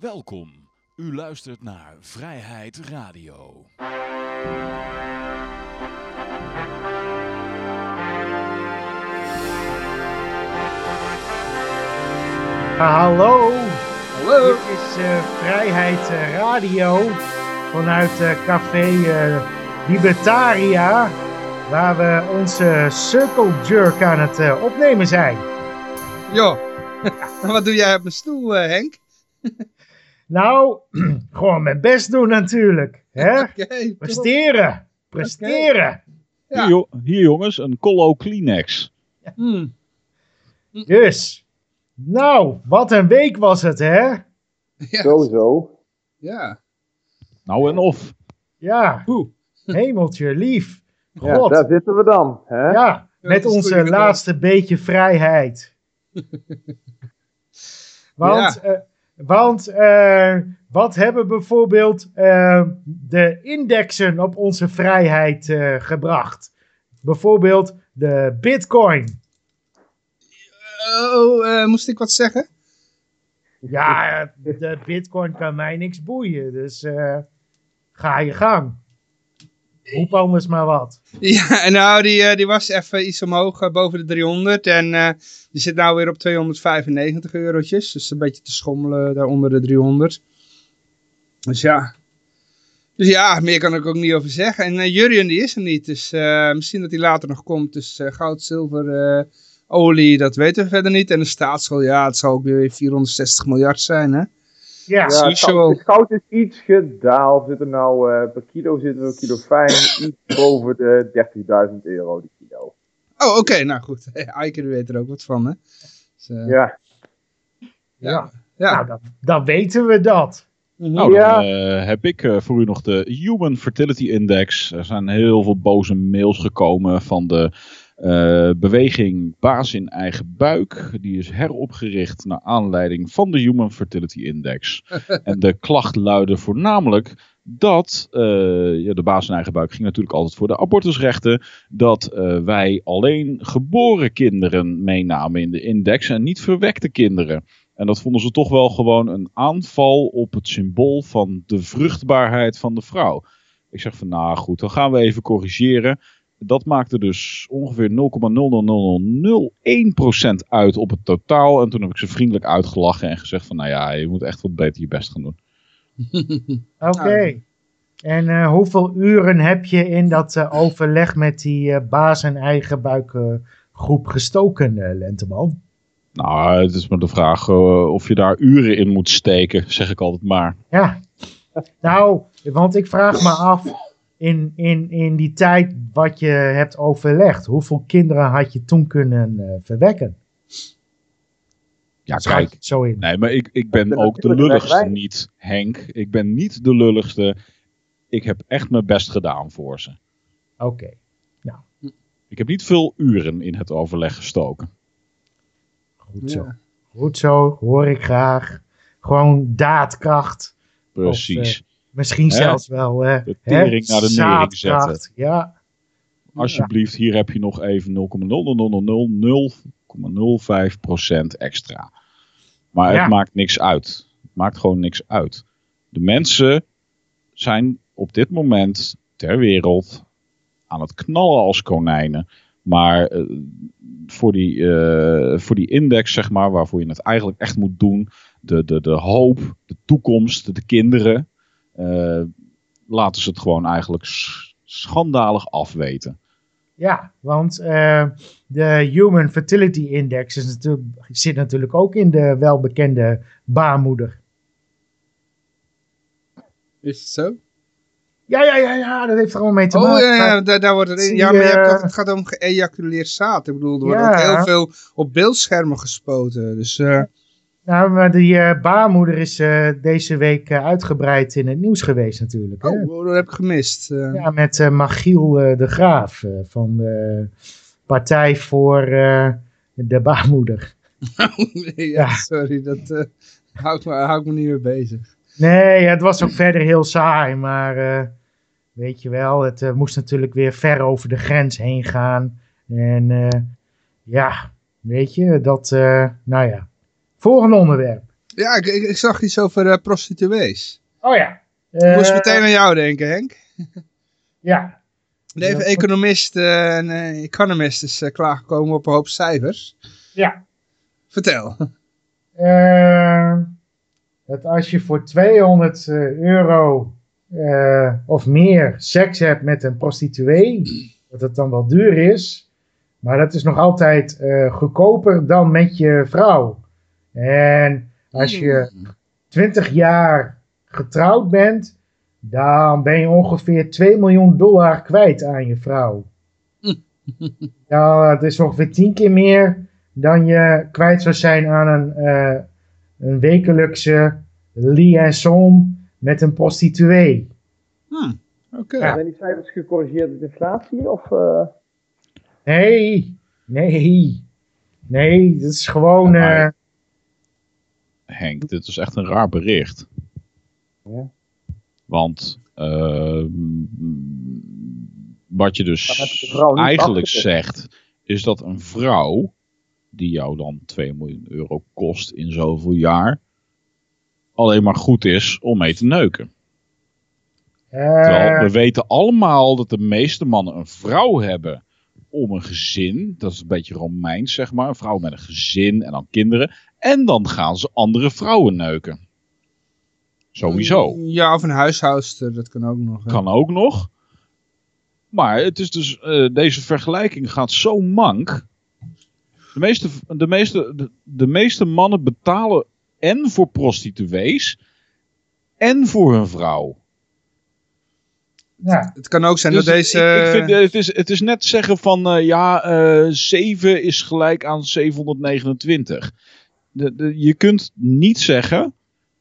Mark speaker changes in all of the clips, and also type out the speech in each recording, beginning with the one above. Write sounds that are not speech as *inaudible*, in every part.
Speaker 1: Welkom. U luistert naar Vrijheid Radio.
Speaker 2: Hallo,
Speaker 3: Hallo.
Speaker 2: dit is eh, Vrijheid Radio vanuit eh, Café eh, Libertaria, waar we onze Circle Jerk aan het eh, opnemen zijn.
Speaker 3: Jo. *laughs* Wat doe jij op mijn stoel, eh, Henk?
Speaker 2: Nou, *clears throat* gewoon mijn best doen natuurlijk. Hè? *laughs* Presteren, presteren.
Speaker 3: Ja.
Speaker 4: Hier, jo- hier jongens, een Collo Kleenex.
Speaker 3: Hmm.
Speaker 2: Dus, nou, wat een week was het, hè?
Speaker 3: Ja.
Speaker 5: Sowieso.
Speaker 3: ja.
Speaker 4: Nou en of.
Speaker 2: Ja,
Speaker 3: Oeh.
Speaker 2: hemeltje lief.
Speaker 5: Ja,
Speaker 2: God,
Speaker 5: daar zitten we dan. Hè?
Speaker 2: Ja, met onze laatste beetje vrijheid. *laughs* want eh, want eh, wat hebben bijvoorbeeld eh, de indexen op onze vrijheid eh, gebracht? Bijvoorbeeld de bitcoin.
Speaker 3: Oh, moest ik wat zeggen?
Speaker 2: Ja, de bitcoin kan mij niks boeien, dus ga je gang. Roep anders maar wat.
Speaker 3: Ja, *laughs* nou, die, eh, die was even iets omhoog eh, boven de 300. En eh, die zit nou weer op 295 eurotjes. Dus een beetje te schommelen daar onder de 300. Dus ja. Dus ja, meer kan ik ook niet over zeggen. En uh, Jurjen die is er niet. Dus misschien dat hij later nog komt. Dus goud, zilver, olie, dat weten we verder niet. En de staatsschuld, ja, het zal ook weer 460 miljard zijn, hè?
Speaker 2: Ja,
Speaker 5: Ja, het goud,
Speaker 3: wel.
Speaker 5: het goud is iets gedaald. Zitten nou, eh, per kilo zitten we kilo fijn iets boven de 30.000 euro die kilo.
Speaker 3: Oh, oké, nou goed. *laughs* Eiker weet er ook wat van, hè? Dus, eh,
Speaker 5: Ja.
Speaker 2: ja.
Speaker 3: ja.
Speaker 2: Nou, dan, dan weten we dat.
Speaker 3: Mhm.
Speaker 4: Nou, dan
Speaker 5: Ja.
Speaker 4: eh, heb ik voor u nog de Human Fertility Index. Er zijn heel veel boze mails gekomen van de eh, beweging Baas in Eigen Buik. Die is heropgericht naar aanleiding van de Human Fertility Index. *laughs* en de klacht luidde voornamelijk dat, eh, ja, de baas in eigen buik ging natuurlijk altijd voor de abortusrechten, dat eh, wij alleen geboren kinderen meenamen in de index en niet verwekte kinderen. En dat vonden ze toch wel gewoon een aanval op het symbool van de vruchtbaarheid van de vrouw. Ik zeg van nou goed, dan gaan we even corrigeren. Dat maakte dus ongeveer 0,00001% uit op het totaal. En toen heb ik ze vriendelijk uitgelachen en gezegd van nou ja, je moet echt wat beter je best gaan doen. *laughs*
Speaker 2: Oké. En eh, hoeveel uren heb je in dat eh, overleg met die eh, baas en eigen buikgroep gestoken, eh, Lenteman?
Speaker 4: Nou, het is maar de vraag of je daar uren in moet steken, zeg ik altijd maar.
Speaker 2: Ja. Nou, want ik vraag me af, in, in, in die tijd wat je hebt overlegd, hoeveel kinderen had je toen kunnen eh, verwekken?
Speaker 4: Ja, kijk.
Speaker 2: zo in.
Speaker 4: Nee, maar ik, ik ben ook de lulligste niet, Henk. Ik ben niet de lulligste. Ik heb echt mijn best gedaan voor ze.
Speaker 2: Oké.
Speaker 4: Ik heb niet veel uren in het overleg gestoken.
Speaker 2: Goed zo.
Speaker 3: Ja.
Speaker 2: Goed zo, hoor ik graag. Gewoon daadkracht.
Speaker 4: Precies.
Speaker 2: Misschien
Speaker 4: Hè?
Speaker 2: zelfs wel eh,
Speaker 4: De
Speaker 2: hè,
Speaker 4: tering naar de nering zetten.
Speaker 2: Ja,
Speaker 4: Alsjeblieft, hier heb je nog even 0,00000,05% extra. Maar
Speaker 2: Ja.
Speaker 4: het maakt niks uit. Het maakt gewoon niks uit. De mensen zijn op dit moment ter wereld aan het knallen als konijnen. Maar eh, voor, die, eh, voor die index, zeg maar, waarvoor je het eigenlijk echt moet doen, de, de, de hoop, de toekomst, de kinderen, eh, laten ze het gewoon eigenlijk schandalig afweten.
Speaker 2: ja want eh, de Human Fertility Index is natuurlijk, zit natuurlijk ook in de welbekende baarmoeder.
Speaker 3: Is het zo?
Speaker 2: Ja, ja, ja, ja, dat heeft er allemaal mee te
Speaker 3: Oh
Speaker 2: maken.
Speaker 3: ja, ja, daar, daar wordt het in. Ja, maar je hebt het gaat om geëjaculeerd zaad. Ik bedoel, er wordt
Speaker 2: Ja.
Speaker 3: ook heel veel op beeldschermen gespoten. Dus eh,
Speaker 2: Nou, maar die eh, baarmoeder is eh, deze week eh, uitgebreid in het nieuws geweest natuurlijk. Hè?
Speaker 3: oh, dat heb ik gemist.
Speaker 2: Ja, met Magiel de Graaf van de Partij voor de Baarmoeder. *laughs*
Speaker 3: ja,
Speaker 2: Ja.
Speaker 3: sorry, dat hou, ik me, hou ik me niet meer bezig.
Speaker 2: Nee, het was ook verder heel saai, maar weet je wel, het moest natuurlijk weer ver over de grens heen gaan. En ja, weet je, dat, nou ja. Volgende onderwerp.
Speaker 3: Ja, ik, ik, ik zag iets over eh, prostituees.
Speaker 2: Oh ja.
Speaker 3: Ik moest
Speaker 2: Eh,
Speaker 3: meteen aan jou denken, Henk. *laughs*
Speaker 2: Ja.
Speaker 3: Even economist eh, en eh, economist is klaargekomen op een hoop cijfers.
Speaker 2: Ja.
Speaker 3: Vertel. *laughs*
Speaker 2: Dat als je voor 200 eh, euro of meer seks hebt met een prostituee, *clears throat* dat het dan wel duur is. Maar dat is nog altijd goedkoper dan met je vrouw. En als je 20 jaar getrouwd bent, dan ben je ongeveer 2 miljoen dollar kwijt aan je vrouw. *laughs* Ja, het is ongeveer 10 keer meer dan je kwijt zou zijn aan een, eh, een wekelijkse liaison met een prostituee.
Speaker 3: Hm, Oké.
Speaker 2: Ja.
Speaker 5: Zijn die cijfers gecorrigeerd met inflatie? Of, eh,
Speaker 2: Nee, nee, nee, het is gewoon.
Speaker 4: Ja, maar-
Speaker 2: eh,
Speaker 4: Henk, dit is echt een raar bericht.
Speaker 5: Ja.
Speaker 4: Want ehm, wat je dus eigenlijk zegt, is dat een vrouw, die jou dan 2 miljoen euro kost in zoveel jaar, alleen maar goed is om mee te neuken. Terwijl
Speaker 2: eh,
Speaker 4: we weten allemaal dat de meeste mannen een vrouw hebben om een gezin. Dat is een beetje Romeins, zeg maar. Een vrouw met een gezin en dan kinderen. En dan gaan ze andere vrouwen neuken. Sowieso.
Speaker 3: Ja, of een huishoudster, dat kan ook nog. hè.
Speaker 4: Kan ook nog. Maar het is dus, eh, deze vergelijking gaat zo mank. De meeste, de, meeste, de, de meeste mannen betalen en voor prostituees en voor hun vrouw.
Speaker 2: Ja,
Speaker 3: Het kan ook zijn
Speaker 4: Dus
Speaker 3: dat deze...
Speaker 4: ik, ik vind, eh, het, is, het is net zeggen van eh, ja, eh 7 is gelijk aan 729. De, de, je kunt niet zeggen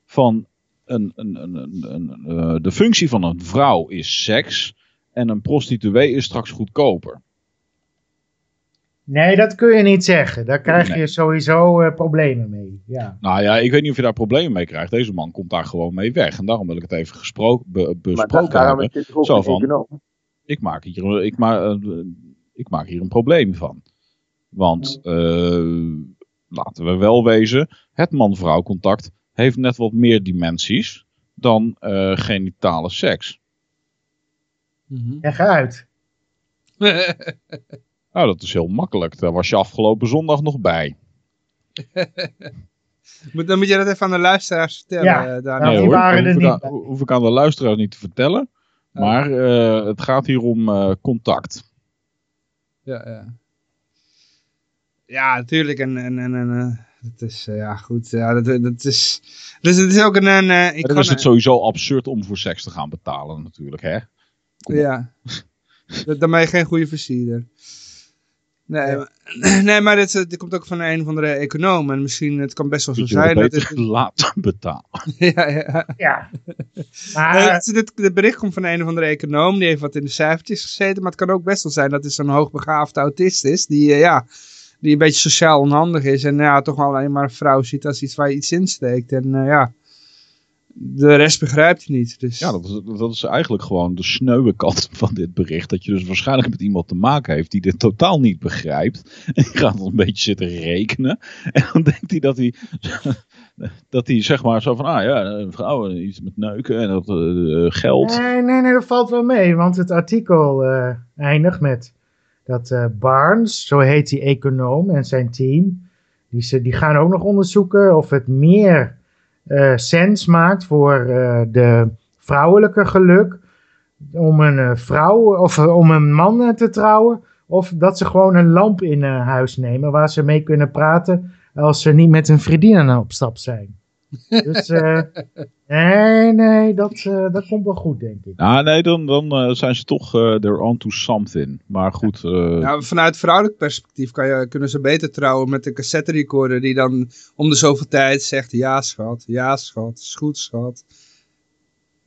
Speaker 4: van een, een, een, een, een, eh, de functie van een vrouw is seks en een prostituee is straks goedkoper.
Speaker 2: Nee, dat kun je niet zeggen. Daar krijg
Speaker 4: Nee.
Speaker 2: je sowieso eh, problemen mee. Ja.
Speaker 4: Nou ja, ik weet niet of je daar problemen mee krijgt. Deze man komt daar gewoon mee weg. En daarom wil ik het even gesproken, be-
Speaker 5: maar
Speaker 4: besproken
Speaker 5: daarom
Speaker 4: hebben.
Speaker 5: ook
Speaker 4: Zo van- ik maak hier, een- ik maak, eh, ik maak hier een probleem van. Want eh, laten we wel wezen, het man-vrouw contact heeft net wat meer dimensies dan eh, genitale seks.
Speaker 3: Mhm.
Speaker 2: Leg uit. *laughs*
Speaker 4: Nou, dat is heel makkelijk. Daar was je afgelopen zondag nog bij. *laughs*
Speaker 3: Moet- Dan moet je dat even aan de luisteraars vertellen.
Speaker 2: Ja,
Speaker 3: eh, daarna.
Speaker 2: Nou, die
Speaker 4: hoor,
Speaker 2: waren er
Speaker 4: hoef,
Speaker 2: niet
Speaker 4: aan, hoef ik aan de luisteraar niet te vertellen.
Speaker 3: Oh.
Speaker 4: Maar eh, het gaat hier om eh, contact.
Speaker 3: Ja, ja. Ja, natuurlijk. En, en, en, en eh, het is, eh, ja, goed. Ja, dat, dat is, dus het is ook een, een eh, ik
Speaker 4: dan is het sowieso absurd om voor seks te gaan betalen natuurlijk, hè? Kom.
Speaker 3: Ja. *laughs* Ben je geen goede versierder. Nee, maar, *clears throat* nee, maar dit, eh, dit komt ook van een of andere econoom. En misschien, het kan best wel zo
Speaker 4: Dat je het
Speaker 3: zijn dat
Speaker 4: beter
Speaker 3: het... *laughs*
Speaker 4: laten betalen. *laughs*
Speaker 3: ja, ja.
Speaker 2: Ja. Maar
Speaker 3: het, dit, dit bericht komt van een of andere econoom, die heeft wat in de cijfertjes gezeten, maar het kan ook best wel zijn dat het zo'n hoogbegaafde autist is, die, eh, ja, die een beetje sociaal onhandig is en ja, toch wel alleen maar een vrouw ziet als iets waar je iets in steekt. En eh, ja, de rest begrijpt hij niet. Dus,
Speaker 4: Ja, dat is, dat is eigenlijk gewoon de sneuwe kant *laughs* van dit bericht. Dat je dus waarschijnlijk met iemand te maken heeft die dit totaal niet begrijpt. En *laughs* die gaat dan een beetje zitten rekenen. En dan denkt hij dat hij, *laughs* dat hij zeg maar zo van, ah ja, een vrouw, iets met neuken en dat eh, geld.
Speaker 2: nee, nee, nee, dat valt wel mee. Want het artikel eh, eindigt met dat eh, Barnes, zo heet die econoom en zijn team, die, ze, die gaan ook nog onderzoeken of het meer sens maakt voor eh, de vrouwelijke geluk om een eh, vrouw of eh, om een man eh, te trouwen. Of dat ze gewoon een lamp in eh, huis nemen waar ze mee kunnen praten als ze niet met hun vriendinnen op stap zijn. Dus eh, nee, nee, dat, eh, dat komt wel goed, denk ik.
Speaker 4: Nou nee, dan, dan eh, zijn ze toch eh they're on to something. Maar goed, eh,
Speaker 3: Nou, vanuit vrouwelijk perspectief kan je, kunnen ze beter trouwen met een cassette recorder die dan om de zoveel tijd zegt ja schat, ja schat, is goed schat.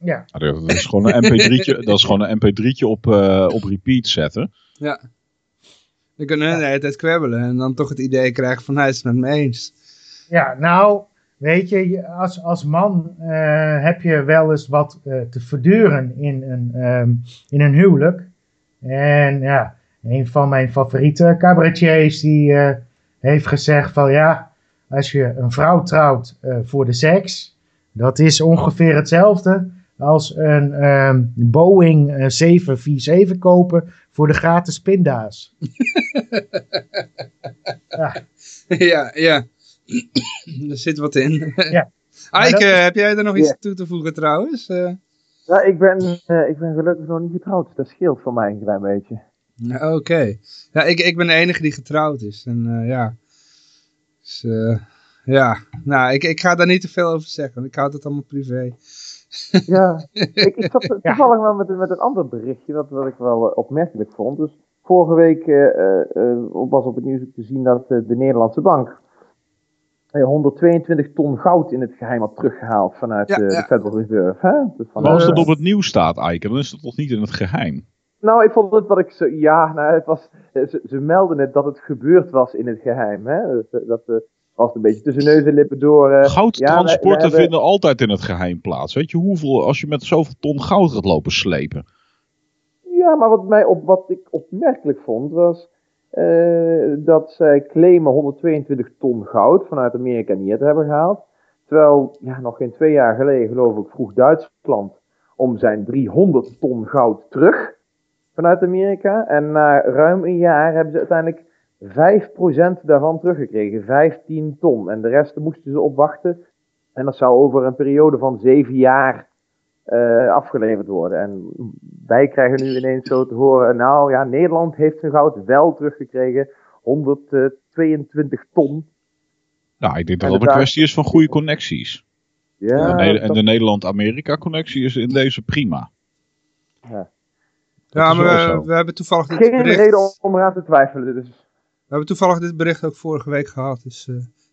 Speaker 2: Ja,
Speaker 4: dat is gewoon een mp3'tje, dat is gewoon een mp3'tje op, eh, op repeat zetten.
Speaker 3: Ja. Dan kunnen hun de hele tijd kwebbelen en dan toch het idee krijgen van hij is het met me eens.
Speaker 2: ja nou, weet je, als, als man eh, heb je wel eens wat eh, te verduren in een, ehm, in een huwelijk. En ja, een van mijn favoriete cabaretiers die eh, heeft gezegd van ja, als je een vrouw trouwt voor de seks, dat is ongeveer hetzelfde als een ehm, Boeing eh, 747 kopen voor de gratis pinda's. *laughs*
Speaker 3: ja, ja. *clears throat* er zit wat in.
Speaker 2: Ja. *laughs*
Speaker 3: Eike,
Speaker 2: is-
Speaker 3: heb jij er nog iets toe te voegen trouwens? Eh,
Speaker 5: Ja, ik ben, eh, ik ben gelukkig nog niet getrouwd, dus dat scheelt voor mij een klein beetje.
Speaker 3: Oké. Ja, ik, ik ben de enige die getrouwd is. En eh, ja. Dus, eh, ja, nou, ik, ik ga daar niet te veel over zeggen, want ik houd het allemaal privé. *laughs*
Speaker 5: Ja, ik, ik zat toevallig wel met, een- met een ander berichtje, wat, wat ik wel opmerkelijk vond. Dus vorige week eh, eh, eh, was op het nieuws te zien dat de Nederlandse bank 122 ton goud in het geheim had teruggehaald vanuit
Speaker 3: Ja,
Speaker 5: eh,
Speaker 3: ja.
Speaker 5: de Federal Reserve. Hè? Dus van,
Speaker 4: Maar als
Speaker 5: eh,
Speaker 4: dat op het nieuws staat, Eiken, dan is dat toch niet in het geheim?
Speaker 5: Nou, ik vond het wat ik zo. Ja, nou, het was, eh, ze, ze melden het dat het gebeurd was in het geheim. Hè? Dus, eh, dat eh, was een beetje tussen neus en lippen door. eh,
Speaker 4: Goudtransporten
Speaker 5: ja, we- we hebben-
Speaker 4: vinden altijd in het geheim plaats. Weet je hoeveel, als je met zoveel ton goud gaat lopen slepen?
Speaker 5: Ja, maar wat, mij op, wat ik opmerkelijk vond was eh, dat zij claimen 122 ton goud vanuit Amerika neer te hebben gehaald. Terwijl, ja, nog geen twee jaar geleden geloof ik vroeg Duitsland om zijn 300 ton goud terug vanuit Amerika. En na ruim een jaar hebben ze uiteindelijk 5% daarvan teruggekregen, 15 ton. En de rest moesten ze opwachten. En dat zou over een periode van zeven jaar eh, afgeleverd worden. En wij krijgen nu ineens zo te horen, nou ja, Nederland heeft zijn goud wel teruggekregen, 122 ton.
Speaker 4: Nou, ik denk dat dat een kwestie is van goede connecties.
Speaker 5: Ja,
Speaker 4: en de,
Speaker 5: dat-
Speaker 4: Nederland-Amerika-connectie is in deze prima.
Speaker 3: Ja,
Speaker 4: is
Speaker 3: maar we, hebben toevallig dit
Speaker 5: geen
Speaker 3: bericht...
Speaker 5: reden om, eraan te twijfelen. Dus,
Speaker 3: We hebben toevallig dit bericht ook vorige week gehad. Dus,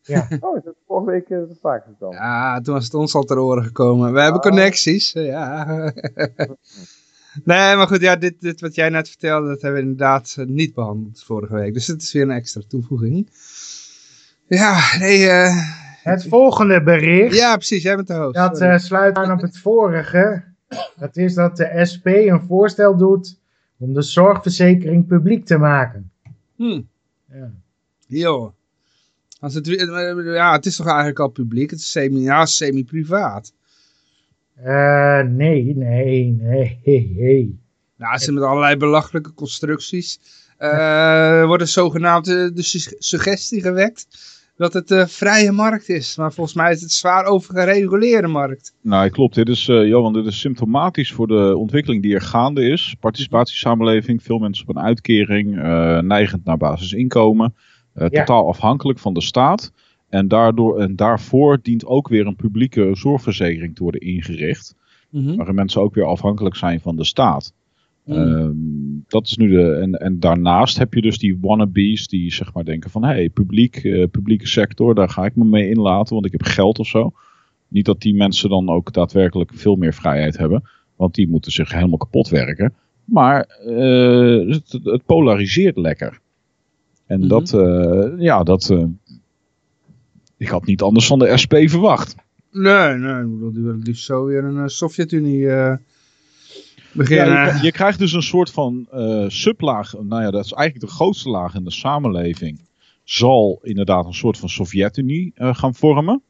Speaker 3: eh, *laughs*
Speaker 5: oh, is dat vorige week uh, vaak gedaan?
Speaker 3: ja, toen was het ons al ter oren gekomen. We hebben
Speaker 5: Ah.
Speaker 3: connecties. eh, ja. *laughs* nee, maar goed, ja, dit, dit wat jij net vertelde, dat hebben we inderdaad eh, niet behandeld vorige week. Dus het is weer een extra toevoeging. Ja, nee, eh,
Speaker 2: Het volgende bericht,
Speaker 3: ja, precies, jij bent de host.
Speaker 2: dat eh, sluit aan op het vorige. Dat is dat de SP een voorstel doet om de zorgverzekering publiek te maken.
Speaker 3: Hm.
Speaker 2: Ja.
Speaker 3: Joh. Als het, eh, ja, het is toch eigenlijk al publiek? Het is semi, ja, semi-privaat.
Speaker 2: Eh, nee, nee, nee, nee.
Speaker 3: Nou, ze met allerlei belachelijke constructies. eh wordt zogenaamd eh, de su- suggestie gewekt dat het de vrije markt is. Maar volgens mij is het zwaar overgereguleerde markt.
Speaker 4: Nou, klopt. Dit is, eh, Johan, dit is symptomatisch voor de ontwikkeling die er gaande is. Participatiesamenleving, veel mensen op een uitkering, eh, neigend naar basisinkomen. Eh,
Speaker 2: Ja.
Speaker 4: Totaal afhankelijk van de staat. En, daardoor, en daarvoor dient ook weer een publieke zorgverzekering te worden ingericht.
Speaker 3: Mhm.
Speaker 4: Waarin mensen ook weer afhankelijk zijn van de staat.
Speaker 3: Mm.
Speaker 4: Ehm, dat is nu de. En, en daarnaast heb je dus die wannabes die zeg maar denken van hé, hey, publiek, eh, publieke sector, daar ga ik me mee inlaten, want ik heb geld of zo. Niet dat die mensen dan ook daadwerkelijk veel meer vrijheid hebben, want die moeten zich helemaal kapot werken. Maar eh, het, het polariseert lekker. En
Speaker 3: Mhm.
Speaker 4: dat, eh, ja, dat. eh, ik had niet anders van de SP verwacht.
Speaker 3: Nee, nee, ik bedoel, die willen liefst zo weer een eh, Sovjet-Unie eh,
Speaker 4: Ja,
Speaker 3: beginnen.
Speaker 4: je, je krijgt dus een soort van eh, sublaag. Nou ja, dat is eigenlijk de grootste laag in de samenleving. Zal inderdaad een soort van Sovjet-Unie eh, gaan vormen.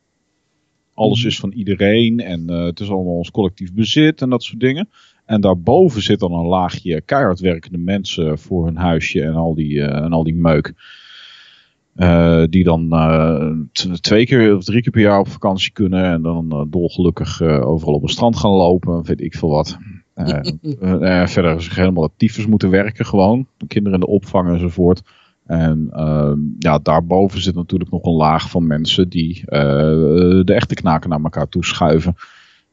Speaker 4: Alles
Speaker 3: Mhm.
Speaker 4: is van iedereen en eh, het is allemaal ons collectief bezit en dat soort dingen. En daarboven zit dan een laagje keihard werkende mensen voor hun huisje en al die, eh, en al die meuk. Eh, die dan eh, twee keer of drie keer per jaar op vakantie kunnen. En dan dolgelukkig overal op een strand gaan lopen. Weet ik veel wat. *laughs* Eh, verder zich helemaal actiefs moeten werken gewoon. Kinderen in de opvang enzovoort. En ehm, ja, daarboven zit natuurlijk nog een laag van mensen die de echte knaken naar elkaar toe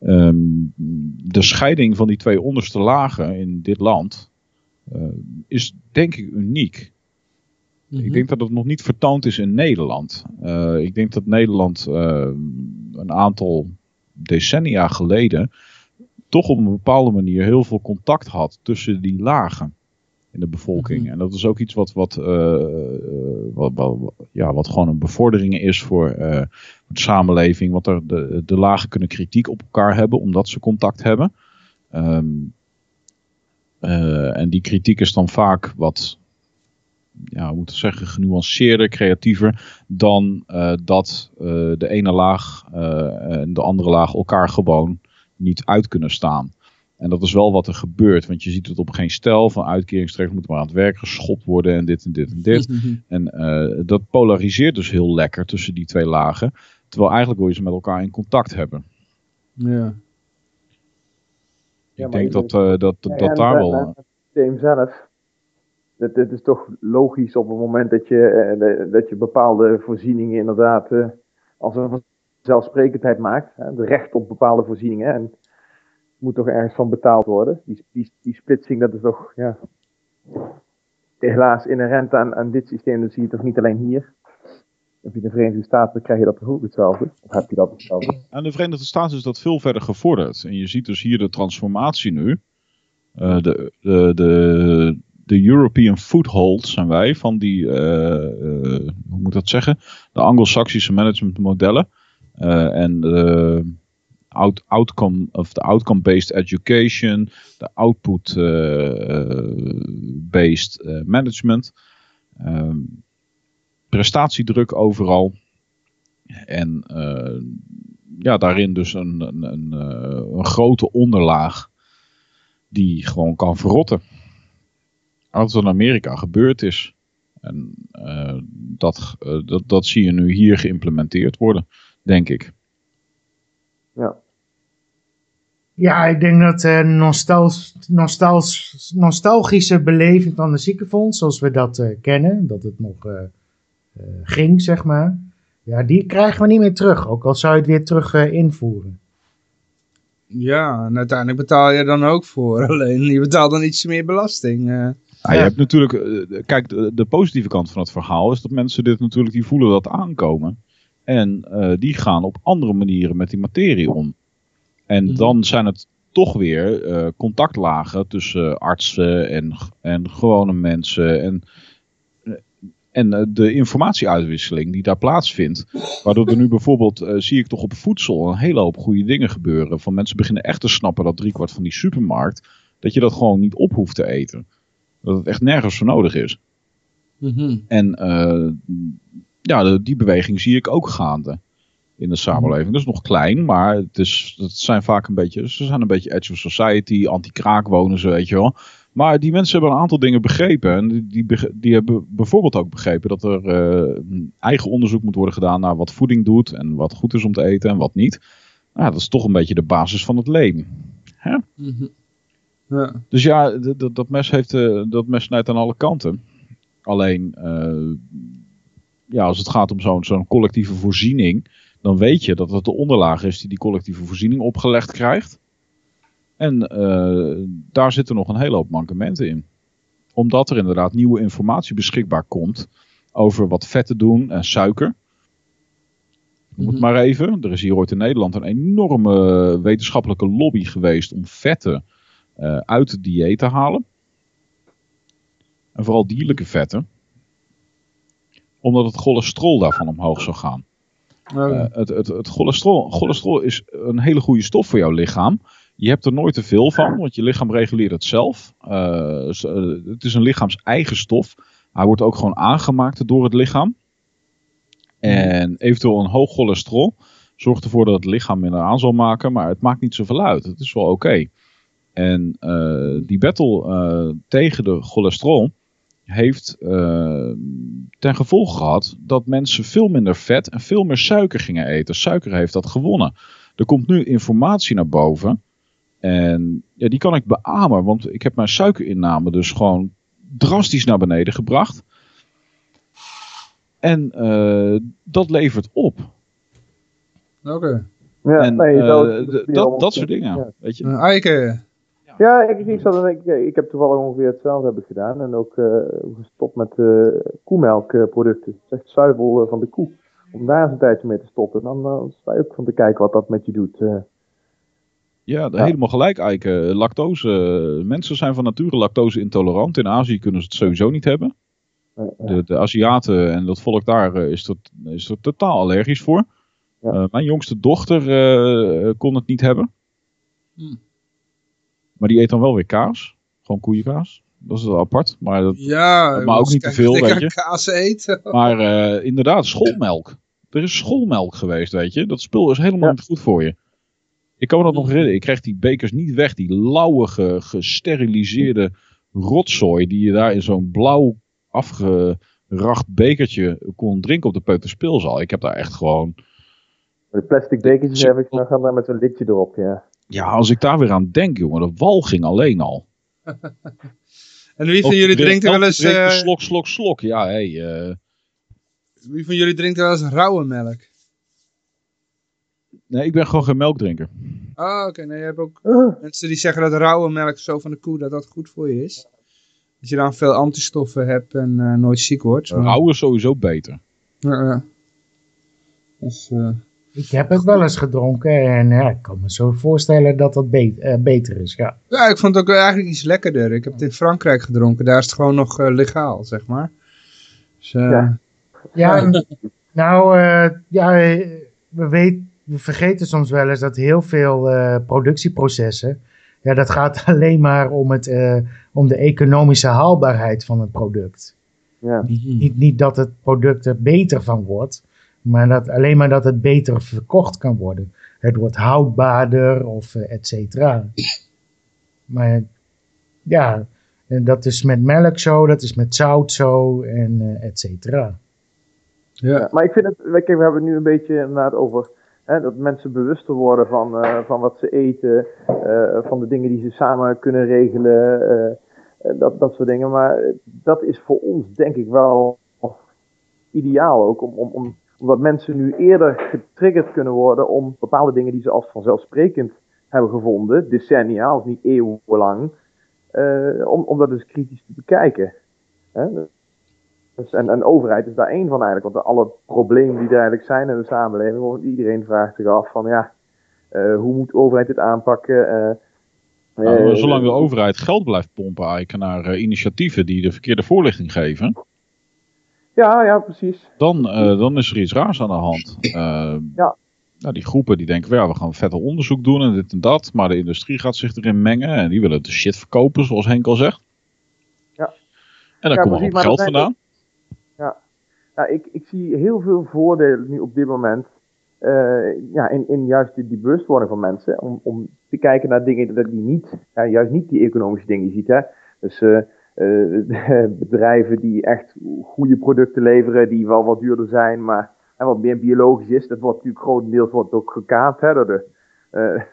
Speaker 4: Ehm, de scheiding van die twee onderste lagen in dit land eh, is denk ik uniek.
Speaker 3: Mhm.
Speaker 4: Ik denk dat het nog niet vertoond is in Nederland. Eh, ik denk dat Nederland eh, een aantal decennia geleden toch op een bepaalde manier heel veel contact had tussen die lagen in de bevolking.
Speaker 3: Mhm.
Speaker 4: En dat is ook iets wat, wat, wat, wat, ja, wat gewoon een bevordering is voor, samenleving. Want er, de, de lagen kunnen kritiek op elkaar hebben omdat ze contact hebben. Ehm, eh, en die kritiek is dan vaak wat ja, hoe moet ik zeggen, genuanceerder, creatiever dan eh, dat eh, de ene laag en de andere laag elkaar gewoon niet uit kunnen staan. En dat is wel wat er gebeurt, want je ziet het op geen stel van uitkeringstrekkers moeten maar aan het werk geschopt worden en dit en dit en dit. En eh, dat polariseert dus heel lekker tussen die twee lagen. Terwijl eigenlijk wil je ze met elkaar in contact hebben.
Speaker 3: ja.
Speaker 4: Ik denk dat, eh, dat,
Speaker 5: Ja,
Speaker 4: dat
Speaker 5: en
Speaker 4: daar wel...
Speaker 5: Het systeem zelf. Het, het is toch logisch op het moment dat je, eh, dat je bepaalde voorzieningen inderdaad eh, als een vanzelfsprekendheid maakt. Hè, de recht op bepaalde voorzieningen. En moet toch ergens van betaald worden. Die, die, die splitsing, dat is toch ja, helaas inherent aan, aan dit systeem. Dat zie je toch niet alleen hier. Heb je in de Verenigde Staten, krijg je dat toch ook hetzelfde. Of heb je dat hetzelfde?
Speaker 4: Aan de Verenigde Staten is dat veel verder gevorderd. En je ziet dus hier de transformatie nu. Eh, de, de, de, de European foothold zijn wij van die, eh, hoe moet dat zeggen? De Anglo-Saxische managementmodellen. En de out, outcome, of de outcome-based education, de output-based management. Ehm, prestatiedruk overal. En eh, ja, daarin dus een, een, een, eh, een grote onderlaag die gewoon kan verrotten. Als het in Amerika gebeurd is. En eh, dat, dat, dat zie je nu hier geïmplementeerd worden, denk ik.
Speaker 5: Ja.
Speaker 2: Ja, ik denk dat de nostals, nostalgische beleving van de ziekenfonds, zoals we dat eh, kennen, dat het nog ging, zeg maar. Ja, die krijgen we niet meer terug, ook al zou je het weer terug eh, invoeren.
Speaker 3: Ja, en uiteindelijk betaal je er dan ook voor. *laughs* Alleen je betaalt dan iets meer belasting. eh.
Speaker 4: Ja, je hebt natuurlijk, eh, kijk, de, de positieve kant van het verhaal is dat mensen dit natuurlijk, die voelen dat aankomen. En eh, die gaan op andere manieren met die materie om. En
Speaker 3: Mhm.
Speaker 4: dan zijn het toch weer eh, contactlagen tussen artsen en, en gewone mensen. En, eh, en eh, de informatieuitwisseling die daar plaatsvindt. Waardoor er nu bijvoorbeeld, eh, zie ik toch op voedsel een hele hoop goede dingen gebeuren. Van mensen beginnen echt te snappen dat driekwart van die supermarkt, dat je dat gewoon niet op hoeft te eten. Dat het echt nergens voor nodig is.
Speaker 3: Mhm.
Speaker 4: En eh, ja, die beweging zie ik ook gaande in de samenleving. Dat is nog klein, maar het, is, het zijn vaak een beetje, ze zijn een beetje edge of society, anti-kraak wonen ze, weet je wel. Maar die mensen hebben een aantal dingen begrepen. En die, die, hebben bijvoorbeeld ook begrepen dat er eh, eigen onderzoek moet worden gedaan naar wat voeding doet en wat goed is om te eten en wat niet. Nou, dat is toch een beetje de basis van het leven.
Speaker 3: Mhm. Ja.
Speaker 4: Dus ja, dat mes, heeft, eh, dat mes snijdt aan alle kanten. Alleen, eh, ja, als het gaat om zo'n zo'n collectieve voorziening, dan weet je dat het de onderlaag is die die collectieve voorziening opgelegd krijgt. En eh, daar zitten nog een hele hoop mankementen in. Omdat er inderdaad nieuwe informatie beschikbaar komt over wat vetten doen en suiker. Noem het
Speaker 3: Mhm.
Speaker 4: maar even. Er is hier ooit in Nederland een enorme wetenschappelijke lobby geweest om vetten eh, uit het dieet te halen. En vooral dierlijke vetten. Omdat het cholesterol daarvan omhoog zou gaan.
Speaker 3: Oh,
Speaker 4: Eh, het, het, het cholesterol, cholesterol is een hele goede stof voor jouw lichaam. Je hebt er nooit te veel van, want je lichaam reguleert het zelf. Eh, eh, het is een lichaams-eigen stof. Hij wordt ook gewoon aangemaakt door het lichaam. En eventueel een hoog cholesterol zorgt ervoor dat het lichaam minder aan zal maken, maar het maakt niet zoveel uit. Het is wel oké. En eh, die battle tegen de cholesterol heeft ten gevolge gehad dat mensen veel minder vet en veel meer suiker gingen eten. Suiker heeft dat gewonnen. Er komt nu informatie naar boven. En ja, die kan ik beamen, want ik heb mijn suikerinname dus gewoon drastisch naar beneden gebracht. En eh, dat levert op.
Speaker 3: Oké.
Speaker 5: Ja,
Speaker 4: en
Speaker 5: nee,
Speaker 4: eh,
Speaker 5: dat,
Speaker 4: dat, dat soort dingen.
Speaker 5: Ja.
Speaker 4: Weet je?
Speaker 3: Uh, Eike.
Speaker 5: Ja, ik, ik, zat, en ik, ik heb toevallig ongeveer hetzelfde heb ik gedaan. En ook eh, gestopt met eh koemelkproducten. Het is echt zuivel van de koe. Om daar eens een tijdje mee te stoppen. Dan eh, sta je ook van te kijken wat dat met je doet. Eh.
Speaker 4: Ja,
Speaker 5: Ja.
Speaker 4: helemaal gelijk, Eike. Lactose. Mensen zijn van nature lactose intolerant. In Azië kunnen ze het sowieso niet hebben.
Speaker 5: eh, eh.
Speaker 4: De, de Aziaten en dat volk daar eh, is, dat, is er totaal allergisch voor.
Speaker 5: Ja.
Speaker 4: Eh, mijn jongste dochter eh, kon het niet hebben.
Speaker 3: Hm.
Speaker 4: Maar die eet dan wel weer kaas. Gewoon koeienkaas. Dat is wel apart. Maar, dat,
Speaker 3: Ja,
Speaker 4: Maar ook niet te veel, weet je.
Speaker 3: kaas eten. *laughs*
Speaker 4: maar eh, inderdaad, schoolmelk. Er is schoolmelk geweest, weet je. Dat spul is helemaal
Speaker 5: Ja.
Speaker 4: niet goed voor je. Ik kan me dat nog herinneren. Ik kreeg die bekers niet weg. Die lauwe, ge- gesteriliseerde rotzooi die je daar in zo'n blauw afgeracht bekertje kon drinken op de peuterspeelzaal. Ik heb daar echt gewoon...
Speaker 5: De plastic bekertjes heb ik nog dan met zo'n lidje erop, ja.
Speaker 4: Ja, als ik daar weer aan denk, jongen. De walging alleen al. *laughs*
Speaker 3: En wie van jullie
Speaker 4: drink-
Speaker 3: drinkt er wel eens... eh,
Speaker 4: Slok, slok, slok. Ja, hé. Hey, eh,
Speaker 3: wie van jullie drinkt er wel eens rauwe melk?
Speaker 4: Nee, ik ben gewoon geen melkdrinker.
Speaker 3: Ah, oké. Nee, je hebt ook mensen die zeggen dat rauwe melk zo van de koe, dat dat goed voor je is. Dat je dan veel antistoffen hebt en eh, nooit ziek wordt. Maar-
Speaker 4: Rauw is sowieso beter.
Speaker 3: Ja, ja. Dus, eh,
Speaker 2: Ik heb het wel eens gedronken en ja, ik kan me zo voorstellen dat dat be- eh, beter is. Ja.
Speaker 3: ja, ik vond het ook eigenlijk iets lekkerder. Ik heb het in Frankrijk gedronken. Daar is het gewoon nog eh, legaal, zeg maar. Dus, eh,
Speaker 5: Ja.
Speaker 2: Ja, *laughs* nou, eh, ja, eh, we, weet, we vergeten soms wel eens dat heel veel eh, productieprocessen, ja, dat gaat *laughs* alleen maar om, het, eh, om de economische haalbaarheid van het product.
Speaker 5: ja.
Speaker 2: Niet, niet dat het product er beter van wordt, maar dat, alleen maar dat het beter verkocht kan worden. Het wordt houdbaarder of eh, et cetera. Maar ja, en dat is met melk zo, dat is met zout zo en eh, et cetera.
Speaker 3: ja.
Speaker 5: Ja, maar ik vind het, kijk, we hebben het nu een beetje inderdaad over dat mensen bewuster worden van, eh, van wat ze eten, eh, van de dingen die ze samen kunnen regelen, eh, dat, dat soort dingen. Maar dat is voor ons denk ik wel ideaal ook, om, om, om, omdat mensen nu eerder getriggerd kunnen worden om bepaalde dingen die ze als vanzelfsprekend hebben gevonden, decennia of niet eeuwenlang, om, om dat dus kritisch te bekijken. Hè? Dus, en, en overheid is daar één van eigenlijk. Want alle problemen die er eigenlijk zijn in de samenleving, iedereen vraagt zich af van ja, eh, hoe moet de overheid dit aanpakken? Eh,
Speaker 4: Nou,
Speaker 5: eh,
Speaker 4: zolang de overheid geld blijft pompen eigenlijk naar initiatieven die de verkeerde voorlichting geven,
Speaker 5: Ja, ja, precies.
Speaker 4: dan, dan is er iets raars aan de hand.
Speaker 5: Ja.
Speaker 4: Nou, die groepen die denken, ja, we gaan vetter onderzoek doen en dit en dat. Maar de industrie gaat zich erin mengen en die willen de shit verkopen, zoals Henk al zegt.
Speaker 5: Ja.
Speaker 4: En daar
Speaker 5: Ja,
Speaker 4: komt
Speaker 5: maar
Speaker 4: geld vandaan.
Speaker 5: Ja, ik, ik zie heel veel voordelen nu op dit moment. eh, ja, in, in juist die, die bewustwording van mensen. Om, om te kijken naar dingen dat die niet, juist niet die economische dingen ziet. Hè? Dus eh, eh, *laughs* bedrijven die echt goede producten leveren, die wel wat duurder zijn, maar en wat meer biologisch is. Dat wordt natuurlijk grotendeels wordt ook gekaapt hè, door,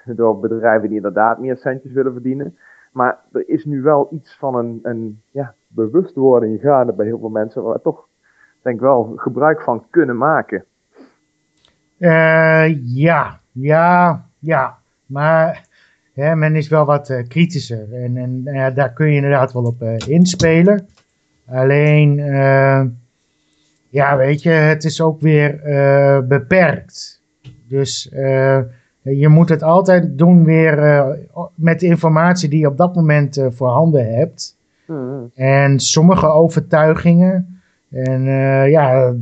Speaker 5: door bedrijven die inderdaad meer centjes willen verdienen. Maar er is nu wel iets van een, een ja, bewustwording gaande bij heel veel mensen, waar we toch denk ik wel gebruik van kunnen maken.
Speaker 2: Eh, ja, ja, ja. Maar hè, men is wel wat eh, kritischer. En, en daar kun je inderdaad wel op eh, inspelen. Alleen, ja, weet je, het is ook weer beperkt. Dus je moet het altijd doen weer met de informatie die je op dat moment voorhanden hebt. En sommige overtuigingen, en eh, ja,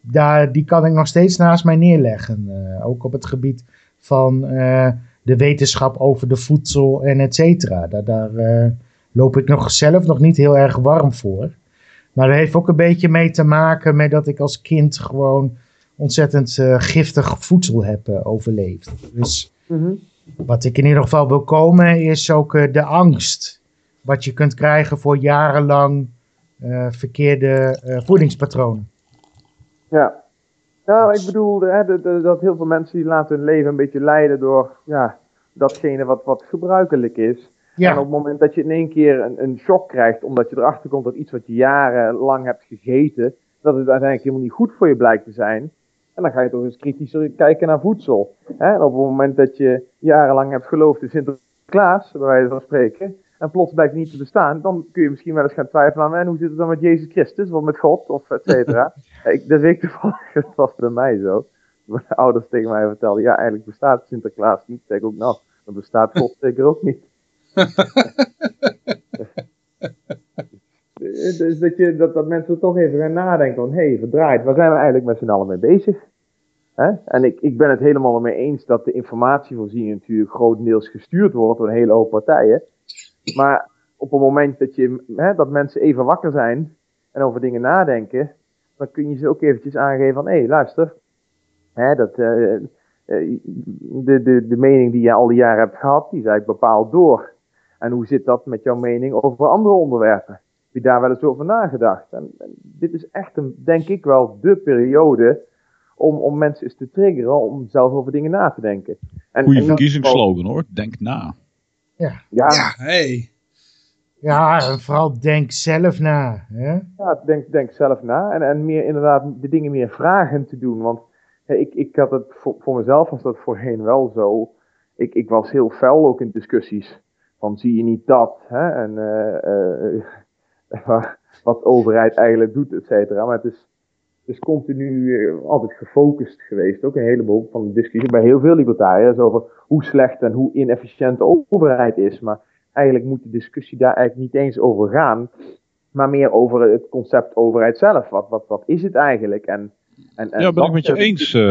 Speaker 2: daar, die kan ik nog steeds naast mij neerleggen. Eh, ook op het gebied van eh, de wetenschap over de voedsel en et cetera. Daar, daar loop ik nog zelf nog niet heel erg warm voor. Maar dat heeft ook een beetje mee te maken met dat ik als kind gewoon ontzettend giftig voedsel heb overleefd. Dus
Speaker 5: Mhm.
Speaker 2: wat ik in ieder geval wil komen is ook de angst. Wat je kunt krijgen voor jarenlang verkeerde eh, voedingspatronen.
Speaker 5: Ja. Nou, ik bedoel hè, de- de- dat heel veel mensen die laten hun leven een beetje leiden door ja, datgene wat, wat gebruikelijk is. En op
Speaker 2: Ja,
Speaker 5: het moment dat je in één keer een, een shock krijgt, omdat je erachter komt dat iets wat je jarenlang hebt gegeten, dat het uiteindelijk helemaal niet goed voor je blijkt te zijn. En dan ga je toch eens kritischer kijken naar voedsel. Hè? En op het moment dat je jarenlang hebt geloofd in Sinterklaas, bij wijze van spreken, en plots blijkt niet te bestaan, dan kun je misschien wel eens gaan twijfelen aan, en hoe zit het dan met Jezus Christus, of met God, of et cetera. *laughs* ik, dat weet ik toevallig, *laughs* dat was bij mij zo. Mijn ouders tegen mij vertelden, ja, eigenlijk bestaat Sinterklaas niet. Zeg ik ook, nou, dan bestaat God *laughs* zeker ook niet. Dus dat, je, dat, dat mensen toch even gaan nadenken van, hé, hey, verdraaid, waar zijn we eigenlijk met z'n allen mee bezig? En ik, ik ben het helemaal ermee eens dat de informatievoorziening natuurlijk grotendeels gestuurd wordt door een hele hoop partijen. Maar op het moment dat, je, hè, dat mensen even wakker zijn en over dingen nadenken, dan kun je ze ook eventjes aangeven van, hé, hey, luister, hè, dat, uh, de, de, de mening die je al die jaren hebt gehad, die is eigenlijk bepaald door. En hoe zit dat met jouw mening over andere onderwerpen? Heb je daar wel eens over nagedacht? En, en dit is echt, een, denk ik wel, de periode om, om mensen eens te triggeren om zelf over dingen na te denken.
Speaker 4: En, Goeie verkiezingsslogan hoor, denk na.
Speaker 2: Ja,
Speaker 3: ja. ja hey.
Speaker 2: Ja, en vooral denk zelf na. Hè?
Speaker 5: Ja, denk, denk zelf na. En, en meer inderdaad de dingen meer vragen te doen. Want ik, ik had het voor, voor mezelf was dat voorheen wel zo. Ik, ik was heel fel ook in discussies. Van zie je niet dat? Hè? En uh, uh, *laughs* wat de overheid eigenlijk doet, et cetera. Maar het is, het is continu altijd gefocust geweest. Ook een heleboel van de discussie bij heel veel libertariërs over hoe slecht en hoe inefficiënt de overheid is. Maar eigenlijk moet de discussie daar eigenlijk niet eens over gaan. Maar meer over het concept overheid zelf. Wat, wat, wat is het eigenlijk? En
Speaker 4: en, en ja, ben ik met je eens. Uh,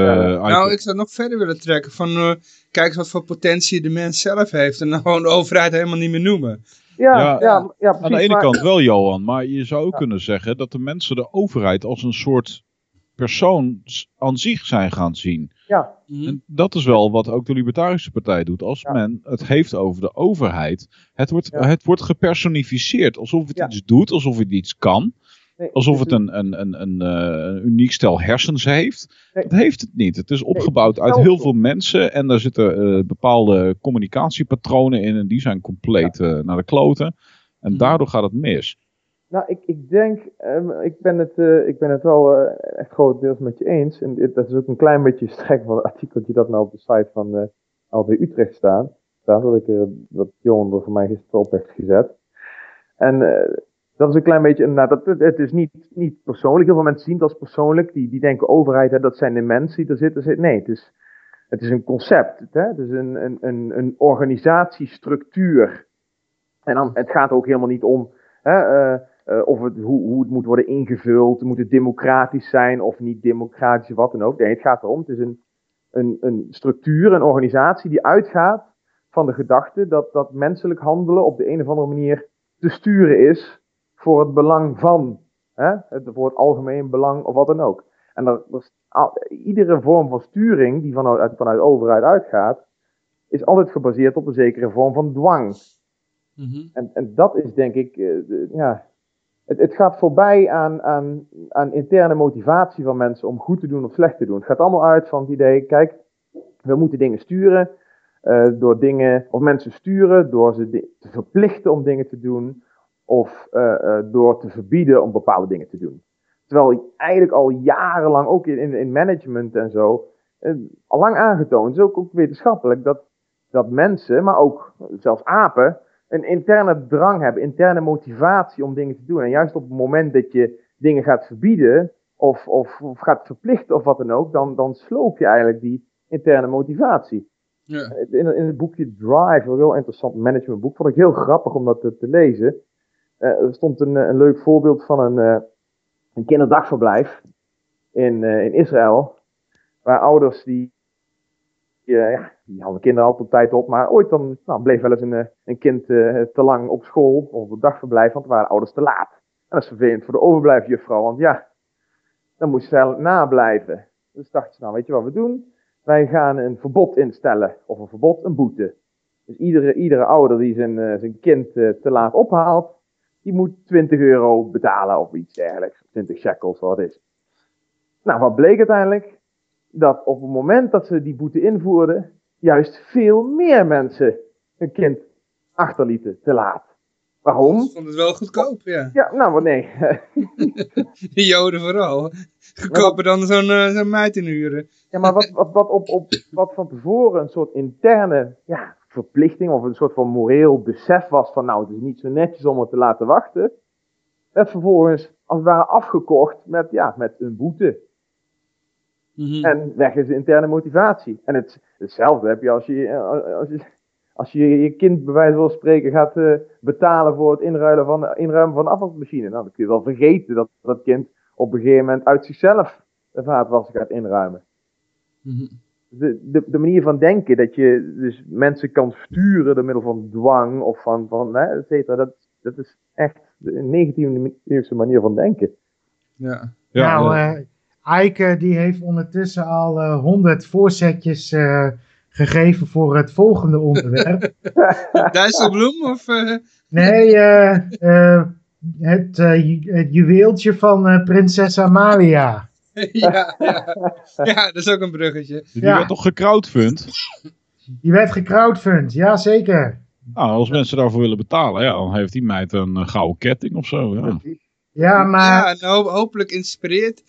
Speaker 3: nou, ik zou nog verder willen trekken van, uh, kijk eens wat voor potentie de mens zelf heeft. En dan gewoon de overheid helemaal niet meer noemen.
Speaker 5: Ja, ja, ja, ja precies,
Speaker 4: Aan de ene kant wel, Johan. Maar je zou ook kunnen zeggen dat de mensen de overheid als een soort persoon aan zich zijn gaan zien.
Speaker 5: Ja.
Speaker 4: Mhm. En dat is wel wat ook de Libertarische Partij doet. Als men het heeft over de overheid, het wordt, het wordt gepersonificeerd. Alsof het iets doet, alsof het iets kan. Alsof het een, een, een, een, eh, een uniek stel hersens heeft. Dat heeft het niet. Het is opgebouwd uit heel veel mensen. En daar zitten uh, bepaalde communicatiepatronen in. En die zijn compleet uh, naar de kloten. En mhm. daardoor gaat het mis.
Speaker 5: Nou, ik, ik denk, um, ik, ben het, uh, ik ben het wel uh, echt grotendeels met je eens. En dit, dat is ook een klein beetje strek van het artikeltje dat nou op de site van uh, Utrecht staat. Staat dat ik er, dat Johan er voor mij gisteren op heeft gezet. En dat is een klein beetje, nou, dat, het is niet, niet persoonlijk. Heel veel mensen zien het als persoonlijk. Die, die denken overheid, hè, dat zijn de mensen die er zitten. Nee, het is, het is een concept. Hè? Het is een, een, een, een organisatiestructuur. En dan, het gaat ook helemaal niet om hè, uh, uh, of het, hoe, hoe het moet worden ingevuld. Moet het democratisch zijn of niet democratisch, wat dan ook. Nee, het gaat erom. Het is een, een, een structuur, een organisatie die uitgaat van de gedachte dat, dat menselijk handelen op de een of andere manier te sturen is voor het belang van, hè, voor het algemeen belang of wat dan ook. En dat, dat iedere vorm van sturing die vanuit, vanuit overheid uitgaat, is altijd gebaseerd op een zekere vorm van dwang. Mm en, en dat is denk ik, uh, ja, het, het, gaat voorbij aan, aan, aan interne motivatie van mensen om goed te doen of slecht te doen. Het gaat allemaal uit van het idee, kijk, we moeten dingen sturen, uh, door dingen, of mensen sturen, door ze te verplichten om dingen te doen, of uh, door te verbieden om bepaalde dingen te doen. Terwijl eigenlijk al jarenlang, ook in, in management en zo, al lang aangetoond is, ook, ook wetenschappelijk, dat, dat mensen, maar ook zelfs apen, een interne drang hebben, interne motivatie om dingen te doen. En juist op het moment dat je dingen gaat verbieden, of, of, of gaat verplichten of wat dan ook, dan, dan sloop je eigenlijk die interne motivatie. Ja. In, in het boekje Drive, een heel interessant managementboek, vond ik heel grappig om dat te, te lezen. Uh, er stond een, een leuk voorbeeld van een, uh, een kinderdagverblijf in, uh, in Israël. Waar ouders die, ja, die hadden kinderen altijd op tijd op, maar ooit dan nou, bleef wel eens een, een kind te lang op school of op dagverblijf, want waren ouders te laat. En dat is vervelend voor de overblijfjuffrouw, want ja, dan moest ze eigenlijk nablijven. Dus dachten ze, nou weet je wat we doen? Wij gaan een verbod instellen, of een verbod, een boete. Dus iedere, iedere ouder die zijn, zijn kind te laat ophaalt, die moet 20 euro betalen of iets dergelijks. 20 shekels, wat is. Nou, wat bleek uiteindelijk? Dat op het moment dat ze die boete invoerden, juist veel meer mensen hun kind achterlieten te laat. Waarom?
Speaker 3: Ze vonden het wel goedkoop, ja.
Speaker 5: Ja, nou, maar nee. *laughs*
Speaker 3: De Joden vooral. Goedkoper dan zo'n uh, zo'n meid inhuren.
Speaker 5: Ja, maar wat, wat, wat, op, op, wat van tevoren een soort interne ja, verplichting of een soort van moreel besef was van nou, het is niet zo netjes om het te laten wachten, werd vervolgens als het ware afgekocht met, ja, met een boete. Mhm. En weg is de interne motivatie. En het, hetzelfde heb je als je, als je, als je je kind bij wijze van spreken gaat uh, betalen voor het inruilen van, inruimen van de afwasmachine. Nou, dan kun je wel vergeten dat dat kind op een gegeven moment uit zichzelf de vaatwasser gaat inruimen. Mm de, de, de, manier van denken, dat je dus mensen kan sturen door middel van dwang of van, van hè, et cetera, dat, Dat is echt een 19e eeuwse manier van denken.
Speaker 3: Ja.
Speaker 4: Ja,
Speaker 2: nou,
Speaker 4: eh,
Speaker 2: eh Eike die heeft ondertussen al eh, 100 voorzetjes eh, gegeven voor het volgende onderwerp. *laughs*
Speaker 3: Dijsselbloem of... eh,
Speaker 2: Nee, het, eh, ju- het juweeltje van eh, prinses Amalia. *laughs*
Speaker 3: ja, ja. ja, dat is ook een bruggetje.
Speaker 4: die
Speaker 2: ja.
Speaker 4: werd toch gecrowdfund?
Speaker 2: Die werd gecrowdfund, ja zeker.
Speaker 4: Nou, als mensen daarvoor willen betalen, ja, dan heeft die meid een gouden ketting of zo. Ja.
Speaker 2: Ja, maar
Speaker 3: Ja, en ho- hopelijk inspireert.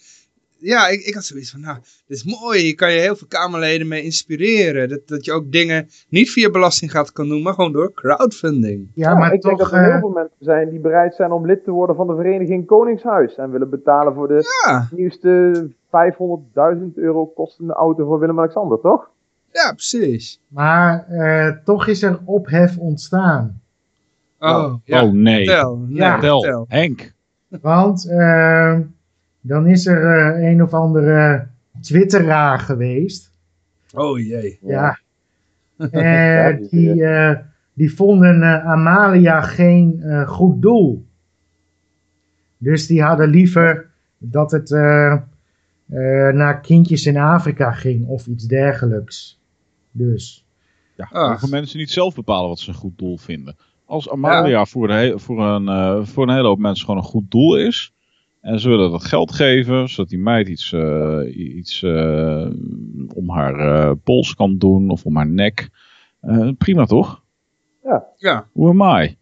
Speaker 3: Ja, ik, ik had zoiets van, nou, dit is mooi. Hier kan je heel veel Kamerleden mee inspireren. Dat, dat je ook dingen niet via belasting gaat kan doen, maar gewoon door crowdfunding.
Speaker 2: Ja, maar
Speaker 5: ik denk
Speaker 2: toch,
Speaker 5: dat er
Speaker 2: eh,
Speaker 5: heel veel mensen zijn die bereid zijn om lid te worden van de vereniging Koningshuis. En willen betalen voor de
Speaker 3: Ja,
Speaker 5: nieuwste 500.000 euro kostende auto voor Willem-Alexander, toch?
Speaker 3: ja, precies.
Speaker 2: maar eh, toch is er ophef ontstaan.
Speaker 3: Oh, ja.
Speaker 4: Oh nee.
Speaker 3: Vertel. Nee,
Speaker 2: Ja.
Speaker 4: Vertel,
Speaker 3: vertel.
Speaker 4: Henk.
Speaker 2: Want eh, dan is er eh, een of andere twitteraar geweest.
Speaker 3: Oh jee.
Speaker 2: Ja. *laughs* Eh,
Speaker 5: die-
Speaker 2: die, eh, die vonden eh, Amalia geen eh, goed doel. Dus die hadden liever dat het eh, eh, naar kindjes in Afrika ging of iets dergelijks. Dus.
Speaker 4: Ja,
Speaker 3: Ah.
Speaker 4: mogen mensen niet zelf bepalen wat ze een goed doel vinden. Als Amalia voor, de voor, een, eh, voor een hele hoop mensen gewoon een goed doel is. En ze willen dat geld geven, zodat die meid iets, eh, iets eh, om haar eh, pols kan doen of om haar nek. Eh, prima toch?
Speaker 3: Ja.
Speaker 4: Hoe am I?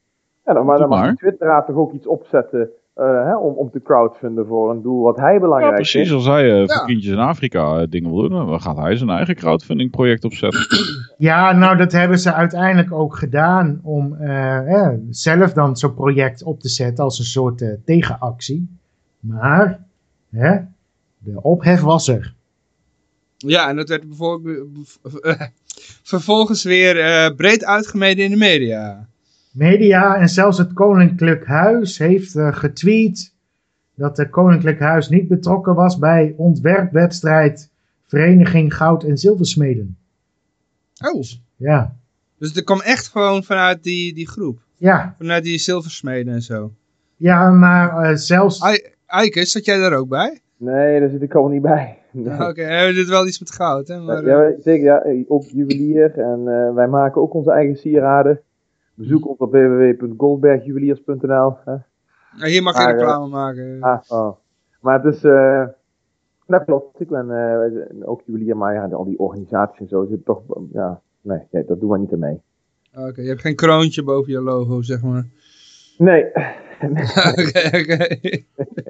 Speaker 5: Ja, dan, maar dan mag twitteraar toch ook iets opzetten eh, hè, om, om te crowdfunden voor een doel wat hij belangrijk
Speaker 4: Ja, precies.
Speaker 5: vindt.
Speaker 4: Als hij eh, voor
Speaker 3: Ja.
Speaker 4: kindjes in Afrika dingen wil doen, dan gaat hij zijn eigen crowdfunding project opzetten.
Speaker 2: Ja, nou dat hebben ze uiteindelijk ook gedaan om eh, eh, zelf dan zo'n project op te zetten als een soort eh, tegenactie. Maar hè, de ophef was er.
Speaker 3: Ja, en dat werd bijvoorbeeld, *laughs* vervolgens weer eh, breed uitgemeden in de media.
Speaker 2: Media en zelfs het Koninklijk Huis heeft eh, getweet dat het Koninklijk Huis niet betrokken was bij ontwerpwedstrijd Vereniging Goud en Zilversmeden.
Speaker 3: Oh,
Speaker 2: Ja,
Speaker 3: dus het kwam echt gewoon vanuit die, die groep.
Speaker 2: ja,
Speaker 3: Vanuit die zilversmeden en zo.
Speaker 2: ja maar eh, zelfs...
Speaker 3: Eike, zat jij daar ook bij?
Speaker 5: Nee, daar zit ik gewoon niet bij. Nee.
Speaker 3: Oké, hebben we dit wel iets met goud, hè? Maar,
Speaker 5: ja,
Speaker 3: eh,
Speaker 5: zeker, ja, ook juwelier. En eh, wij maken ook onze eigen sieraden. Bezoek ons op www.goldbergjuweliers.nl.
Speaker 3: nou, hier mag je
Speaker 5: maar, eh,
Speaker 3: reclame maken.
Speaker 5: Ah, oh. Maar het is, eh, dat klopt. Ik ben ook juwelier, maar ja, al die organisaties en zo zit toch, ja, nee, nee, dat doen we niet aan mee.
Speaker 3: Oké, je hebt geen kroontje boven je logo, zeg maar.
Speaker 5: Nee, *laughs*
Speaker 3: Oké, oké.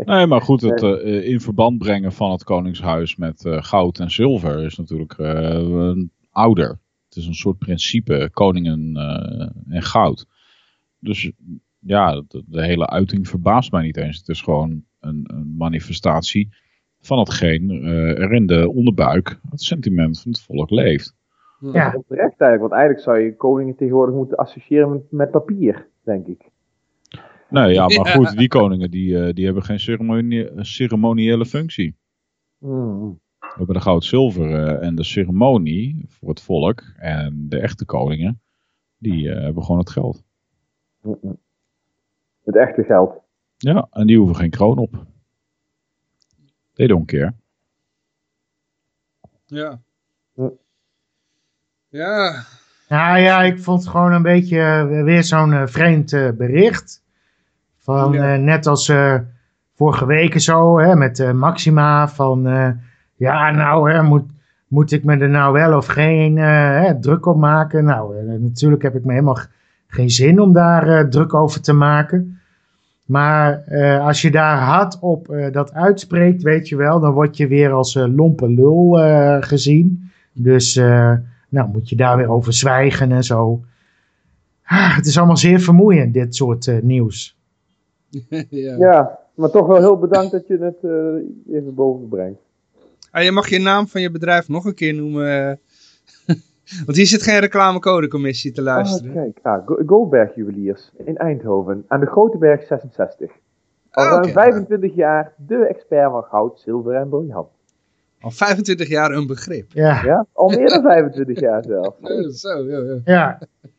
Speaker 4: Nee, maar goed, het eh, in verband brengen van het Koningshuis met eh, goud en zilver is natuurlijk eh, een ouder. Het is een soort principe, koningen eh, en goud. Dus ja, de, de hele uiting verbaast mij niet eens. Het is gewoon een, een manifestatie van hetgeen eh, er in de onderbuik het sentiment van het volk leeft.
Speaker 2: Ja.
Speaker 5: Terecht eigenlijk, want eigenlijk zou je koningen tegenwoordig moeten associëren met, met papier, denk ik.
Speaker 4: Nee, ja, maar
Speaker 3: Ja.
Speaker 4: goed, *laughs* die koningen die, eh, die hebben geen ceremonie- ceremoniële functie.
Speaker 5: Hmm.
Speaker 4: We hebben de goud-zilver eh, en de ceremonie voor het volk. En de echte koningen, die eh, hebben gewoon het geld.
Speaker 5: Mm-mm. Het echte geld.
Speaker 4: Ja, en die hoeven geen kroon op. They don't care.
Speaker 3: Ja. Ja.
Speaker 2: Nou ja, ik vond het gewoon een beetje weer zo'n vreemd eh, bericht. Van
Speaker 3: Ja.
Speaker 2: eh, net als eh, vorige weken zo, hè, met eh, Maxima. Van ja, nou, hè, moet, moet ik me er nou wel of geen hè, druk op maken? Nou, natuurlijk heb ik me helemaal geen zin om daar druk over te maken. Maar als je daar hard op dat uitspreekt, weet je wel, dan word je weer als lompe lul gezien. Dus nou, moet je daar weer over zwijgen en zo. Ah, het is allemaal zeer vermoeiend, dit soort nieuws. *laughs*
Speaker 3: ja.
Speaker 5: Ja, maar toch wel heel bedankt dat je het eh, even boven brengt.
Speaker 3: Ah, je mag je naam van je bedrijf nog een keer noemen. eh. *laughs* Want hier zit geen reclamecodecommissie te
Speaker 5: Ah,
Speaker 3: luisteren.
Speaker 5: kijk, ah, Go- Goldberg Juweliers in Eindhoven aan de Grote Berg 66. Al
Speaker 3: Ah,
Speaker 5: ruim
Speaker 3: oké.
Speaker 5: 25 jaar de expert van goud, zilver en briljant.
Speaker 3: Al 25 jaar een begrip.
Speaker 2: Ja,
Speaker 5: Ja, al meer dan 25 jaar zelfs. *laughs*
Speaker 3: Oh, zo, ja, ja.
Speaker 2: ja.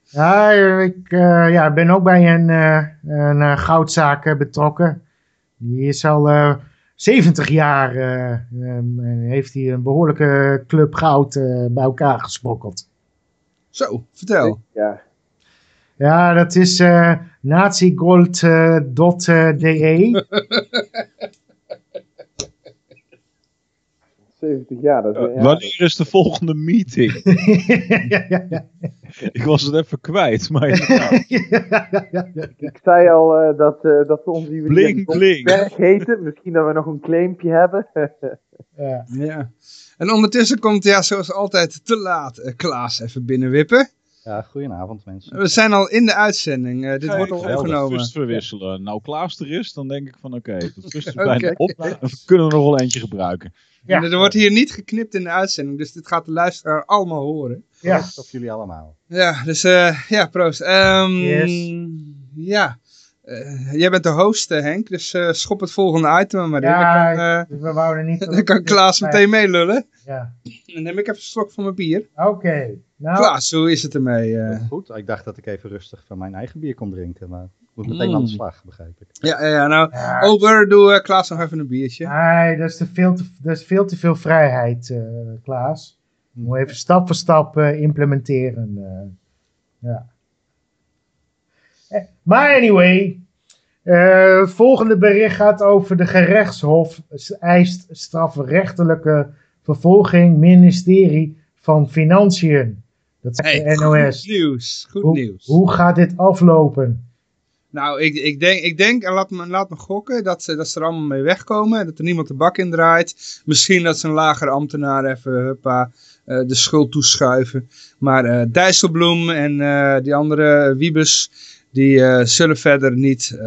Speaker 2: Ja, ik eh, ja, ben ook bij een, eh, een eh, goudzaak betrokken. Die is al eh 70 jaar, eh, ehm, en heeft hij een behoorlijke club goud eh, bij elkaar gesprokkeld.
Speaker 3: Zo, vertel.
Speaker 5: Ja.
Speaker 2: Ja, dat is eh nazigold.de. *laughs*
Speaker 5: 70 jaar. Dat is, ja,
Speaker 4: Wanneer is de volgende meeting? *laughs*
Speaker 2: ja, ja, ja.
Speaker 4: Ik was het even kwijt, maar. *laughs*
Speaker 5: Ik zei al eh, dat, eh, dat we ons
Speaker 4: bling.
Speaker 5: Berg heten. Misschien dat we nog een claimpje hebben. *laughs*
Speaker 2: Ja.
Speaker 3: Ja. En ondertussen komt, ja, zoals altijd, te laat eh, Klaas even binnenwippen.
Speaker 6: Ja, goedenavond mensen.
Speaker 3: We zijn al in de uitzending. eh, dit wordt al
Speaker 4: Geweldig.
Speaker 3: opgenomen.
Speaker 4: Fust verwisselen. Nou, Klaas er is, dan denk ik van oké, de fust is
Speaker 3: Oké.
Speaker 4: bijna op. We kunnen er nog wel eentje gebruiken.
Speaker 2: Ja.
Speaker 3: En er wordt hier niet geknipt in de uitzending, dus dit gaat de luisteraar allemaal horen.
Speaker 2: Ja.
Speaker 6: Proost op jullie allemaal.
Speaker 3: Ja, dus eh, ja, proost. Ehm,
Speaker 2: Yes.
Speaker 3: Ja, Eh, jij bent de host eh, Henk, dus eh, schop het volgende item maar in.
Speaker 2: Ja,
Speaker 3: dan kan, eh,
Speaker 2: we wouden niet... *laughs*
Speaker 3: dan kan Klaas meteen meelullen.
Speaker 2: Ja.
Speaker 3: Dan neem ik even een slok van mijn bier.
Speaker 2: Oké. Nou,
Speaker 3: Klaas, hoe is het ermee? eh?
Speaker 6: Goed, ik dacht dat ik even rustig van mijn eigen bier kon drinken, maar moet meteen
Speaker 3: Mm.
Speaker 6: aan de slag, begrijp ik.
Speaker 3: Ja, ja, ja, nou,
Speaker 2: ja,
Speaker 3: over, doe eh, Klaas nog even een biertje.
Speaker 2: Nee, dat is, te veel te, dat is veel te veel vrijheid, eh, Klaas. Moet even stap voor stap eh, implementeren. eh. ja. Maar anyway, eh, het volgende bericht gaat over de gerechtshof eist strafrechtelijke vervolging ministerie van Financiën. Dat is
Speaker 3: Hey,
Speaker 2: de NOS.
Speaker 3: Goed nieuws, goed
Speaker 2: Hoe,
Speaker 3: nieuws.
Speaker 2: hoe gaat dit aflopen?
Speaker 3: Nou, ik, ik denk, ik denk en laat me, laat me gokken, dat ze, dat ze er allemaal mee wegkomen. Dat er niemand de bak in draait. Misschien dat ze een lagere ambtenaar even huppa, eh, de schuld toeschuiven. Maar eh Dijsselbloem en eh, die andere Wiebes, die zullen verder niet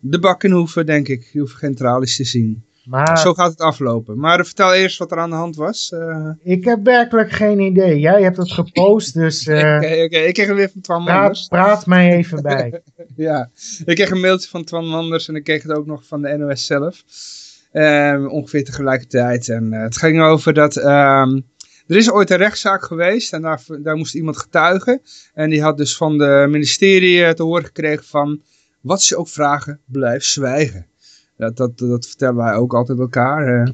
Speaker 3: de bak in hoeven, denk ik. Die hoeven geen tralies te zien.
Speaker 2: Maar
Speaker 3: Zo gaat het aflopen. Maar vertel eerst wat er aan de hand was. eh.
Speaker 2: ik heb werkelijk geen idee. Jij hebt het gepost, *laughs* dus eh,
Speaker 3: Oké, oké. Ik kreeg hem weer van Twan
Speaker 2: praat,
Speaker 3: Manders.
Speaker 2: praat mij even *laughs* bij.
Speaker 3: Ja, ik kreeg een mailtje van Twan Manders en ik kreeg het ook nog van de NOS zelf. Ehm, ongeveer tegelijkertijd. En eh, het ging over dat... ehm, er is ooit een rechtszaak geweest en daar, daar moest iemand getuigen. En die had dus van de ministerie te horen gekregen van... Wat ze ook vragen, blijf zwijgen. Dat, dat, dat vertellen wij ook altijd elkaar. eh.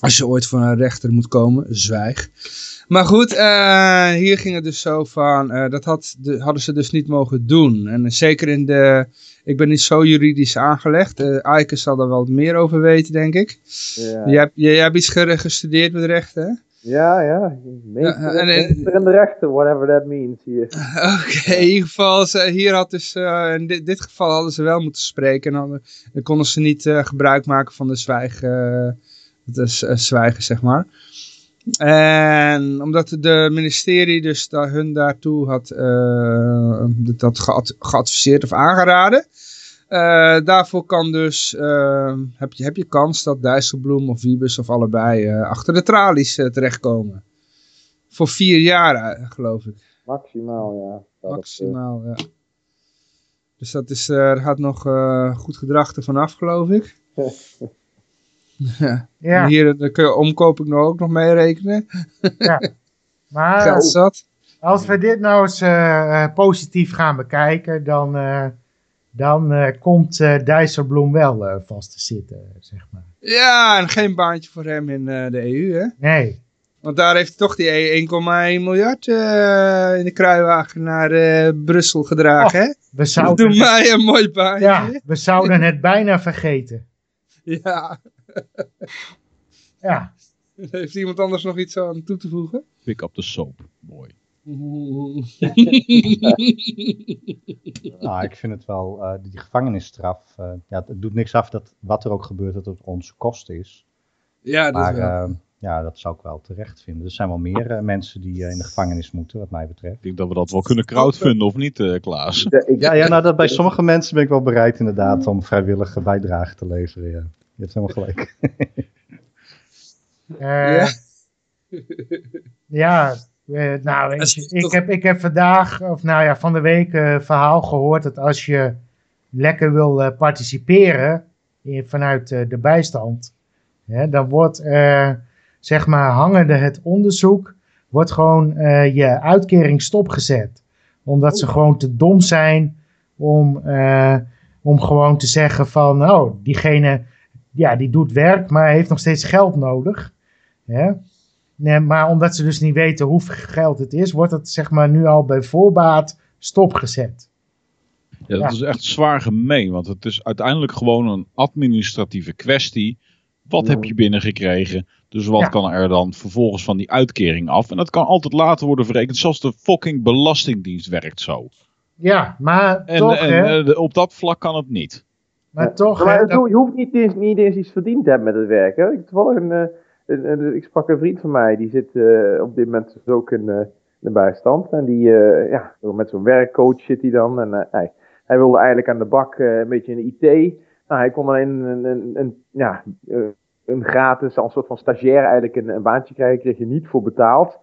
Speaker 3: als je ooit voor een rechter moet komen, zwijg. Maar goed, eh, hier ging het dus zo van, eh, dat had de, hadden ze dus niet mogen doen. En zeker in de, ik ben niet zo juridisch aangelegd. Uh, Eike zal daar wel wat meer over weten, denk ik.
Speaker 5: Ja,
Speaker 3: Jij, hebt- jij, jij hebt iets ge- gestudeerd met rechten, hè?
Speaker 5: Ja. ja. Meester,
Speaker 3: Ja, en- en-
Speaker 5: meester in de rechten, whatever that means hier. *laughs*
Speaker 3: Oké, in ieder geval, ze, hier had dus, eh, in dit, dit geval hadden ze wel moeten spreken. En dan, dan konden ze niet eh, gebruik maken van de zwijg, eh, het is, eh, zwijgen, zeg maar. En omdat de ministerie dus daar, hun daartoe had, dat gead- geadviseerd of aangeraden. Eh, daarvoor kan dus, eh, heb, je, heb je kans dat Dijsselbloem of Wiebes of allebei eh, achter de tralies eh, terechtkomen. Voor vier jaar, geloof ik.
Speaker 5: Maximaal, ja.
Speaker 3: Maximaal, ja. Dus dat is, eh, er gaat nog eh, goed gedrag ervan af, geloof ik. ja. *laughs*
Speaker 2: Ja,
Speaker 3: En Hier eh, kun je omkoping nog ook nog mee rekenen.
Speaker 2: maar
Speaker 3: Geld zat.
Speaker 2: als we dit nou eens positief gaan bekijken, dan, eh, dan eh, komt eh Dijsselbloem wel eh, vast te zitten, zeg maar.
Speaker 3: Ja, en geen baantje voor hem in eh, de EU, hè.
Speaker 2: Nee,
Speaker 3: Want daar heeft hij toch die 1,1 miljard eh, in de kruiwagen naar eh, Brussel gedragen, hè.
Speaker 2: we zouden,
Speaker 3: Doe mij een mooi baantje.
Speaker 2: ja, we zouden het bijna vergeten. *laughs*
Speaker 3: ja.
Speaker 2: Ja, *laughs*
Speaker 3: Heeft iemand anders nog iets aan toe te voegen?
Speaker 4: Pick up the soap. Mooi. *laughs*
Speaker 6: Nou, ik vind het wel, eh, die gevangenisstraf, eh, ja, het doet niks af dat wat er ook gebeurt, dat het op onze kosten is.
Speaker 3: ja, dat
Speaker 6: Maar
Speaker 3: wel.
Speaker 6: eh, ja, dat zou ik wel terecht vinden. Er zijn wel meer eh, mensen die in de gevangenis moeten, wat mij betreft.
Speaker 4: Ik denk dat we dat wel kunnen crowdfunden, of niet, eh, Klaas?
Speaker 6: Ja, ja nou, dat, bij sommige mensen ben ik wel bereid inderdaad om vrijwillige bijdrage te leveren. Ja. Je hebt helemaal gelijk.
Speaker 2: eh,
Speaker 3: Ja.
Speaker 2: ja eh, nou, ik,
Speaker 3: toch-
Speaker 2: heb, ik heb vandaag, of nou ja, van de week een verhaal gehoord dat als je lekker wil eh, participeren in, vanuit de bijstand, hè, dan wordt, zeg maar, hangende het onderzoek, wordt gewoon je uitkering stopgezet. Omdat ze gewoon te dom zijn om, om gewoon te zeggen van, oh, diegene, ja, die doet werk, maar heeft nog steeds geld nodig. Hè? Nee, maar omdat ze dus niet weten hoeveel geld het is, wordt het zeg maar nu al bij voorbaat stopgezet.
Speaker 4: Ja, dat
Speaker 2: Ja.
Speaker 4: is echt zwaar gemeen, want het is uiteindelijk gewoon een administratieve kwestie. Wat heb je binnengekregen? Dus wat
Speaker 2: Ja.
Speaker 4: kan er dan vervolgens van die uitkering af? En dat kan altijd later worden verrekend, zoals de fucking belastingdienst werkt zo.
Speaker 2: Ja, maar
Speaker 4: En,
Speaker 2: toch,
Speaker 4: en
Speaker 2: hè?
Speaker 4: eh, de- op dat vlak kan het niet.
Speaker 2: maar toch,
Speaker 5: maar
Speaker 2: hè, dat-
Speaker 5: je hoeft niet eens, niet eens iets verdiend te hebben met het werk. Hè? Ik, toevallig een, eh, een- een- ik sprak een vriend van mij, die zit eh, op dit moment dus ook in, eh, in de bijstand. En die, eh, ja, met zo'n werkcoach zit hij dan. En hij, hij wilde eigenlijk aan de bak een beetje in IT. Nou, hij kon alleen een, een, een, ja, een gratis, als soort van stagiair eigenlijk een, een baantje krijgen. Kreeg je niet voor betaald.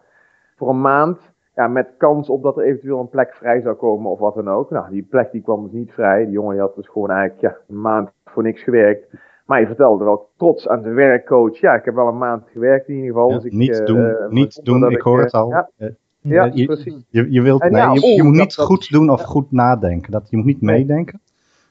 Speaker 5: Voor een maand. Ja, met kans op dat er eventueel een plek vrij zou komen of wat dan ook. Nou, die plek die kwam dus niet vrij. Die jongen had dus gewoon eigenlijk ja, een maand voor niks gewerkt. Maar je vertelde wel trots aan zijn werkcoach. Ja, ik heb wel een maand gewerkt in ieder geval.
Speaker 6: Ja,
Speaker 5: dus ik,
Speaker 6: niet
Speaker 5: eh,
Speaker 6: doen,
Speaker 5: eh,
Speaker 6: niet
Speaker 5: zonder
Speaker 6: doen, ik hoor
Speaker 5: eh,
Speaker 6: het al.
Speaker 5: Ja, ja
Speaker 6: je,
Speaker 5: precies.
Speaker 6: je, je, wilt, nee, je,
Speaker 5: oh,
Speaker 6: je moet niet
Speaker 5: dat-
Speaker 6: goed doen of goed nadenken. Dat, je moet niet
Speaker 5: Nee.
Speaker 6: meedenken.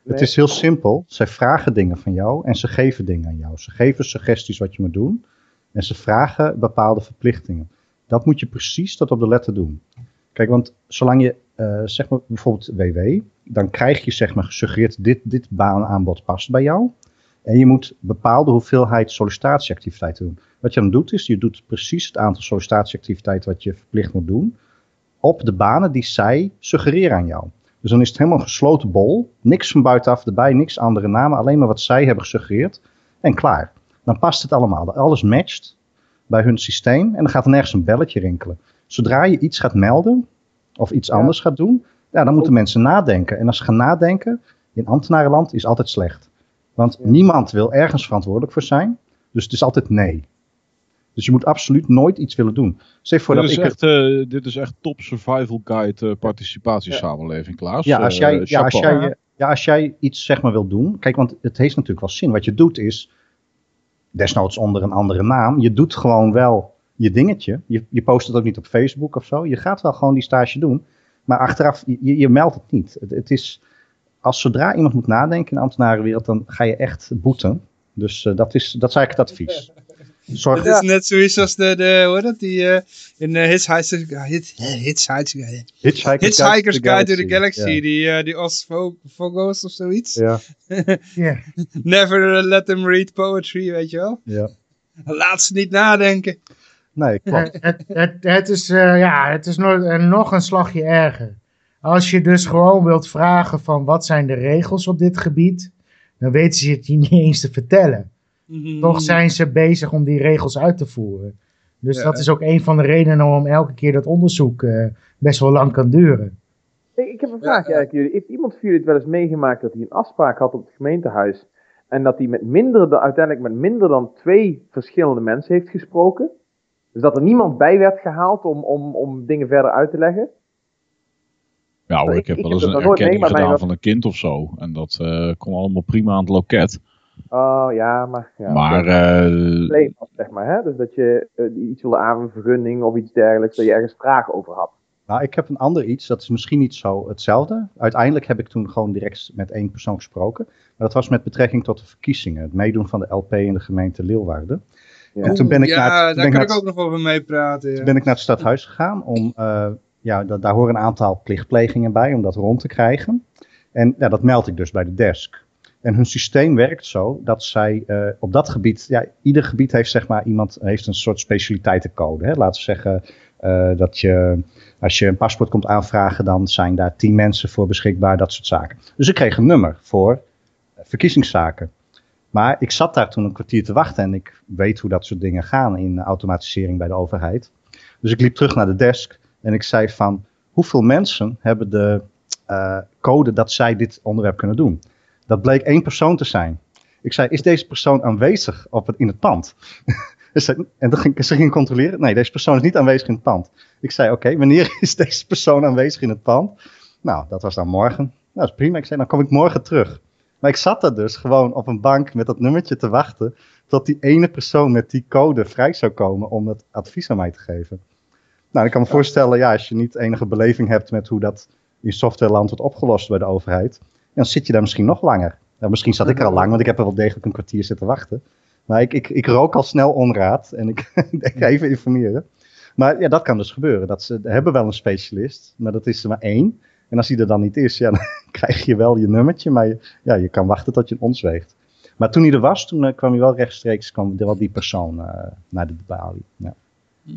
Speaker 6: Het is heel simpel. Zij vragen dingen van jou en ze geven dingen aan jou. Ze geven suggesties wat je moet doen. En ze vragen bepaalde verplichtingen. Dat moet je precies tot op de letter doen. Kijk, want zolang je, eh, zeg maar bijvoorbeeld WW, dan krijg je zeg maar gesuggereerd, dit, dit baanaanbod past bij jou. En je moet bepaalde hoeveelheid sollicitatieactiviteiten doen. Wat je dan doet is, je doet precies het aantal sollicitatieactiviteiten wat je verplicht moet doen. Op de banen die zij suggereren aan jou. Dus dan is het helemaal een gesloten bol. Niks van buitenaf erbij, niks andere namen. Alleen maar wat zij hebben gesuggereerd. En klaar. Dan past het allemaal. Alles matcht bij hun systeem. En dan gaat er nergens een belletje rinkelen. Zodra je iets gaat melden. Of iets
Speaker 5: Ja.
Speaker 6: anders gaat doen. Ja, dan moeten mensen nadenken. En als ze gaan nadenken. In ambtenarenland is altijd slecht. Want
Speaker 5: Ja.
Speaker 6: niemand wil ergens verantwoordelijk voor zijn. Dus het is altijd nee. Dus je moet absoluut nooit iets willen doen. Voor
Speaker 4: Dit
Speaker 6: dat
Speaker 4: is,
Speaker 6: ik...
Speaker 4: echt, eh, dit is echt top survival guide eh, participatiesamenleving, Klaas.
Speaker 6: Ja, als
Speaker 4: Eh,
Speaker 6: jij, ja, als jij, ja, als jij iets zeg maar wil doen. Kijk, want het heeft natuurlijk wel zin. Wat je doet is, desnoods onder een andere naam. Je doet gewoon wel je dingetje. Je, je post het ook niet op Facebook of zo. Je gaat wel gewoon die stage doen. Maar achteraf, je, je meldt het niet. Het, het is, als zodra iemand moet nadenken in de ambtenarenwereld, dan ga je echt boeten. Dus eh, dat, is, dat is eigenlijk het advies. *laughs* Zorg,
Speaker 3: Het is net zoiets als de, de hoe heet dat, die eh, in uh, Hitchhiker's, hit, Hitchhiker's,
Speaker 6: Hitchhiker's,
Speaker 3: Hitchhiker's Guide to the Galaxy, die, uh, die Os Fo- Fogos of zoiets.
Speaker 6: Ja, *laughs*
Speaker 2: ja.
Speaker 3: Never uh, let them read poetry, weet je wel.
Speaker 6: ja.
Speaker 3: Laat ze niet nadenken.
Speaker 6: Nee, klopt. *laughs*
Speaker 2: het, het, het is, eh, ja, het is nog, nog een slagje erger. Als je dus gewoon wilt vragen van wat zijn de regels op dit gebied, dan weten ze het je niet eens te vertellen.
Speaker 3: Mhm.
Speaker 2: Toch zijn ze bezig om die regels uit te voeren. Dus
Speaker 3: Ja.
Speaker 2: dat is ook een van de redenen waarom elke keer dat onderzoek eh, best wel lang kan duren.
Speaker 5: Ik, ik heb een vraag eigenlijk jullie. Heeft iemand van jullie het wel eens meegemaakt dat hij een afspraak had op het gemeentehuis en dat hij met minder dan, uiteindelijk met minder dan twee verschillende mensen heeft gesproken? Dus dat er niemand bij werd gehaald om, om, om dingen verder uit te leggen?
Speaker 4: Ja hoor,
Speaker 5: Ik-
Speaker 4: ik heb
Speaker 5: ik
Speaker 4: wel
Speaker 5: heb
Speaker 4: eens een erkenning gedaan van een kind of zo. En dat eh kon allemaal prima aan het loket.
Speaker 5: Oh ja, maar. Ja,
Speaker 4: maar eh,
Speaker 5: was, zeg maar, hè? Dus dat je eh, iets wilde aan een vergunning of iets dergelijks, dat je ergens vragen over had.
Speaker 6: Nou, ik heb een ander iets, dat is misschien niet zo hetzelfde. Uiteindelijk heb ik toen gewoon direct met één persoon gesproken. Maar dat was met betrekking tot de verkiezingen, het meedoen van de LP in de gemeente Leeuwarden.
Speaker 5: Ja.
Speaker 6: En toen ben ik
Speaker 3: ja,
Speaker 6: naar het- ben
Speaker 3: daar
Speaker 6: ik
Speaker 3: kan
Speaker 6: naar
Speaker 3: ik ook nog over meepraten. Ja.
Speaker 6: Toen ben ik naar het stadhuis gegaan om, eh, ja, da- daar horen een aantal plichtplegingen bij om dat rond te krijgen. En ja, dat meld ik dus bij de desk. En hun systeem werkt zo dat zij eh, op dat gebied, ja, ieder gebied heeft zeg maar iemand heeft een soort specialiteitencode. Hè? Laten we zeggen eh, dat je, als je een paspoort komt aanvragen, dan zijn daar tien mensen voor beschikbaar, dat soort zaken. Dus ik kreeg een nummer voor eh, verkiezingszaken. Maar ik zat daar toen een kwartier te wachten en ik weet hoe dat soort dingen gaan in automatisering bij de overheid. Dus ik liep terug naar de desk en ik zei van, hoeveel mensen hebben de eh, code dat zij dit onderwerp kunnen doen? Dat bleek één persoon te zijn. Ik zei, is deze persoon aanwezig op in het pand? *laughs* En dan ging, ze ging controleren. Nee, deze persoon is niet aanwezig in het pand. Ik zei, oké, wanneer *laughs* is deze persoon aanwezig in het pand? Nou, dat was dan morgen. Nou, dat is prima. Ik zei, dan kom ik morgen terug. Maar ik zat daar dus gewoon op een bank met dat nummertje te wachten. Tot die ene persoon met die code vrij zou komen om het advies aan mij te geven. Nou, ik kan me voorstellen, ja, als je niet enige beleving hebt met hoe dat in softwareland wordt opgelost bij de overheid, dan zit je daar misschien nog langer. Nou, misschien zat ik er al lang, want ik heb er wel degelijk een kwartier zitten wachten. Maar ik, ik, ik rook al snel onraad en ik *laughs* denk even informeren. Maar ja, dat kan dus gebeuren. Dat ze hebben wel een specialist, maar dat is er maar één. En als die er dan niet is, ja, *laughs* dan krijg je wel je nummertje, maar je, ja, je kan wachten tot je een ons weegt. Maar toen hij er was, toen eh, kwam hij wel rechtstreeks kwam er wel die persoon eh, naar de balie. Ja.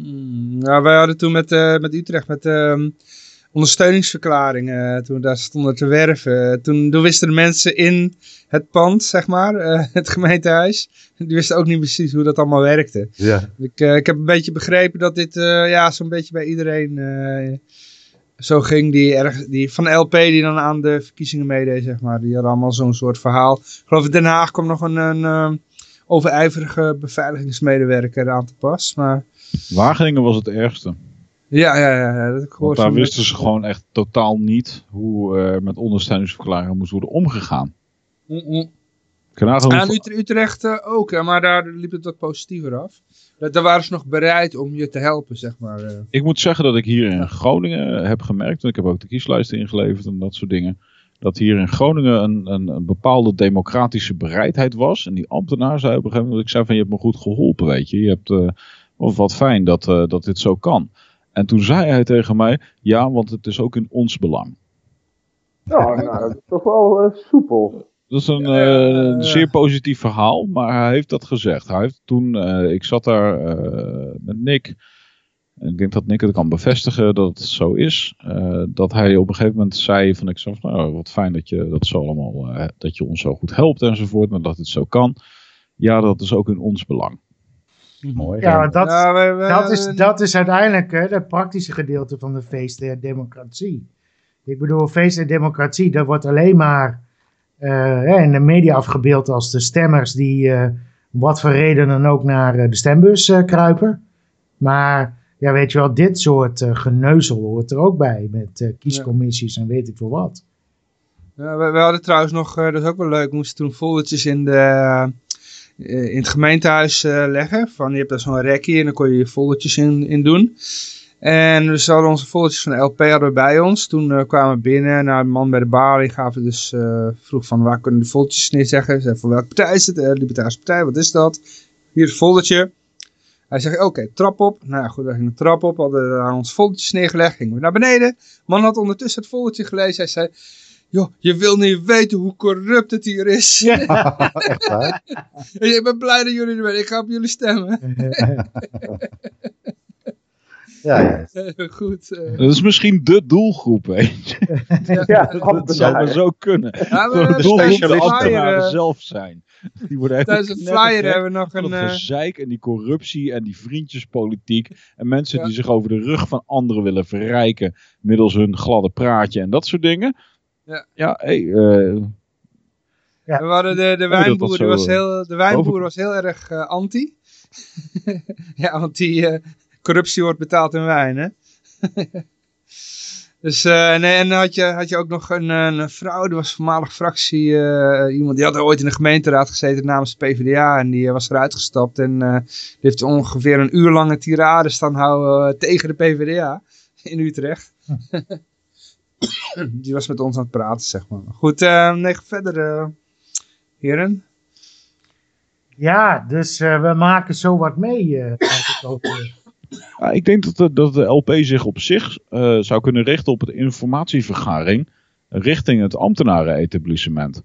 Speaker 3: Hmm, ja, wij hadden toen met, eh, met Utrecht met ehm, ondersteuningsverklaringen, toen we daar stonden te werven. Toen, toen wisten de mensen in het pand, zeg maar, eh, *laughs* het gemeentehuis, die wisten ook niet precies hoe dat allemaal werkte.
Speaker 6: Ja.
Speaker 3: Ik, eh, ik heb een beetje begrepen dat dit eh, ja, zo'n beetje bij iedereen eh, zo ging. Die, erg, die van de LP die dan aan de verkiezingen meedeed, zeg maar. Die hadden allemaal zo'n soort verhaal. Ik geloof in Den Haag kwam nog een, een eh, overijverige beveiligingsmedewerker aan te pas. Maar
Speaker 4: Wageningen was het ergste.
Speaker 3: ja, ja, ja, ja, dat ik
Speaker 4: Want daar wisten ze gewoon echt totaal niet hoe er met ondersteuningsverklaringen moest worden omgegaan.
Speaker 3: Mm, mm.
Speaker 4: Hoeveel-
Speaker 3: Utrecht, eh, ook, hè, maar daar liep het wat positiever af. Da- Daar waren ze nog bereid om je te helpen, zeg maar. eh.
Speaker 4: Ik moet zeggen dat ik hier in Groningen heb gemerkt, en ik heb ook de kieslijsten ingeleverd en dat soort dingen, dat hier in Groningen een, een, een bepaalde democratische bereidheid was. En die ambtenaar zei op een gegeven moment, ik zei van je hebt me goed geholpen, weet je. Je hebt, eh, wat, fijn dat, eh, dat dit zo kan. En toen zei hij tegen mij, ja, want het is ook in ons belang.
Speaker 5: Nou, nou, dat is toch wel eh, soepel.
Speaker 4: Dat is een
Speaker 3: Ja, ja,
Speaker 4: eh,
Speaker 3: ja.
Speaker 4: zeer positief verhaal, maar hij heeft dat gezegd. Hij heeft toen, ik zat daar met Nick, en ik denk dat Nick het kan bevestigen dat het zo is, dat hij op een gegeven moment zei van ik van, nou wat fijn dat je dat zo allemaal, dat je ons zo goed helpt enzovoort, maar dat het zo kan. Ja, dat is ook in ons belang.
Speaker 6: Mooi.
Speaker 2: Ja, want dat,
Speaker 3: wij-
Speaker 2: dat, is, dat is uiteindelijk hè, het praktische gedeelte van de feest der democratie. Ik bedoel, feest der democratie, dat wordt alleen maar eh, hè, in de media afgebeeld als de stemmers die eh, om wat voor reden dan ook naar eh, de stembus eh, kruipen. Maar ja, weet je wel, dit soort eh, geneuzel hoort er ook bij met eh, kiescommissies en weet ik veel wat.
Speaker 3: Ja, we, we hadden trouwens nog, eh, dat is ook wel leuk, we moesten toen foldertjes in, de, in het gemeentehuis eh, leggen. Van, je hebt daar zo'n rekje en dan kon je je foldertjes in, in doen. En dus hadden onze foldertjes van de LP hadden we bij ons. Toen eh, kwamen we binnen, naar de man bij de balie gaven dus, eh, vroeg van waar kunnen de foldertjes neerzetten. Zei van welke partij is het? Eh, Libertarische Partij, wat is dat? Hier het foldertje. Hij zegt, oké, trap op. Nou ja, goed, we gingen de trap op, hadden daar ons foldertjes neergelegd, gingen we naar beneden. Man had ondertussen het foldertje gelezen. Hij zei, joh, je wil niet weten hoe corrupt het hier is. *laughs*
Speaker 6: Echt waar?
Speaker 3: ik ben blij dat jullie er zijn. Ik ga op jullie stemmen. *laughs*
Speaker 6: Ja, ja. *laughs*
Speaker 3: Goed. eh.
Speaker 4: Dat is misschien de doelgroep, weet je.
Speaker 5: Ja,
Speaker 4: Dat zou maar zo kunnen.
Speaker 3: Ja, we
Speaker 4: De doelgroep de ambtenaren
Speaker 3: eh,
Speaker 4: zelf zijn. Die worden
Speaker 3: tijdens de
Speaker 4: helemaal
Speaker 3: flyer hebben we nog
Speaker 4: van
Speaker 3: een...
Speaker 4: het
Speaker 3: eh,
Speaker 4: gezeik en die corruptie en die vriendjespolitiek. En mensen
Speaker 3: Ja.
Speaker 4: die zich over de rug van anderen willen verrijken middels hun gladde praatje en dat soort dingen.
Speaker 3: Ja.
Speaker 4: Ja, hey, eh,
Speaker 2: Ja.
Speaker 3: We hadden de, de wijnboer, die was
Speaker 4: eh,
Speaker 3: heel, de wijnboer was heel erg eh, anti. *laughs* ja, want die eh, corruptie wordt betaald in wijn, hè. *laughs* dus, eh, nee, en dan had je, had je ook nog een, een vrouw, die was voormalig fractie, eh, iemand die had ooit in de gemeenteraad gezeten namens de PvdA en die was eruit gestapt en eh, die heeft ongeveer een uur lange tirade staan houden tegen de PvdA in Utrecht. *laughs* die was met ons aan het praten, zeg maar. Goed, eh nee, verder, eh, heren.
Speaker 2: Ja, dus eh, we maken zo wat mee.
Speaker 4: ja, ik denk dat de, dat de LP zich op zich eh, zou kunnen richten op het informatievergaring richting het ambtenarenetablissement.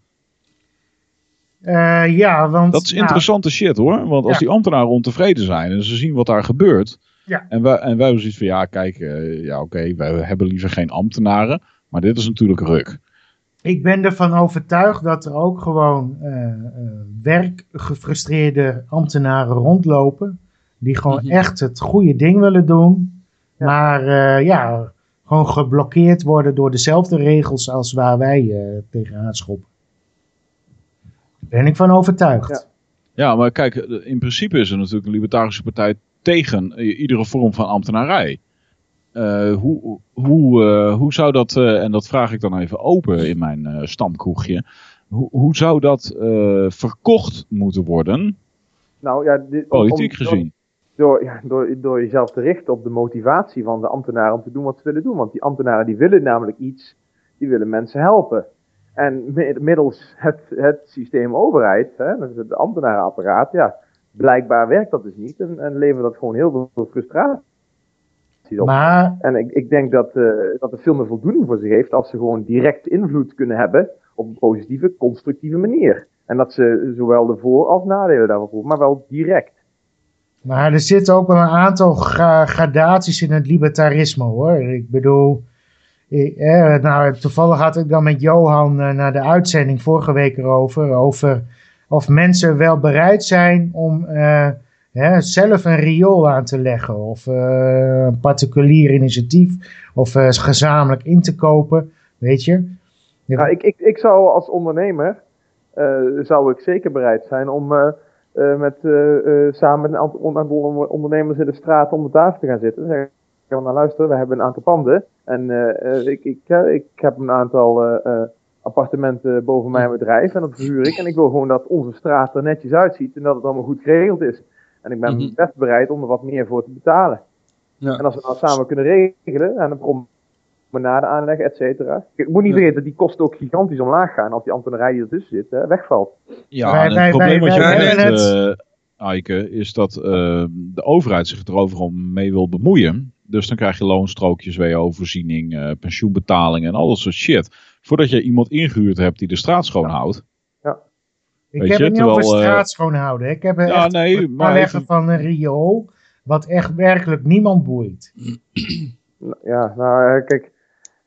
Speaker 2: Eh, ja, want...
Speaker 4: Dat is
Speaker 2: nou,
Speaker 4: interessante shit hoor. Want als
Speaker 2: Ja.
Speaker 4: die ambtenaren ontevreden zijn en ze zien wat daar gebeurt.
Speaker 2: Ja.
Speaker 4: En, wij, en wij hebben zoiets van ja, kijk, eh, ja oké, wij hebben liever geen ambtenaren. Maar dit is natuurlijk ruk.
Speaker 2: Ik ben ervan overtuigd dat er ook gewoon eh, eh, werkgefrustreerde ambtenaren rondlopen. Die gewoon
Speaker 3: Mhm.
Speaker 2: echt het goede ding willen doen. Maar eh, ja, gewoon geblokkeerd worden door dezelfde regels als waar wij eh, tegenaan schoppen. Daar ben ik van overtuigd.
Speaker 5: Ja.
Speaker 4: Ja, maar kijk, in principe is er natuurlijk een libertarische partij tegen iedere vorm van ambtenarij. Eh, hoe, hoe, eh, hoe zou dat, eh, en dat vraag ik dan even open in mijn stamkroegje. Hoe, hoe zou dat verkocht moeten worden,
Speaker 5: Nou ja, dit,
Speaker 4: politiek
Speaker 5: om-
Speaker 4: gezien?
Speaker 5: Door, ja, door, door jezelf te richten op de motivatie van de ambtenaren om te doen wat ze willen doen. Want die ambtenaren die willen namelijk iets die willen mensen helpen. En middels het, het systeem overheid, hè, het ambtenarenapparaat, ja, blijkbaar werkt dat dus niet en, en levert dat gewoon heel veel frustratie op.
Speaker 2: Maar,
Speaker 5: En ik, ik denk dat, uh, dat het veel meer voldoening voor zich heeft als ze gewoon direct invloed kunnen hebben op een positieve, constructieve manier. En dat ze zowel de voor- als nadelen daarvan voelen, maar wel direct.
Speaker 2: maar er zitten ook wel een aantal gra- gradaties in het libertarisme hoor. Ik bedoel, ik, eh, nou, toevallig had ik dan met Johan uh, naar de uitzending vorige week erover. Over of mensen wel bereid zijn om uh, hè, zelf een riool aan te leggen. Of uh, een particulier initiatief. Of uh, gezamenlijk in te kopen. Weet je.
Speaker 5: Nou, ik, ik, ik zou als ondernemer, zou ik zeker bereid zijn om met, samen met een aantal ondernemers in de straat om de tafel te gaan zitten. En zeggen, nou luister, we hebben een aantal panden. En ik, ik, ik heb een aantal appartementen boven mijn bedrijf en dat verhuur ik. En ik wil gewoon dat onze straat er netjes uitziet en dat het allemaal goed geregeld is. En ik ben mm -hmm. best bereid om er wat meer voor te betalen. Ja. En als we dat samen kunnen regelen en een promenade aanleggen, et cetera. Ik moet niet vergeten dat die kosten ook gigantisch omlaag gaan als die ambtenarij die ertussen zit hè, wegvalt.
Speaker 4: Ja, wij, en het probleem wat je hebt, uh, Aike, is dat uh, de overheid zich er overal mee wil bemoeien. Dus dan krijg je loonstrookjes, WO-voorziening, uh, pensioenbetaling en al dat soort shit. Voordat je iemand ingehuurd hebt die de straat schoonhoudt.
Speaker 5: Ja.
Speaker 2: Ik heb je, het niet terwijl, over straat schoonhouden. Ik heb ja, echt nee, maar even... van een riool. Wat echt werkelijk niemand boeit.
Speaker 5: Ja, nou kijk.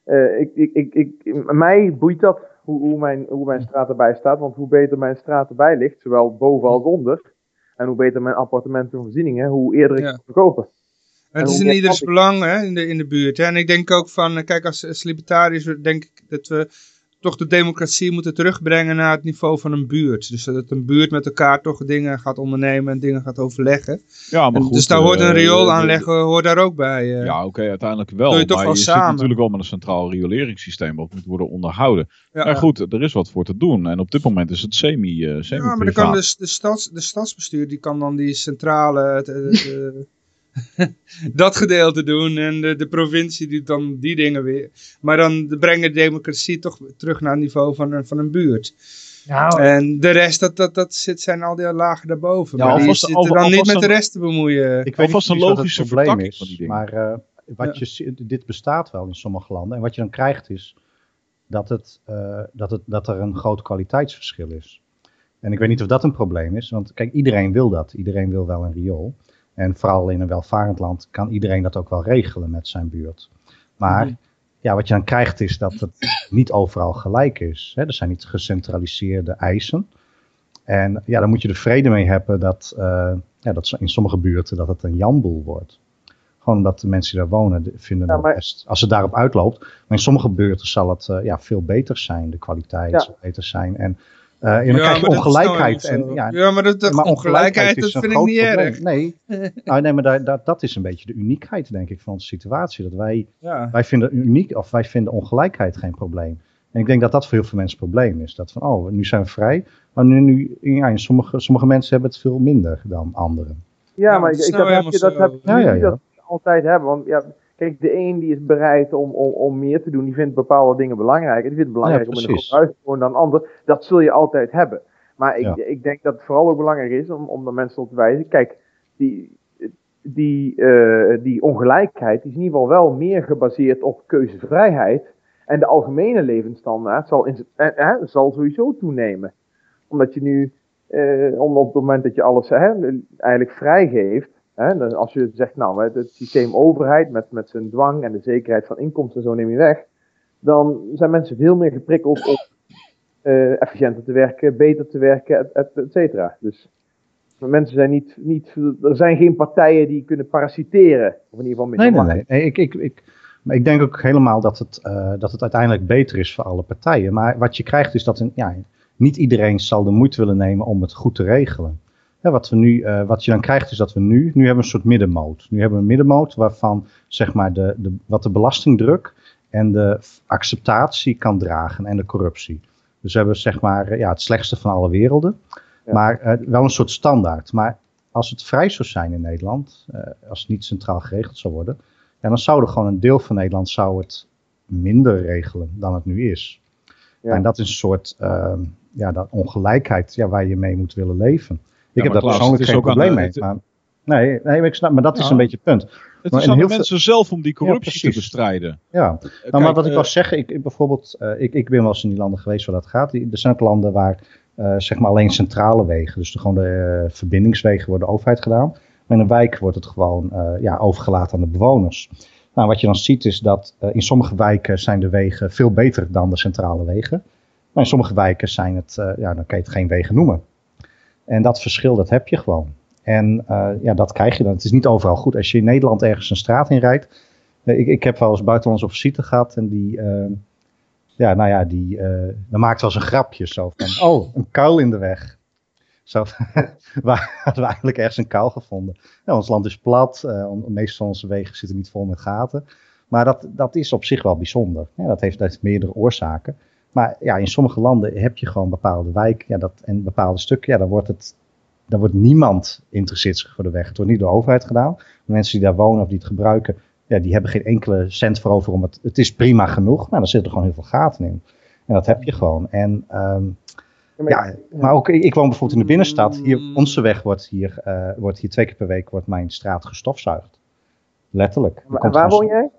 Speaker 5: Uh, ik, ik, ik, ik, mij boeit dat hoe, hoe, mijn, hoe mijn straat erbij staat. Want hoe beter mijn straat erbij ligt, zowel boven als onder. En hoe beter mijn appartementen en voorzieningen, hoe eerder ik ja. kan verkopen.
Speaker 3: Het is in ieders belang hè, in, de, in de buurt. Hè. En ik denk ook van, kijk als, als libertariërs denk ik dat we toch de democratie moeten terugbrengen naar het niveau van een buurt. Dus dat een buurt met elkaar toch dingen gaat ondernemen en dingen gaat overleggen.
Speaker 4: Ja, maar goed,
Speaker 3: dus daar hoort een riool aanleggen, hoort daar ook bij. Uh.
Speaker 4: Ja, oké, okay, uiteindelijk wel. Doe je toch maar wel je samen. zit natuurlijk wel met een centraal rioleringssysteem wat moet worden onderhouden. Ja, maar goed, er is wat voor te doen. En op dit moment is het semi, uh, semi
Speaker 3: Ja, maar dan kan dus de, stads, de stadsbestuur, die kan dan die centrale... De, *laughs* *laughs* dat gedeelte doen en de, de provincie doet dan die dingen weer. Maar dan brengen de democratie toch terug naar het niveau van, een, van een buurt.
Speaker 2: Nou,
Speaker 3: en de rest, dat, dat, dat zit, zijn al die lagen daarboven. Ja, maar die zitten dan niet met een, de rest te bemoeien.
Speaker 6: Ik weet niet een logische probleem is, van die dingen. maar uh, wat je, dit bestaat wel in sommige landen. En wat je dan krijgt is dat, het, uh, dat, het, dat er een groot kwaliteitsverschil is. En ik weet niet of dat een probleem is, want kijk, iedereen wil dat. Iedereen wil wel een riool. En vooral in een welvarend land kan iedereen dat ook wel regelen met zijn buurt. Maar mm -hmm. ja, wat je dan krijgt is dat het niet overal gelijk is. Hè? Er zijn niet gecentraliseerde eisen. En ja, dan moet je er vrede mee hebben dat, uh, ja, dat in sommige buurten dat het een janboel wordt. Gewoon omdat de mensen die daar wonen vinden ja, maar... best, als het daarop uitloopt. Maar in sommige buurten zal het uh, ja, veel beter zijn. De kwaliteit ja. zal beter zijn. En uh, en dan ja, krijg je ongelijkheid.
Speaker 3: Nou
Speaker 6: en, ja,
Speaker 3: ja, maar, dat, dat maar ongelijkheid, dat vind ik niet erg.
Speaker 6: Nee, nou, *laughs* nee maar dat, dat, dat is een beetje de uniekheid, denk ik, van onze situatie. Dat wij, ja. wij vinden uniek, of wij vinden ongelijkheid geen probleem. En ik denk dat dat voor heel veel mensen een probleem is. Dat van, oh, nu zijn we vrij. Maar nu, nu ja, sommige, sommige mensen hebben het veel minder dan anderen.
Speaker 5: Ja, maar ik, ik, dat heb je, dat heb je ja, ja, ja. altijd hebben. Want ja, Kijk, de een die is bereid om, om, om meer te doen, die vindt bepaalde dingen belangrijk. Die vindt het belangrijk ja, om in een groep huis te wonen dan ander. Dat zul je altijd hebben. Maar ik, ja. ik denk dat het vooral ook belangrijk is om, om de mensen op te wijzen. Kijk, die, die, uh, die ongelijkheid is in ieder geval wel meer gebaseerd op keuzevrijheid. En de algemene levensstandaard zal, in, eh, eh, zal sowieso toenemen. Omdat je nu, uh, op het moment dat je alles eigenlijk vrijgeeft, Hè, als je zegt, nou, het systeem overheid met, met zijn dwang en de zekerheid van inkomsten, zo neem je weg. Dan zijn mensen veel meer geprikkeld om uh, efficiënter te werken, beter te werken, et, et, et cetera. Dus mensen zijn niet, niet, er zijn geen partijen die kunnen parasiteren. Of in ieder geval
Speaker 6: minder nee, nee, nee, nee. Ik, ik, ik, maar ik denk ook helemaal dat het, uh, dat het uiteindelijk beter is voor alle partijen. Maar wat je krijgt is dat een, ja, niet iedereen zal de moeite willen nemen om het goed te regelen. Ja, wat, we nu, uh, wat je dan krijgt is dat we nu, nu hebben we een soort middenmoot. Nu hebben we een middenmoot waarvan zeg maar de, de, wat de belastingdruk en de acceptatie kan dragen en de corruptie. Dus we hebben zeg maar ja, het slechtste van alle werelden, ja. maar uh, wel een soort standaard. Maar als het vrij zou zijn in Nederland, uh, als het niet centraal geregeld zou worden, ja, dan zou er gewoon een deel van Nederland zou het minder regelen dan het nu is.
Speaker 5: Ja.
Speaker 6: En dat is een soort ja, dat ongelijkheid ja, waar je mee moet willen leven. Ik heb daar persoonlijk geen probleem mee. Maar, nee, nee, maar ik snap, maar dat is
Speaker 4: Ja.
Speaker 6: een beetje het punt.
Speaker 4: Het
Speaker 6: Maar
Speaker 4: is aan de mensen zelf om die corruptie te bestrijden.
Speaker 6: Ja,
Speaker 4: Eh,
Speaker 6: nou,
Speaker 4: kijk,
Speaker 6: maar wat ik
Speaker 4: eh,
Speaker 6: wil zeggen, ik, bijvoorbeeld, eh, ik, ik ben wel eens in die landen geweest waar dat gaat. Die, er zijn ook landen waar zeg maar alleen centrale wegen, dus de, gewoon de verbindingswegen worden de overheid gedaan. Maar in een wijk wordt het gewoon ja, overgelaten aan de bewoners. Nou, wat je dan ziet is dat in sommige wijken zijn de wegen veel beter dan de centrale wegen. Maar in sommige wijken zijn het, ja, dan kan je het geen wegen noemen. En dat verschil, dat heb je gewoon. En eh, ja, dat krijg je dan. Het is niet overal goed. Als je in Nederland ergens een straat in rijdt, Ik, ik heb wel eens buitenlandse op gehad en die, eh, ja, nou ja, die, eh dan maakte wel eens een grapje zo van, oh, een kuil in de weg. Zo, *laughs* waar hadden we eigenlijk ergens een kuil gevonden. Ja, ons land is plat, meestal onze wegen zitten niet vol met gaten. Maar dat, dat is op zich wel bijzonder. Ja, dat, heeft, dat heeft meerdere oorzaken. Maar ja, in sommige landen heb je gewoon bepaalde wijken ja, dat, en bepaalde stukken. Ja, dan wordt het, dan wordt niemand interesseert zich voor de weg. Het wordt niet door de overheid gedaan. De mensen die daar wonen of die het gebruiken, ja, die hebben geen enkele cent voor over om het. Het is prima genoeg, maar er zitten gewoon heel veel gaten in. En dat heb je gewoon. En ehm,
Speaker 5: Ja, maar-
Speaker 6: ja, maar ook ik, ik woon bijvoorbeeld in de binnenstad. Hier, onze weg wordt hier, eh, wordt hier twee keer per week wordt mijn straat gestofzuigd. Letterlijk. Er
Speaker 5: Maar- waar woon jij?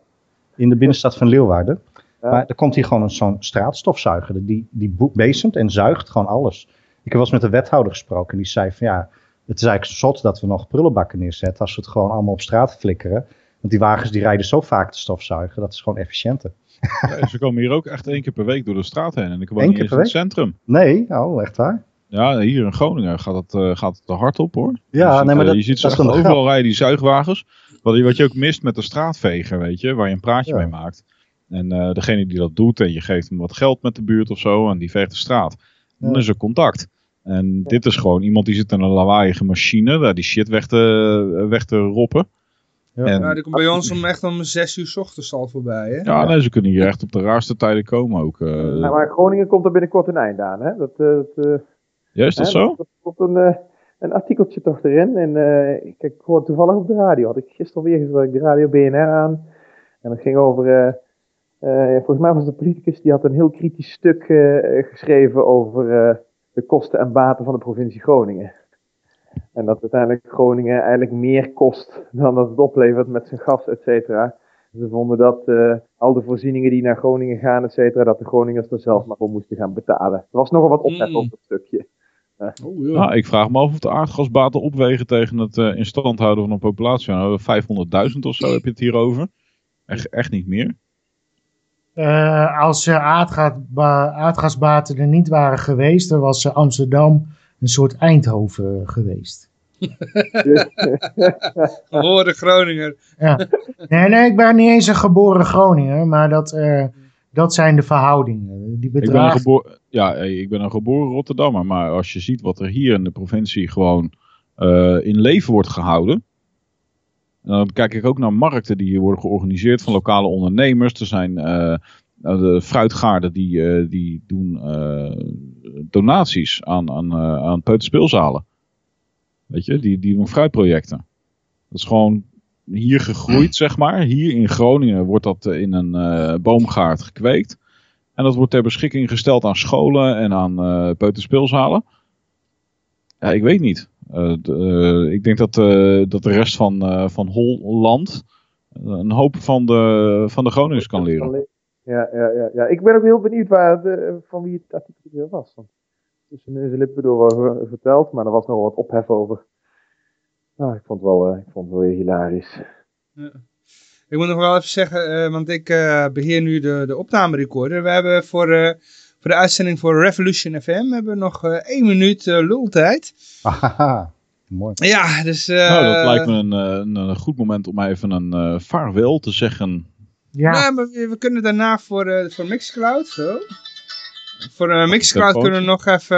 Speaker 6: In de binnenstad van Leeuwarden.
Speaker 5: Ja.
Speaker 6: Maar er komt hier gewoon een- zo'n straatstofzuiger. Die, die bezemt en zuigt gewoon alles. Ik heb wel eens met de wethouder gesproken. En die zei van ja, het is eigenlijk zot dat we nog prullenbakken neerzetten. Als we het gewoon allemaal op straat flikkeren. Want die wagens die rijden zo vaak te stofzuigen. Dat is gewoon efficiënter.
Speaker 4: ja, ze komen hier ook echt één keer per week door de straat heen. En ik woon
Speaker 6: Eén keer
Speaker 4: in het centrum.
Speaker 6: Nee, oh echt waar?
Speaker 4: Ja, hier in Groningen gaat het, eh, gaat het er hard op hoor.
Speaker 6: Ja, nee, maar
Speaker 4: eh,
Speaker 6: dat-
Speaker 4: je ziet ze overal rijden, die zuigwagens. Wat je, wat je ook mist met de straatveger, weet je, waar je een praatje
Speaker 6: Ja.
Speaker 4: mee maakt. En eh, degene die dat doet, en je geeft hem wat geld met de buurt of zo, en die veegt de straat. Dan
Speaker 6: Ja.
Speaker 4: is er contact. En dit is gewoon iemand die zit in een lawaaiige machine, daar die shit weg te, weg te roppen.
Speaker 6: Ja.
Speaker 4: En,
Speaker 3: Nou, die komt bij ons om echt om 6 uur 's ochtends al voorbij, hè?
Speaker 4: ja, nee, ze kunnen hier echt op de raarste tijden komen ook. eh.
Speaker 5: Ja, maar Groningen komt er binnenkort een eind aan, hè? Dat, eh, dat, eh,
Speaker 4: ja, is dat
Speaker 5: hè,
Speaker 4: zo?
Speaker 5: Er komt een, eh, een artikeltje toch erin. En eh, ik, ik hoorde toevallig op de radio. Had ik gisteren weer gezet ik de radio BNR aan. En dat ging over. Eh, volgens mij was het een politicus die had een heel kritisch stuk eh, geschreven over eh, de kosten en baten van de provincie Groningen. En dat uiteindelijk Groningen eigenlijk meer kost dan dat het oplevert met zijn gas, et cetera. Ze vonden dat eh, al de voorzieningen die naar Groningen gaan, et cetera, dat de Groningers er zelf maar voor moesten gaan betalen. Er was nogal wat ophef
Speaker 3: Mm.
Speaker 5: over dat stukje.
Speaker 3: Oh, ja.
Speaker 4: Nou, ik vraag me af of de aardgasbaten opwegen tegen het eh in stand houden van een populatie. Nou, 500.000 of zo heb je het hier over. Echt, echt niet meer.
Speaker 2: Eh, als uh, aardgasba aardgasbaten er niet waren geweest, dan was eh, Amsterdam een soort Eindhoven geweest. *laughs*
Speaker 3: Geboren Groninger.
Speaker 2: Ja. Nee, nee, ik ben niet eens een geboren Groninger, maar dat, eh, dat zijn de verhoudingen. Die
Speaker 4: Ik ben, een
Speaker 2: bedragen.
Speaker 4: gebo- ja, eh, ik ben een geboren Rotterdammer. Maar als je ziet wat er hier in de provincie gewoon eh, in leven wordt gehouden. En dan kijk ik ook naar markten die hier worden georganiseerd van lokale ondernemers. Er zijn eh, nou, de fruitgaarden die, eh, die doen eh, donaties aan, aan, aan peuterspeelzalen. Weet je, die, die doen fruitprojecten. Dat is gewoon hier gegroeid, zeg maar. Hier in Groningen wordt dat in een boomgaard gekweekt. En dat wordt ter beschikking gesteld aan scholen en aan peuterspeelzalen. Ja, ik weet niet. Eh, eh, ik denk dat, eh, dat de rest van, eh, van Holland een hoop van de, van de Groningers kan leren.
Speaker 5: Ja, ja, ja, ja. Ik ben ook heel benieuwd waar de, van wie het artikel weer was. Want tussen neus en lippen door wel verteld, maar er was nog wat ophef over. Nou, ik vond het wel, uh, ik vond het wel weer hilarisch.
Speaker 3: Ja. Ik moet nog wel even zeggen, uh, want ik uh, beheer nu de, de opnamerecorder. We hebben voor, uh, voor de uitzending voor Revolution FM hebben we nog één minuut lultijd.
Speaker 6: Haha, mooi.
Speaker 3: Ja, dus...
Speaker 4: nou, dat lijkt me een, een, een, goed moment om even een vaarwel te zeggen.
Speaker 3: Ja, nou, maar we, we, kunnen daarna voor, voor Mixcloud, zo. Voor Mixcloud kunnen we nog even...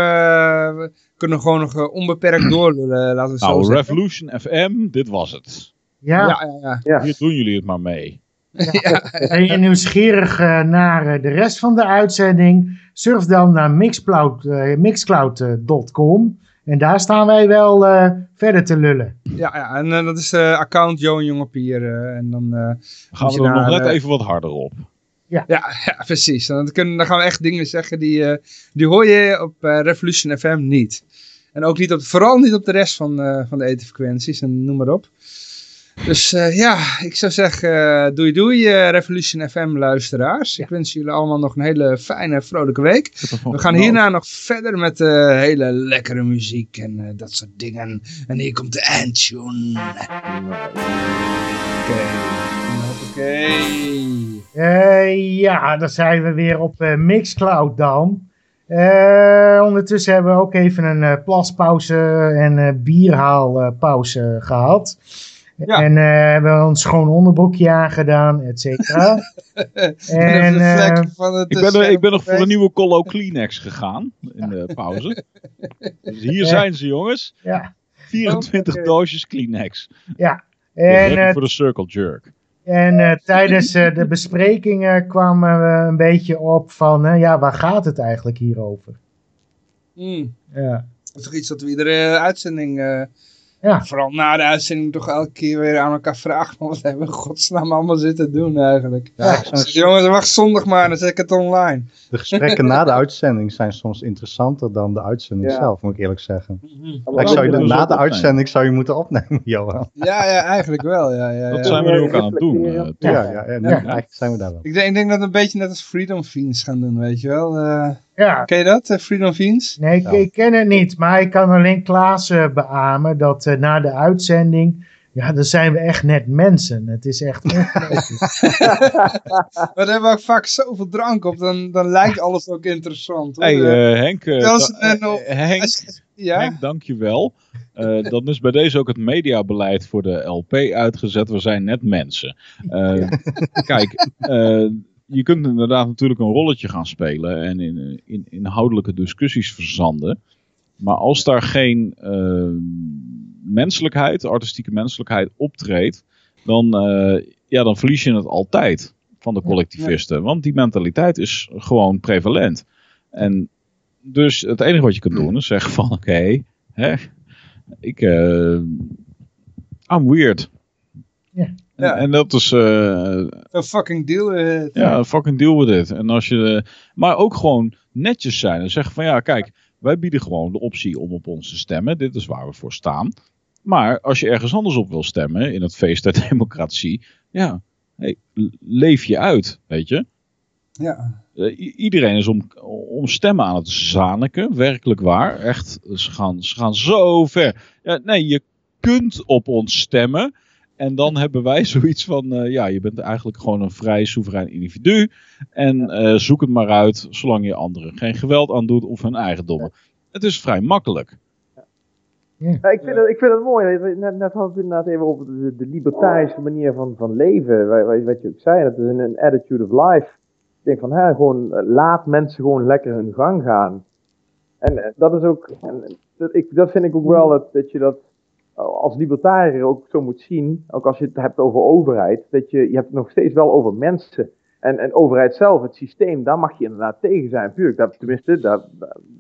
Speaker 3: we kunnen gewoon nog onbeperkt doorlullen, laten we
Speaker 4: nou,
Speaker 3: zo zeggen.
Speaker 4: Revolution FM, dit was het.
Speaker 2: Ja.
Speaker 3: Ja, ja,
Speaker 5: ja.
Speaker 4: Hier doen jullie het maar mee.
Speaker 2: Ja. Ben *laughs* je nieuwsgierig uh, naar uh, de rest van de uitzending? Surf dan naar mixcloud, uh, mixcloud.com. En daar staan wij wel uh, verder te lullen.
Speaker 3: Ja, ja en uh, dat is de account Johan Jongepier. Uh, en dan
Speaker 4: gaan we er nog net even wat harder op.
Speaker 3: Ja, ja, precies. Dan, kunnen, dan gaan we echt dingen zeggen die, eh, die hoor je op eh, Revolution FM niet. En ook niet op, vooral niet op de rest van, eh, van de etenfrequenties en noem maar op. Dus eh, ja, ik zou zeggen, eh, doei doei eh, Revolution FM luisteraars. Ik wens jullie allemaal nog een hele fijne, vrolijke week. We gaan hierna nog verder met eh, hele lekkere muziek en eh, dat soort dingen. En hier komt de endtune. Oké. Oké.
Speaker 2: Eh, ja, dan zijn we weer op eh, Mixcloud dan. Eh, ondertussen hebben we ook even een eh, plaspauze en eh bierhaalpauze gehad.
Speaker 3: Ja.
Speaker 2: En eh, hebben we ons schoon onderbroekje aangedaan, et cetera. *laughs*
Speaker 3: En
Speaker 2: en eh,
Speaker 3: van het
Speaker 4: Ik
Speaker 3: eh,
Speaker 4: ben, er- ik ben nog voor een nieuwe Colo Kleenex gegaan in de pauze. *laughs* Dus hier
Speaker 2: Ja.
Speaker 4: zijn ze jongens.
Speaker 2: ja,
Speaker 4: 24
Speaker 3: Oké.
Speaker 4: doosjes Kleenex.
Speaker 2: ja.
Speaker 4: En,
Speaker 2: eh,
Speaker 4: voor de Circle Jerk.
Speaker 2: En eh, tijdens eh, de besprekingen kwamen we een beetje op van, ja, waar gaat het eigenlijk hierover?
Speaker 3: Hmm.
Speaker 2: Ja,
Speaker 3: Dat is toch iets dat we iedere uitzending, eh,
Speaker 2: ja.
Speaker 3: vooral na de uitzending, toch elke keer weer aan elkaar vragen. *laughs* Wat hebben we in godsnaam allemaal zitten doen eigenlijk?
Speaker 6: Ja, zou-
Speaker 3: Dus, jongens, wacht zondag maar, dan zet ik het online.
Speaker 6: de gesprekken na de uitzending zijn soms interessanter dan de uitzending
Speaker 5: Ja.
Speaker 6: zelf, moet ik eerlijk zeggen.
Speaker 3: Mhm.
Speaker 6: ik zou je de, na de uitzending zou je moeten opnemen, *laughs* Johan.
Speaker 3: Ja, ja, eigenlijk wel. Ja, ja,
Speaker 4: Dat
Speaker 3: ja.
Speaker 4: zijn we nu ook aan het doen. eh,
Speaker 6: Ja, ja, en
Speaker 2: Ja.
Speaker 6: eigenlijk zijn we daar wel.
Speaker 3: Ik denk, ik denk dat we een beetje net als Freedom Fiends gaan doen, weet je wel. Eh,
Speaker 2: ja.
Speaker 3: ken je dat, eh, Freedom Fiends?
Speaker 2: Nee, ik,
Speaker 6: Ja.
Speaker 2: ik ken het niet, maar ik kan alleen Klaas eh, beamen dat eh, na de uitzending, ja, dan zijn we echt net mensen. Het is echt ongelooflijk. *laughs* *laughs*
Speaker 3: Maar dan hebben we ook vaak zoveel drank op, dan, dan lijkt alles ook interessant. hoor.
Speaker 4: Hey
Speaker 3: eh,
Speaker 4: Henk, eh, Henk,
Speaker 3: ja?
Speaker 4: Henk, dankjewel. Eh dan is bij deze ook het mediabeleid voor de LP uitgezet. We zijn net mensen. Eh, Kijk, eh, je kunt inderdaad natuurlijk een rolletje gaan spelen en in, in inhoudelijke discussies verzanden. Maar als daar geen eh, menselijkheid, artistieke menselijkheid optreedt, dan, eh, ja, dan verlies je het altijd van de collectivisten. Want die mentaliteit is gewoon prevalent. En dus het enige wat je kunt doen is zeggen van oké, hè, ik, eh I'm weird.
Speaker 2: Ja.
Speaker 3: Ja.
Speaker 4: en dat is, eh,
Speaker 3: fucking deal with it.
Speaker 4: ja, fucking deal with it. En als je, eh, maar ook gewoon netjes zijn en zeggen van ja, kijk, wij bieden gewoon de optie om op ons te stemmen. Dit is waar we voor staan. Maar als je ergens anders op wil stemmen in het feest der *laughs* democratie, ja, hey, leef je uit, weet je.
Speaker 3: Ja.
Speaker 4: Eh, iedereen is om, om stemmen aan het zaniken, werkelijk waar. Echt, ze gaan, ze gaan zo ver. Ja, nee, je kunt op ons stemmen. En dan hebben wij *laughs* zoiets van, eh, ja, je bent eigenlijk gewoon een vrij soeverein individu. En eh, zoek het maar uit, zolang je anderen geen geweld aandoet of hun eigendommen. Het is vrij makkelijk.
Speaker 5: Ja, ik, vind het, ik vind het mooi. Net, net hadden we het inderdaad even over de, de libertarische manier van, van leven. Wa- wa- Wat je ook zei, dat is een, een attitude of life. Ik denk van, hè, gewoon, eh, laat mensen gewoon lekker hun gang gaan. En dat is ook, en, dat, ik, dat vind ik ook wel, dat, dat je dat als libertariër ook zo moet zien. Ook als je het hebt over overheid. Dat je, je hebt het nog steeds wel over mensen. En, en overheid zelf, het systeem, daar mag je inderdaad tegen zijn. Tuurlijk, dat, tenminste, daar,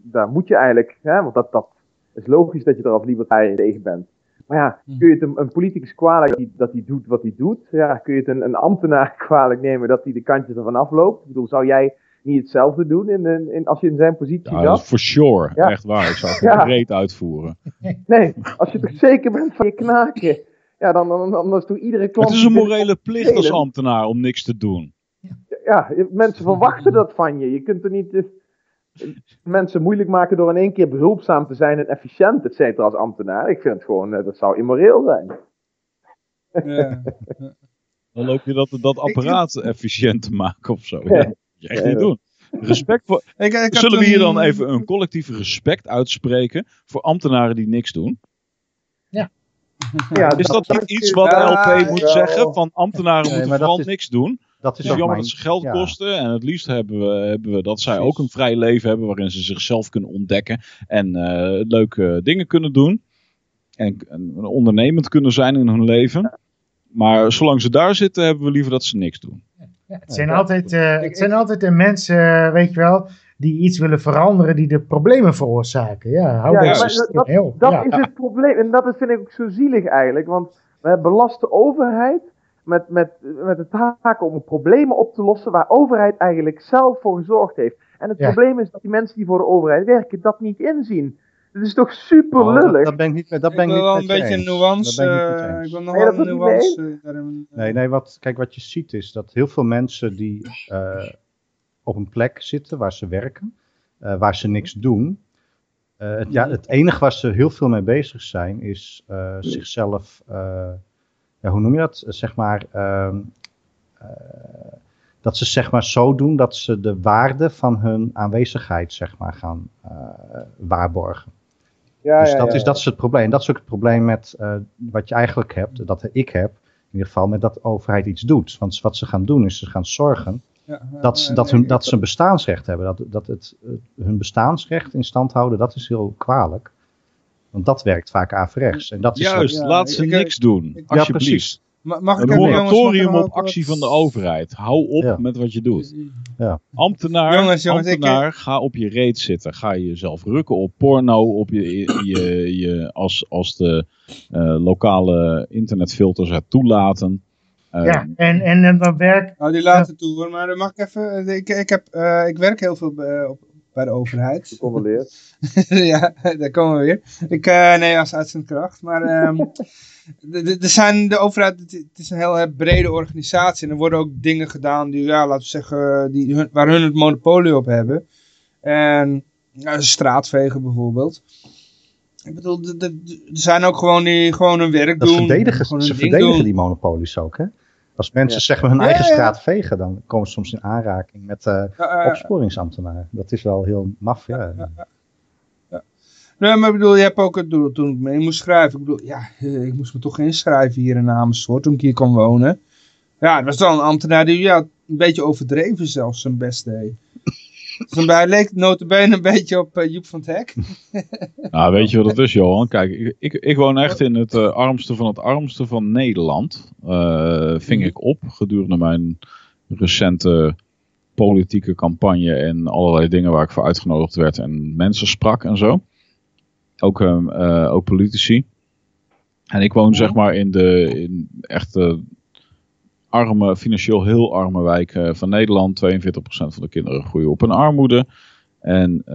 Speaker 5: daar, moet je eigenlijk, hè, want dat, dat is logisch dat je er als libertariër tegen bent. Maar ja, kun je het een, een politicus kwalijk dat hij, dat hij doet wat hij doet? Ja, kun je het een, een ambtenaar *laughs* kwalijk nemen dat hij de kantjes ervan afloopt? Ik bedoel, zou jij niet hetzelfde doen in, in, in- als je in zijn positie
Speaker 4: Ja, dat
Speaker 5: zat?
Speaker 4: is for sure.
Speaker 5: Ja.
Speaker 4: Echt waar. Ik zou *laughs* het
Speaker 5: Ja.
Speaker 4: breed uitvoeren. *laughs*
Speaker 5: Nee, als je toch zeker bent van je knaken. Ja, dan, dan, dan, dan is toch iedere klant...
Speaker 4: Het is een morele plicht als ambtenaar om niks te doen.
Speaker 5: Ja, mensen verwachten dat van je. Je kunt er niet eh, mensen moeilijk maken door in één keer behulpzaam te zijn en efficiënt, et cetera, als ambtenaar. Ik vind het gewoon, eh, dat zou immoreel zijn.
Speaker 3: Ja. *laughs*
Speaker 4: Dan loop je dat, dat apparaat efficiënt te maken of zo. Ja, je echt niet doen. Respect voor, *laughs*
Speaker 3: Ik, ik
Speaker 4: Zullen we hier
Speaker 3: een-
Speaker 4: dan even een collectief respect uitspreken voor ambtenaren die niks doen?
Speaker 5: Ja,
Speaker 4: Is dat niet iets wat
Speaker 3: Ja,
Speaker 4: LP moet
Speaker 5: wel.
Speaker 4: zeggen? Van ambtenaren
Speaker 6: Nee,
Speaker 4: moeten vooral
Speaker 6: is-
Speaker 4: niks doen.
Speaker 6: Dat
Speaker 4: Het
Speaker 6: is
Speaker 4: jammer
Speaker 6: mijn...
Speaker 4: dat ze geld
Speaker 6: ja.
Speaker 4: kosten. En het liefst hebben we, hebben we dat zij
Speaker 6: Precies.
Speaker 4: ook een vrij leven hebben waarin ze zichzelf kunnen ontdekken. En eh, leuke dingen kunnen doen. En, en ondernemend kunnen zijn in hun leven. Maar zolang ze daar zitten, hebben we liever dat ze niks doen.
Speaker 2: Ja, het zijn,
Speaker 6: Ja.
Speaker 2: altijd, eh, het zijn altijd de mensen, eh, weet je wel, die iets willen veranderen, die de problemen veroorzaken. Ja, hou
Speaker 5: Ja,
Speaker 2: stil
Speaker 5: dat-
Speaker 2: heel.
Speaker 5: Dat is het probleem. En dat is, vind ik ook zo zielig eigenlijk. Want we belasten overheid met, met, met de taak om problemen op te lossen waar de overheid eigenlijk zelf voor gezorgd heeft. En het probleem is dat die mensen die voor de overheid werken dat niet inzien. Het is toch super
Speaker 6: Oh, dat,
Speaker 5: lullig?
Speaker 6: dat ben ik niet, met- dat
Speaker 3: ik
Speaker 6: ben ik niet
Speaker 3: wel een beetje
Speaker 6: eens.
Speaker 3: nuance.
Speaker 6: Dat ben ik niet met je
Speaker 3: eh, ik wil nog
Speaker 5: Nee,
Speaker 3: wel
Speaker 5: dat
Speaker 3: een nuance. eh, daarin.
Speaker 6: Nee, nee wat, kijk, wat je ziet is dat heel veel mensen die eh, op een plek zitten waar ze werken, eh, waar ze niks doen. eh, het, ja, het enige waar ze heel veel mee bezig zijn is eh, zichzelf, eh, ja, hoe noem je dat? Zeg maar, ehm, eh, dat ze zeg maar zo doen dat ze de waarde van hun aanwezigheid zeg maar gaan eh, waarborgen.
Speaker 5: Ja,
Speaker 6: dus
Speaker 5: ja,
Speaker 6: dat,
Speaker 5: ja,
Speaker 6: is, dat is het probleem. Dat is ook het probleem met eh, wat je eigenlijk hebt, dat ik heb, in ieder geval met dat de overheid iets doet. Want wat ze gaan doen is ze gaan zorgen
Speaker 3: Ja,
Speaker 6: dat, ze-
Speaker 3: eh,
Speaker 6: dat, hun, dat ze een bestaansrecht hebben. Dat, dat het, eh, hun bestaansrecht in stand houden, dat is heel kwalijk. Want dat werkt vaak averechts. En dat is
Speaker 4: Juist,
Speaker 3: Ja,
Speaker 4: laat ze
Speaker 3: ik-
Speaker 4: niks doen.
Speaker 3: ik-
Speaker 6: Ja,
Speaker 4: alsjeblieft.
Speaker 6: precies.
Speaker 3: Ma- Mag ik
Speaker 4: Een moratorium op
Speaker 3: wat-
Speaker 4: actie van de overheid. Hou op
Speaker 6: Ja.
Speaker 4: met wat je doet.
Speaker 6: Ja.
Speaker 4: Ambtenaar,
Speaker 3: Jongens, jongens, ik-
Speaker 4: ambtenaar ga op je reet zitten. Ga je jezelf rukken op porno, op je, je, je, als, als de eh, lokale internetfilters het toelaten. Eh,
Speaker 2: Ja, en, en, en dan werk.
Speaker 3: Nou, die laten toe hoor, maar dan mag ik even. eh, Ik, ik, heb, eh, ik werk heel veel op, bij de overheid.
Speaker 5: Gecondoleerd. *laughs*
Speaker 3: ja, daar komen we weer. Ik, eh, nee, als uitzendkracht. Maar ehm, *laughs* de- de- er zijn de overheid, het is een heel eh, brede organisatie. En er worden ook dingen gedaan die, ja, laten we zeggen, die, hun- waar hun het monopolie op hebben. En ja, straatvegen bijvoorbeeld. Ik bedoel, er zijn ook gewoon die gewoon hun werk
Speaker 6: Dat
Speaker 3: doen.
Speaker 6: verdedigen, ze verdedigen
Speaker 3: doen.
Speaker 6: die monopolies ook. Hè? Als mensen
Speaker 5: Ja.
Speaker 6: zeg maar hun
Speaker 3: Ja,
Speaker 6: eigen
Speaker 3: ja.
Speaker 6: straat vegen, dan komen ze soms in aanraking met eh, opsporingsambtenaren. Dat is wel heel maf. Ja.
Speaker 3: Nee, maar ik bedoel, je hebt ook het doel toen ik mee moest schrijven. Ik bedoel, ja, eh, ik moest me toch inschrijven hier in Amersfoort toen ik hier kon wonen. Ja, het was wel een ambtenaar die ja, een beetje overdreven zelfs zijn best deed. Dus hij leek notabene een beetje op eh, Joep van het Hek.
Speaker 4: Nou, weet je wat het is, Johan? Kijk, ik, ik, ik woon echt in het eh, armste van het armste van Nederland. Eh, ving ik op gedurende mijn recente politieke campagne en allerlei dingen waar ik voor uitgenodigd werd en mensen sprak en zo. Ook, ehm, eh, ook politici. En ik woon zeg maar in de in echt arme, financieel heel arme wijk van Nederland. 42% van de kinderen groeien op in armoede. En eh,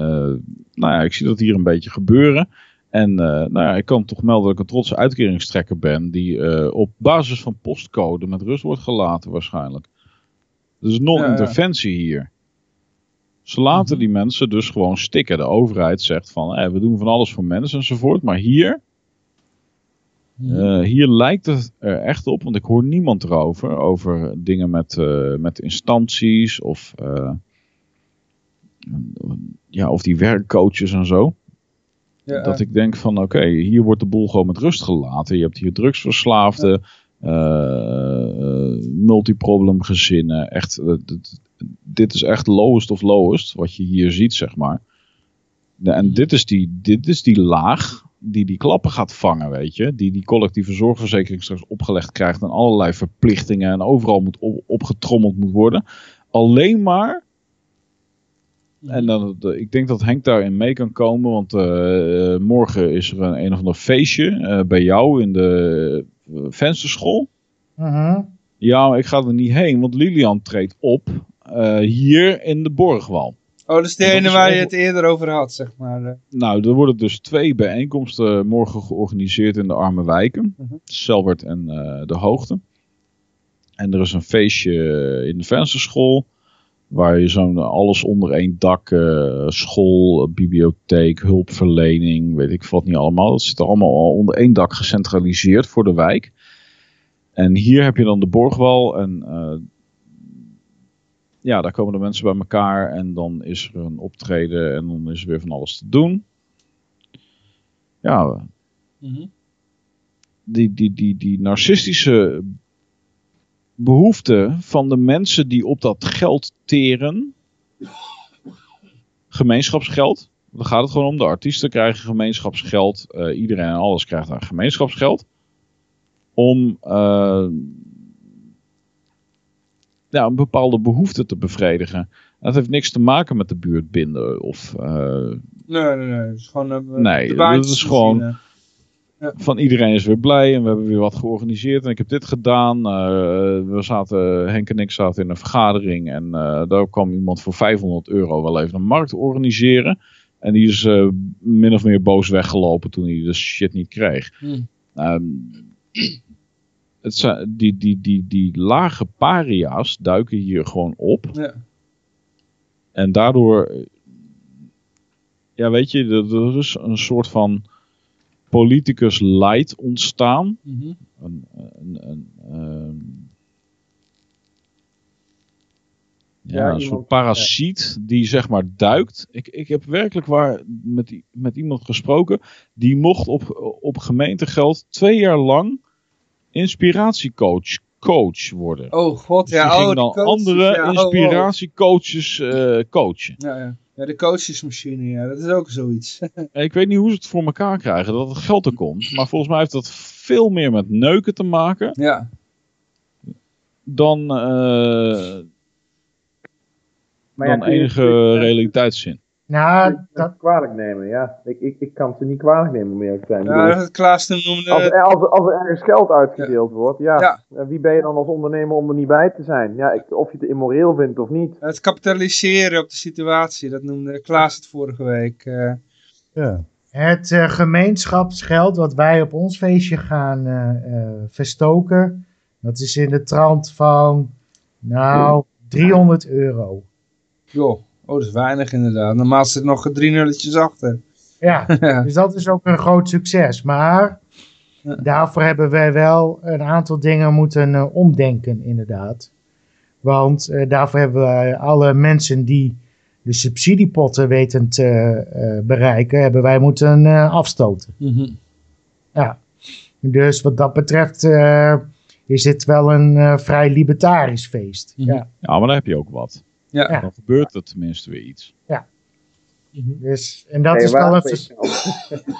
Speaker 4: nou ja, ik zie dat hier een beetje gebeuren. En eh, nou ja, ik kan toch melden dat ik een trotse uitkeringstrekker ben. Die eh, op basis van postcode met rust wordt gelaten waarschijnlijk. Dus nul
Speaker 3: Ja, ja.
Speaker 4: interventie hier. Ze laten
Speaker 3: Mhm.
Speaker 4: die mensen dus gewoon stikken. De overheid zegt van we doen van alles voor mensen enzovoort. Maar hier, eh, hier lijkt het er echt op. Want ik hoor niemand erover. Over dingen met, eh, met instanties of, eh, ja, of die werkcoaches en zo
Speaker 3: Ja,
Speaker 4: dat ik denk van oké, hier wordt de boel gewoon met rust gelaten. Je hebt hier drugsverslaafden, multiproblem gezinnen. Echt, dit- is echt lowest of lowest wat je hier ziet, zeg maar. En dit is, die, dit is die laag die die klappen gaat vangen, weet je. Die die collectieve zorgverzekering straks opgelegd krijgt en allerlei verplichtingen en overal moet op, opgetrommeld moet worden. Alleen maar en dan, de- ik denk dat Henk daarin mee kan komen, want eh, eh, morgen is er een, een of ander feestje eh, bij jou in de eh, vensterschool.
Speaker 2: Mhm.
Speaker 4: Ja, maar ik ga er niet heen, want Lilian treedt op eh, hier in de Borgwal.
Speaker 3: Oh, de ene waar je het eerder over had, zeg maar. eh.
Speaker 4: Nou, er worden dus twee bijeenkomsten morgen georganiseerd in de arme wijken. Selwert en eh, de Hoogte. En er is een feestje in de vensterschool. Waar je zo'n alles onder één dak, eh, school, bibliotheek, hulpverlening, weet ik wat niet allemaal. Dat zit allemaal al onder één dak gecentraliseerd voor de wijk. En hier heb je dan de Borgwal en ja, daar komen de mensen bij elkaar en dan is er een optreden en dan is er weer van alles te doen. Ja, die, die, die, die narcistische behoefte van de mensen die op dat geld teren. Gemeenschapsgeld. Dan gaat het gewoon om. De artiesten krijgen gemeenschapsgeld. eh, iedereen en alles krijgt daar gemeenschapsgeld. Om eh, ja, een bepaalde behoefte te bevredigen. En dat heeft niks te maken met de buurt binden. Of, eh,
Speaker 3: Nee, nee, nee. Het is gewoon, eh,
Speaker 4: Nee, dat is gewoon-
Speaker 3: eh. Ja.
Speaker 4: Van iedereen is weer blij en we hebben weer wat georganiseerd en ik heb dit gedaan. We zaten, Henk en ik zaten in een vergadering en daar kwam iemand voor 500 euro wel even een markt organiseren. En die is min of meer boos weggelopen toen hij de shit niet kreeg.
Speaker 3: Hm.
Speaker 4: Het die, die, die, die lage paria's duiken hier gewoon op.
Speaker 3: Ja.
Speaker 4: En daardoor, ja weet je, er, er is een soort van politicus light ontstaan.
Speaker 3: Mhm.
Speaker 4: Een, een, een, ehm, ja,
Speaker 5: Ja,
Speaker 4: een soort parasiet die zeg maar duikt. Ik, ik heb werkelijk waar met, die- met iemand gesproken. Die mocht op, op gemeentegeld twee jaar lang inspiratiecoach coach worden.
Speaker 3: Oh god,
Speaker 4: Dus
Speaker 3: ja.
Speaker 4: die
Speaker 3: oh,
Speaker 4: ging
Speaker 3: die
Speaker 4: dan
Speaker 3: coaches,
Speaker 4: andere
Speaker 3: ja, oh, oh.
Speaker 4: inspiratiecoaches eh, coachen.
Speaker 3: Ja, ja. ja, de coachesmachine, ja, dat is ook zoiets. *laughs*
Speaker 4: Ik weet niet hoe ze het voor elkaar krijgen dat het geld er komt. Maar volgens mij heeft dat veel meer met neuken te maken
Speaker 3: ja.
Speaker 4: dan, eh,
Speaker 5: Maar
Speaker 4: dan enige realiteitszin.
Speaker 2: Nou,
Speaker 5: dat
Speaker 2: dat,
Speaker 5: kwalijk nemen, ja. Ik, ik, ik kan ze niet kwalijk nemen, zijn. Ik bedoel,
Speaker 3: dat Klaas noemde...
Speaker 5: als, er- als, er- als er ergens geld uitgedeeld wordt, ja,
Speaker 3: Ja.
Speaker 5: wie ben je dan als ondernemer om er niet bij te zijn? Ja, ik, of je het immoreel vindt of niet.
Speaker 3: Het kapitaliseren op de situatie, dat noemde Klaas het vorige week. eh.
Speaker 6: Ja.
Speaker 2: het eh, gemeenschapsgeld wat wij op ons feestje gaan eh, eh, verstoken, dat is in de trant van, nou, 300 euro.
Speaker 3: joh, oh, dat is weinig inderdaad. Normaal zit er nog drie nulletjes achter.
Speaker 2: Ja, *laughs*
Speaker 3: Ja.
Speaker 2: dus dat is ook een groot succes. Maar
Speaker 3: Ja.
Speaker 2: daarvoor hebben wij wel een aantal dingen moeten eh, omdenken, inderdaad. Want eh, daarvoor hebben wij alle mensen die de subsidiepotten weten te eh, bereiken, hebben wij moeten eh, afstoten.
Speaker 3: Mhm.
Speaker 2: Ja. Dus wat dat betreft eh, is dit wel een eh, vrij libertarisch feest.
Speaker 3: Mhm.
Speaker 2: Ja.
Speaker 4: Ja, maar dan heb je ook wat.
Speaker 3: Ja.
Speaker 2: Ja.
Speaker 4: Dan gebeurt er tenminste weer iets.
Speaker 2: Dus, en dat
Speaker 5: Hey,
Speaker 2: is wel vers- *laughs*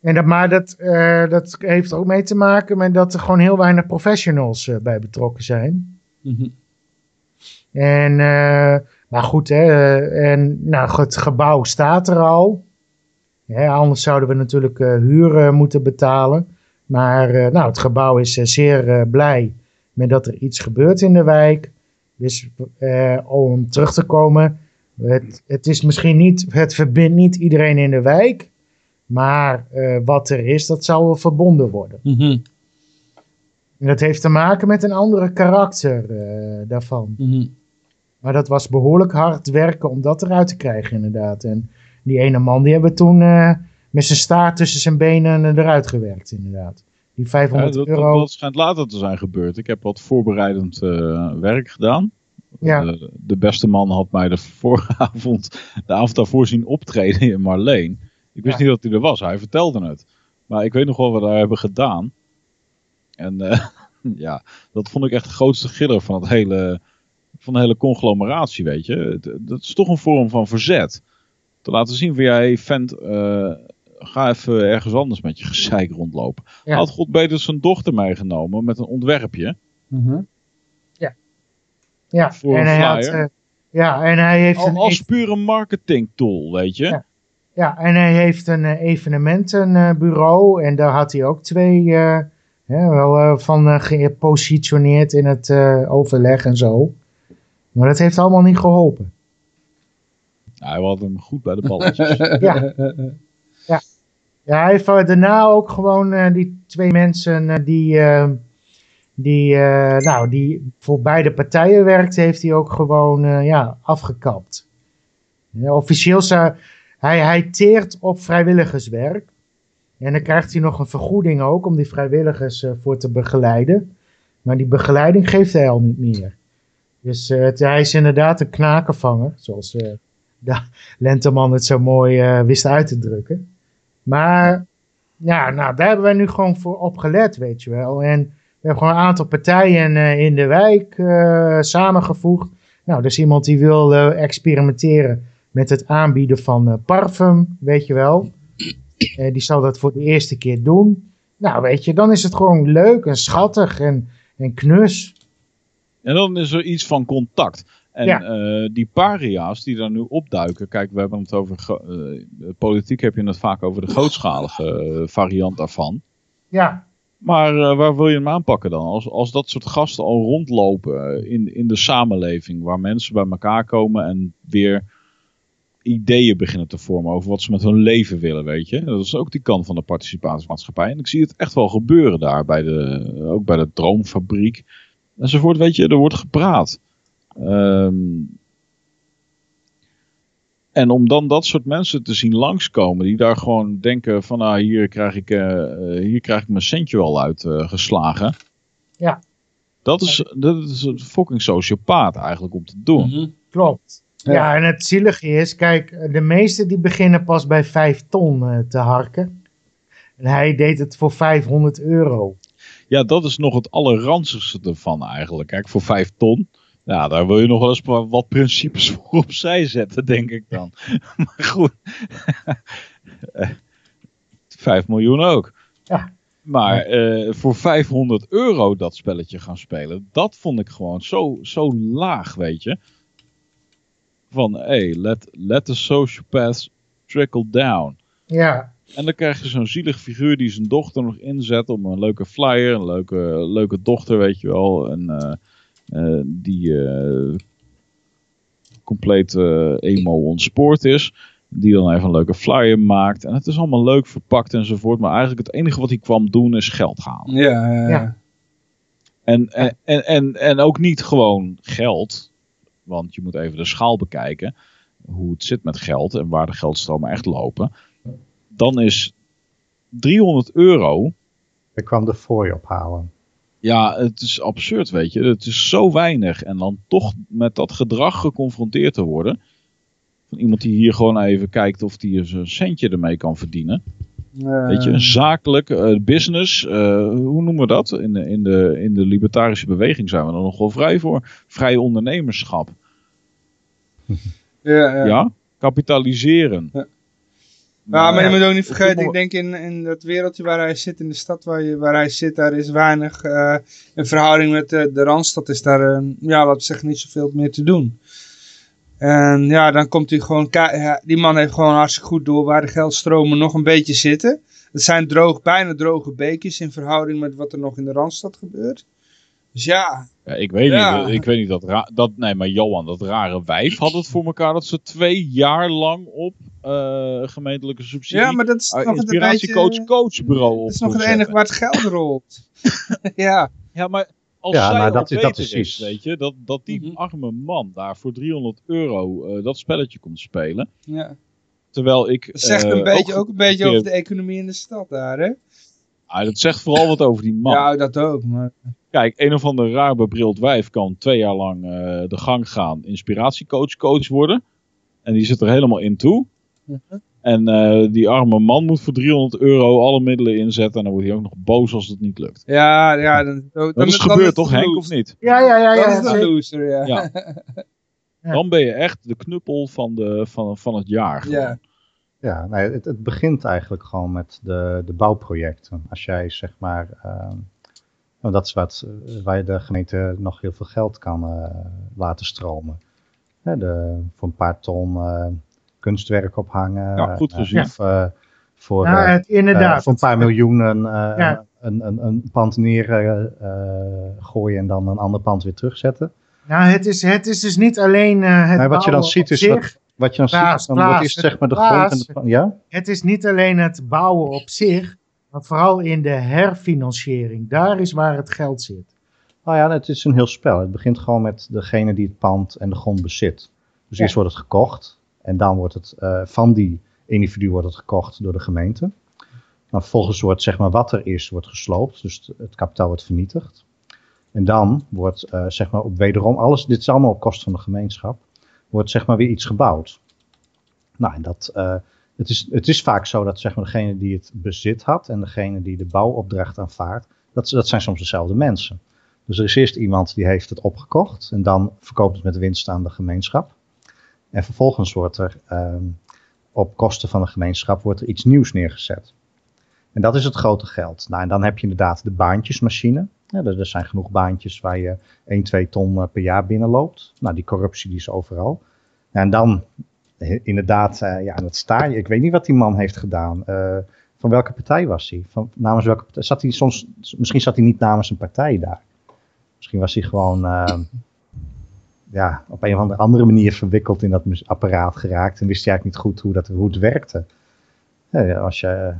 Speaker 2: En dat, maar dat, eh, dat heeft ook mee te maken met dat er gewoon heel weinig professionals eh, bij betrokken zijn.
Speaker 3: Mhm.
Speaker 2: En, eh, maar goed, hè, en nou, het gebouw staat er al. Hè, anders zouden we natuurlijk eh, huur eh, moeten betalen. Maar eh, nou, het gebouw is zeer eh, blij met dat er iets gebeurt in de wijk. Dus eh, om terug te komen, het, het is misschien niet, het verbindt niet iedereen in de wijk. Maar eh, wat er is, dat zal wel verbonden worden.
Speaker 3: Mhm.
Speaker 2: En dat heeft te maken met een andere karakter eh, daarvan.
Speaker 3: Mhm.
Speaker 2: Maar dat was behoorlijk hard werken om dat eruit te krijgen, inderdaad. En die ene man, die hebben we toen met zijn staart tussen zijn benen eruit gewerkt, inderdaad. Die
Speaker 4: Ja,
Speaker 2: 500
Speaker 4: dat, dat,
Speaker 2: euro.
Speaker 4: dat schijnt later te zijn gebeurd. Ik heb wat voorbereidend eh, werk gedaan.
Speaker 2: Ja.
Speaker 4: De, de beste man had mij de vorige avond, de avond daarvoor zien optreden in Marleen. Ik wist
Speaker 2: Ja.
Speaker 4: niet dat hij er was, hij vertelde het. Maar ik weet nog wel wat we daar hebben gedaan. En eh, *laughs* ja, dat vond ik echt de grootste giller van, het hele, van de hele conglomeratie, weet je. Dat is toch een vorm van verzet. Te laten zien van, jij vent, eh, ga even ergens anders met je gezeik rondlopen.
Speaker 2: Ja.
Speaker 4: Had God beter zijn dochter meegenomen met een ontwerpje.
Speaker 3: Mhm.
Speaker 2: Ja,
Speaker 4: voor
Speaker 2: en
Speaker 4: een
Speaker 2: hij had,
Speaker 4: flyer.
Speaker 2: eh, ja, en hij heeft
Speaker 4: Al,
Speaker 2: een,
Speaker 4: als
Speaker 2: e-
Speaker 4: pure marketing tool, weet je.
Speaker 2: Ja. ja, en hij heeft een eh, evenementenbureau. en daar had hij ook twee eh, hè, wel, eh, van eh, gepositioneerd in het eh, overleg en zo. Maar dat heeft allemaal niet geholpen.
Speaker 4: Ja, hij had hem goed bij de balletjes. *laughs*
Speaker 2: Ja. *laughs* Ja, hij heeft daarna ook gewoon eh, die twee mensen eh, die, eh, die, nou, die voor beide partijen werkt, heeft hij ook gewoon ja, afgekapt. Officieel zou hij, hij teert op vrijwilligerswerk. En dan krijgt hij nog een vergoeding ook om die vrijwilligers voor te begeleiden. Maar die begeleiding geeft hij al niet meer. Dus hij is inderdaad een knakenvanger, zoals eh, de Lenteman het zo mooi wist uit te drukken. Maar ja, nou, daar hebben wij nu gewoon voor op gelet, weet je wel. En we hebben gewoon een aantal partijen eh, in de wijk eh, samengevoegd. Nou, is iemand die wil experimenteren met het aanbieden van eh, parfum, weet je wel. Die zal dat voor de eerste keer doen. Nou, weet je, dan is het gewoon leuk en schattig en, en knus.
Speaker 4: En dan is er iets van contact. En
Speaker 2: Ja.
Speaker 4: eh, die paria's die daar nu opduiken, kijk, we hebben het over, eh, politiek heb je het vaak over de grootschalige eh, variant daarvan.
Speaker 2: Ja,
Speaker 4: Maar waar wil je hem aanpakken dan? Als, als dat soort gasten al rondlopen in, in de samenleving, waar mensen bij elkaar komen en weer ideeën beginnen te vormen over wat ze met hun leven willen, weet je. Dat is ook die kant van de participatiemaatschappij. En ik zie het echt wel gebeuren daar, bij de, ook bij de Droomfabriek enzovoort, weet je. Er wordt gepraat. Ehm, en om dan dat soort mensen te zien langskomen, die daar gewoon denken van, ah, hier krijg ik, eh, eh, hier krijg ik mijn centje wel uit eh, geslagen.
Speaker 2: Ja.
Speaker 4: Dat is, dat is een fucking sociopaat eigenlijk om te doen.
Speaker 3: Mhm.
Speaker 2: klopt.
Speaker 3: Ja.
Speaker 2: Ja. en het zielige is, kijk, de meesten die beginnen pas bij 5 ton eh, te harken. En hij deed het voor 500 euro.
Speaker 4: Ja, dat is nog het allerranzigste ervan eigenlijk. Kijk, voor vijf ton, ja, daar wil je nog wel eens wa- wat principes *laughs* voor opzij zetten, denk ik dan. *laughs* maar goed, *laughs* Eh, 5 miljoen ook.
Speaker 2: Ja.
Speaker 4: Maar eh, voor 500 euro dat spelletje gaan spelen, dat vond ik gewoon zo, zo laag, weet je. Van, hey, let, let the sociopaths trickle down.
Speaker 2: Ja,
Speaker 4: En dan krijg je zo'n zielig figuur die zijn dochter nog inzet om een leuke flyer, een leuke, leuke dochter, weet je wel. En eh, eh, die eh, compleet eh, emo ontspoord is. Die dan even een leuke flyer maakt. En het is allemaal leuk verpakt enzovoort. Maar eigenlijk het enige wat hij kwam doen is geld halen.
Speaker 3: Ja, ja.
Speaker 2: Ja.
Speaker 4: En, en, en, en, en ook niet gewoon geld. Want je moet even de schaal bekijken. Hoe het zit met geld en waar de geldstromen echt lopen. Dan is 300 euro.
Speaker 6: Ik kwam de fooi ophalen.
Speaker 4: Ja, het is absurd, weet je. Het is zo weinig. En dan toch met dat gedrag geconfronteerd te worden. Van iemand die hier gewoon even kijkt of die een centje ermee kan verdienen.
Speaker 3: Ja.
Speaker 4: Weet je, een zakelijk eh, business, eh, hoe noemen we dat? In de, in, de, in de libertarische beweging zijn we er nog wel vrij voor. Vrij ondernemerschap.
Speaker 3: Ja,
Speaker 4: Ja?
Speaker 3: ja.
Speaker 4: Kapitaliseren.
Speaker 3: Ja, maar je moet ook niet vergeten, ik denk in, in dat wereldje waar hij zit, in de stad waar, je, waar hij zit, daar is weinig, eh, in verhouding met de, de Randstad is daar, eh, ja, laten we zeggen, niet zoveel meer te doen. En ja, dan komt hij gewoon, ja, die man heeft gewoon hartstikke goed door waar de geldstromen nog een beetje zitten. Het zijn droog, bijna droge beekjes in verhouding met wat er nog in de Randstad gebeurt. Dus ja,
Speaker 4: Ja, ik weet
Speaker 3: Ja.
Speaker 4: niet, ik weet niet dat, dat, nee maar Johan, dat rare wijf had het voor elkaar dat ze twee jaar lang op eh, gemeentelijke subsidie
Speaker 3: ja maar dat is
Speaker 4: uh,
Speaker 3: nog een
Speaker 4: inspiratiecoach
Speaker 3: beetje,
Speaker 4: coachbureau op
Speaker 3: dat is nog het enige waar het geld rolt. *laughs* ja,
Speaker 4: Ja, maar als
Speaker 6: Ja,
Speaker 4: zij al
Speaker 6: dat is- dat is iets.
Speaker 4: weet je, dat, dat die
Speaker 3: Mhm.
Speaker 4: arme man daar voor 300 euro eh, dat spelletje komt spelen.
Speaker 3: ja.
Speaker 4: Terwijl ik...
Speaker 3: Dat zegt
Speaker 4: eh,
Speaker 3: een beetje, ook een beetje over de economie in de stad daar, hè?
Speaker 4: Ah, dat zegt vooral wat over die man.
Speaker 3: Ja, dat ook, maar...
Speaker 4: Kijk, een of ander raar bebrild wijf kan twee jaar lang eh, de gang gaan, inspiratiecoach coach worden. En die zit er helemaal in toe.
Speaker 3: Mhm.
Speaker 4: En eh, die arme man moet voor 300 euro alle middelen inzetten. En dan wordt hij ook nog boos als het niet lukt.
Speaker 3: Ja, ja, dan, dan,
Speaker 4: Dat is
Speaker 3: dan
Speaker 4: gebeurd toch, Henk,
Speaker 3: loser.
Speaker 4: of niet?
Speaker 2: ja, ja, ja.
Speaker 3: Dat
Speaker 2: ja,
Speaker 3: is een
Speaker 2: zeker.
Speaker 3: loser, ja.
Speaker 4: Ja.
Speaker 2: Ja.
Speaker 4: Dan ben je echt de knuppel van, de, van, van het jaar. gewoon.
Speaker 3: Ja.
Speaker 6: Ja, nee, het, het begint eigenlijk gewoon met de, de bouwprojecten. Als jij zeg maar, ehm, nou, dat is wat, eh, waar je de gemeente nog heel veel geld kan eh, laten stromen. Hè, de, voor een paar ton eh, kunstwerk ophangen.
Speaker 4: Ja, goed gezien.
Speaker 6: of eh, voor,
Speaker 2: Ja,
Speaker 6: eh,
Speaker 2: het, inderdaad.
Speaker 6: voor een paar miljoenen eh,
Speaker 2: Ja.
Speaker 6: een, een, een pand neer eh, eh, gooien en dan een ander pand weer terugzetten.
Speaker 2: Nou, het is, het is dus niet alleen eh, het
Speaker 6: Maar wat je dan ziet
Speaker 2: op
Speaker 6: is
Speaker 2: zich.
Speaker 6: wat, wat je dan ziet, dan wordt eerst zeg maar de grond en de, ja?
Speaker 2: Het is niet alleen het bouwen op zich, maar vooral in de herfinanciering. Daar is waar het geld zit.
Speaker 6: Nou ja, het is een heel spel. Het begint gewoon met degene die het pand en de grond bezit. Dus
Speaker 2: Ja.
Speaker 6: eerst wordt het gekocht en dan wordt het eh, van die individu wordt het gekocht door de gemeente. Dan vervolgens wordt zeg maar wat er is, wordt gesloopt. Dus het, het kapitaal wordt vernietigd. En dan wordt eh, zeg maar op wederom alles, dit is allemaal op kosten van de gemeenschap, wordt zeg maar weer iets gebouwd. Nou, en dat, eh, het, is, het is vaak zo dat zeg maar degene die het bezit had en degene die de bouwopdracht aanvaardt, dat, dat zijn soms dezelfde mensen. Dus er is eerst iemand die heeft het opgekocht en dan verkoopt het met winst aan de gemeenschap. En vervolgens wordt er ehm, op kosten van de gemeenschap wordt er iets nieuws neergezet. En dat is het grote geld. Nou, en dan heb je inderdaad de baantjesmachine. Ja, er, zijn genoeg baantjes waar je 1, 2 ton eh, per jaar binnenloopt. Nou, die corruptie die is overal. En dan inderdaad, eh, ja, dat sta je. Ik weet niet wat die man heeft gedaan. Eh, van welke partij was hij? Van, namens welke partij? Zat hij soms, misschien zat hij niet namens een partij daar. Misschien was hij gewoon eh, ja, op een of andere- manier verwikkeld in dat apparaat geraakt. En wist hij eigenlijk niet goed hoe, dat, hoe het werkte. Als, je,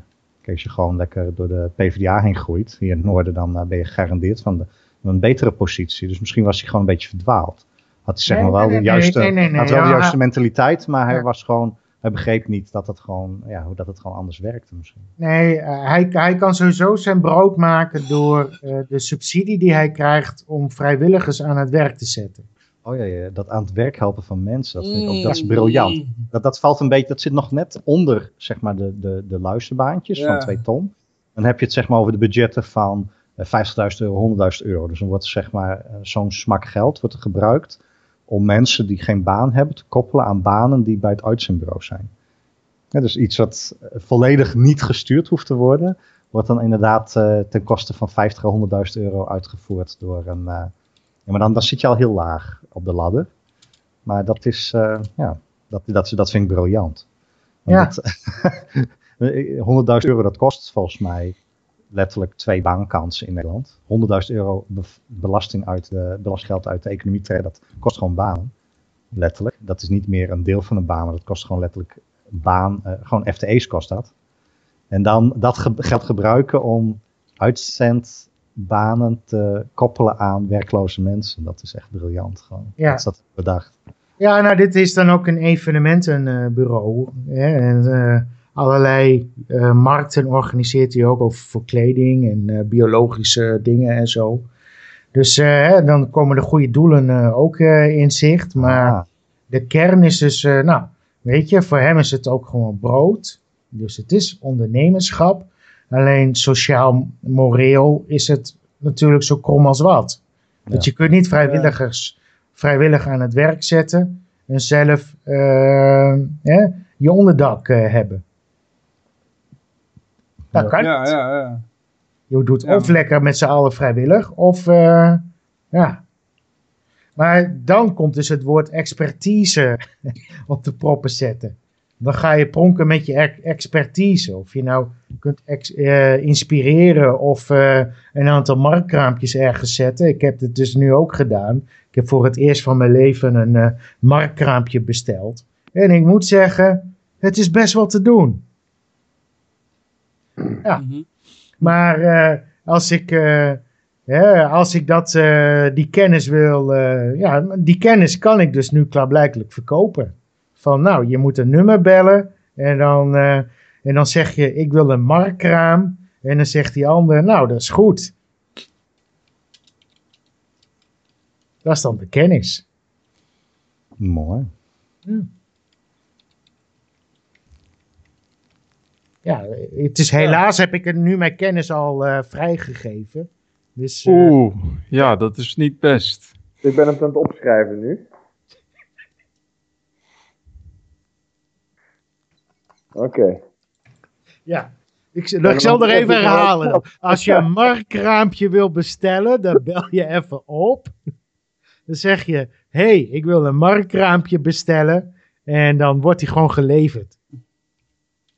Speaker 6: als je gewoon lekker door de PvdA heen groeit, hier in het noorden, dan eh, ben je gegarandeerd van, de, van een betere positie. Dus misschien was hij gewoon een beetje verdwaald. Had hij zeg maar wel de juiste,
Speaker 2: nee, nee, nee,
Speaker 6: had wel de juiste mentaliteit, maar hij
Speaker 2: Ja.
Speaker 6: was gewoon, hij begreep niet dat het gewoon, ja, hoe dat het gewoon anders werkte misschien.
Speaker 2: Nee, eh, hij, hij kan sowieso zijn brood maken door eh, de subsidie die hij krijgt om vrijwilligers aan het werk te zetten.
Speaker 6: Oh ja, ja, dat aan het werk helpen van mensen, dat vind ik ook,
Speaker 3: Mm.
Speaker 6: dat is briljant. Dat, dat valt een beetje, dat zit nog net onder, zeg maar, de, de, de luisterbaantjes
Speaker 3: Ja.
Speaker 6: van 2 ton. Dan heb je het zeg maar over de budgetten van eh, 50.000 euro, 100.000 euro. Dus dan wordt zeg maar eh, zo'n smak geld wordt er gebruikt om mensen die geen baan hebben te koppelen aan banen die bij het uitzendbureau zijn. Ja, dus iets wat eh, volledig niet gestuurd hoeft te worden, wordt dan inderdaad eh, ten koste van 50 à 100.000 euro uitgevoerd door een... eh, ja, maar dan, dan zit je al heel laag op de ladder. Maar dat is, ja, dat, dat, dat vind ik briljant.
Speaker 2: Ja.
Speaker 6: Want dat- *laughs* 100.000 euro, dat kost volgens mij letterlijk twee baankansen in Nederland. 100.000 euro be- belasting uit de, belastinggeld uit de economie trekken, dat kost gewoon banen. Letterlijk. Dat is niet meer een deel van een baan, maar dat kost gewoon letterlijk een baan. eh, gewoon FTE's kost dat. En dan dat ge- geld gebruiken om uitzendbanen te koppelen aan werkloze mensen. Dat is echt briljant gewoon.
Speaker 2: Ja.
Speaker 6: Dat is dat bedacht.
Speaker 2: Ja, nou, dit is dan ook een evenementenbureau. hè, en eh, allerlei eh, markten organiseert hij ook over voor kleding en eh, biologische dingen en zo. Dus eh, hè, dan komen de goede doelen ook in zicht. Maar
Speaker 6: Ah,
Speaker 2: de kern is dus, nou, weet je, voor hem is het ook gewoon brood. Dus het is ondernemerschap. Alleen sociaal, moreel is het natuurlijk zo krom als wat. Want
Speaker 6: Ja.
Speaker 2: je kunt niet vrijwilligers vrijwillig aan het werk zetten en zelf hè, je onderdak hebben. Dat kan
Speaker 3: Ja,
Speaker 2: niet.
Speaker 3: ja, ja.
Speaker 2: Je doet of lekker met z'n allen vrijwillig, of eh, ja. Maar dan komt dus het woord expertise *laughs* op de proppen zetten. Dan ga je pronken met je ex- expertise. Of je nou kunt ex- eh, inspireren of eh, een aantal marktkraampjes ergens zetten. Ik heb het dus nu ook gedaan. Ik heb voor het eerst van mijn leven een marktkraampje besteld. En ik moet zeggen, het is best wel te doen. Ja.
Speaker 3: Mhm.
Speaker 2: Maar eh, als ik, eh, hè, als ik dat, eh, die kennis wil, eh, ja, die kennis kan ik dus nu klaarblijkelijk verkopen. Van nou, je moet een nummer bellen en dan, eh, en dan zeg je, ik wil een markraam. En dan zegt die ander, nou, dat is goed. Dat is dan de kennis.
Speaker 6: mooi.
Speaker 2: Ja, het is helaas heb ik er nu mijn kennis al eh, vrijgegeven. Dus, eh,
Speaker 7: Oeh, ja, dat is niet best.
Speaker 5: Ik ben het aan het opschrijven nu. Oké.
Speaker 2: Ja, ik,
Speaker 5: dan
Speaker 2: ik zal er even herhalen. Als je een markkraampje wil bestellen, dan bel je even op. Dan zeg je, hey, ik wil een markkraampje bestellen. En dan wordt die gewoon geleverd.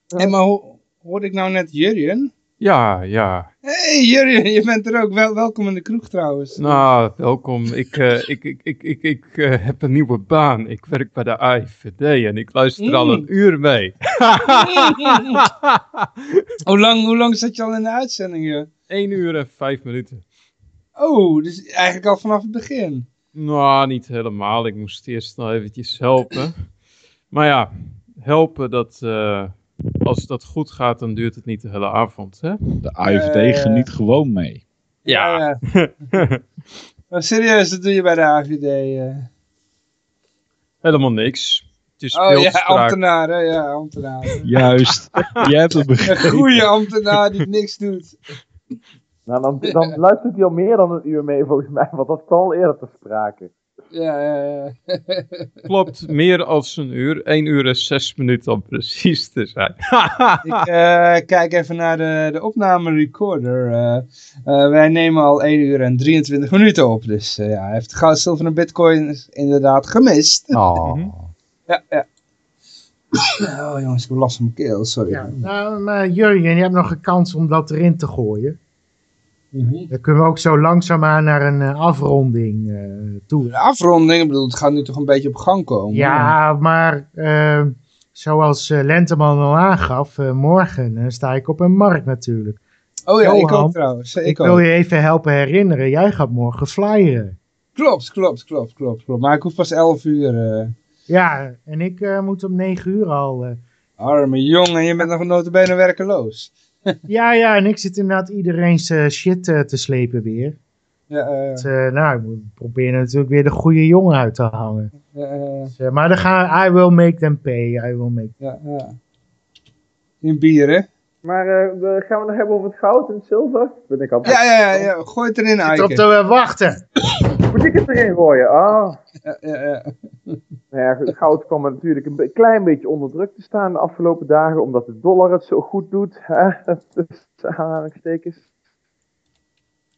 Speaker 3: Hé, maar ho hoorde ik nou net Jurjen?
Speaker 7: Ja, ja.
Speaker 3: Hé hey, Jurjen, je bent er ook. Wel, welkom in de kroeg trouwens.
Speaker 7: Nou, welkom. Ik, eh, ik, ik, ik, ik, ik eh, heb een nieuwe baan. Ik werk bij de AIVD en ik luister al
Speaker 3: Mm.
Speaker 7: een uur mee. *laughs*
Speaker 3: hoe, lang, hoe lang zat je al in de uitzending?
Speaker 7: 1 uur en 5 minuten.
Speaker 3: Oh, dus eigenlijk al vanaf het begin.
Speaker 7: Nou, niet helemaal. Ik moest eerst nog eventjes helpen. Maar ja, helpen, dat, eh, als dat goed gaat, dan duurt het niet de hele avond. Hè?
Speaker 4: De AFD
Speaker 3: Eh.
Speaker 4: geniet gewoon mee.
Speaker 3: Ja. *laughs* maar serieus, dat doe je bij de AVD. eh.
Speaker 7: Helemaal niks. Het is
Speaker 3: Oh ja, ambtenaren, ja, ambtenaren. *laughs*
Speaker 4: Juist, jij hebt het
Speaker 3: Een
Speaker 4: begrepen.
Speaker 3: goede ambtenaar die niks doet.
Speaker 5: Nou, dan, dan *laughs* luistert hij al meer dan een uur mee volgens mij, want dat kwam al eerder te sprake.
Speaker 3: Ja, ja, ja. *laughs*
Speaker 7: Klopt, meer als een uur. 1 uur en 6 minuten om precies te zijn. *laughs*
Speaker 3: Ik eh, kijk even naar de, de opname recorder. Eh, eh, wij nemen al 1 uur en 23 minuten op. Dus eh, ja, hij heeft goud, zilver en bitcoin inderdaad gemist.
Speaker 6: Oh.
Speaker 7: Mhm.
Speaker 3: Ja, ja. Oh jongens, ik heb last van mijn keel, sorry.
Speaker 2: Ja, nou, maar Jurjen, je hebt nog een kans om dat erin te gooien.
Speaker 3: Mhm.
Speaker 2: Dan kunnen we ook zo langzaamaan naar een eh, afronding eh, toe.
Speaker 3: De afronding, ik bedoel, het gaat nu toch een beetje op gang komen.
Speaker 2: Ja, maar eh, zoals Lenteman al aangaf, morgen sta ik op een markt natuurlijk.
Speaker 3: Oh ja, ik ook trouwens. Ik,
Speaker 2: Ik
Speaker 3: ook.
Speaker 2: wil je even helpen herinneren, jij gaat morgen flyeren.
Speaker 3: Klopt, klopt, klopt, klopt, klopt. Maar ik hoef pas 11 uur.
Speaker 2: Ja, en ik moet om negen uur al. eh,
Speaker 3: arme jongen, je bent nog notabene werkeloos.
Speaker 2: Ja, ja, en ik zit inderdaad iedereen's eh, shit eh, te slepen weer.
Speaker 3: Ja, eh,
Speaker 2: Dus, nou, ik moet proberen natuurlijk weer de goede jongen uit te hangen.
Speaker 3: ja, eh,
Speaker 2: Dus, maar dan gaan I will make them pay. I will make...
Speaker 3: ja, ja. In bier, hè?
Speaker 5: Maar eh, we- gaan we nog hebben over het goud en het zilver? Ben ik altijd...
Speaker 3: Ja, ja, ja, ja. gooi het erin,
Speaker 2: Ik zit op
Speaker 3: Eike.
Speaker 2: te wachten.
Speaker 5: Moet ik het erin gooien? Ah.
Speaker 3: Ja, ja, ja.
Speaker 5: Nou ja, goud kwam er natuurlijk een klein beetje onder druk te staan de afgelopen dagen, omdat de dollar het zo goed doet. Tussen *laughs* aanhalingstekens.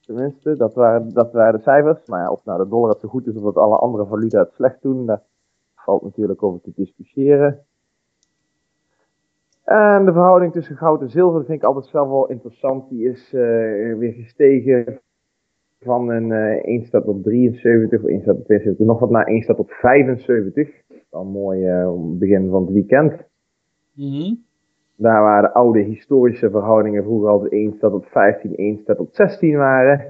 Speaker 5: Tenminste, dat waren, dat waren de cijfers. Maar ja, of nou de dollar het zo goed is of dat alle andere valuta het slecht doen, daar valt natuurlijk over te discussiëren. En de verhouding tussen goud en zilver vind ik altijd zelf wel interessant. Die is eh, weer gestegen van een eh 1 staat op 73 of 1 staat op 72, nog wat naar 1 staat op 75. Dan mooi eh, begin van het weekend.
Speaker 3: Mhm.
Speaker 5: Daar waar de oude historische verhoudingen vroeger altijd 1 staat op 15, 1 staat op 16 waren.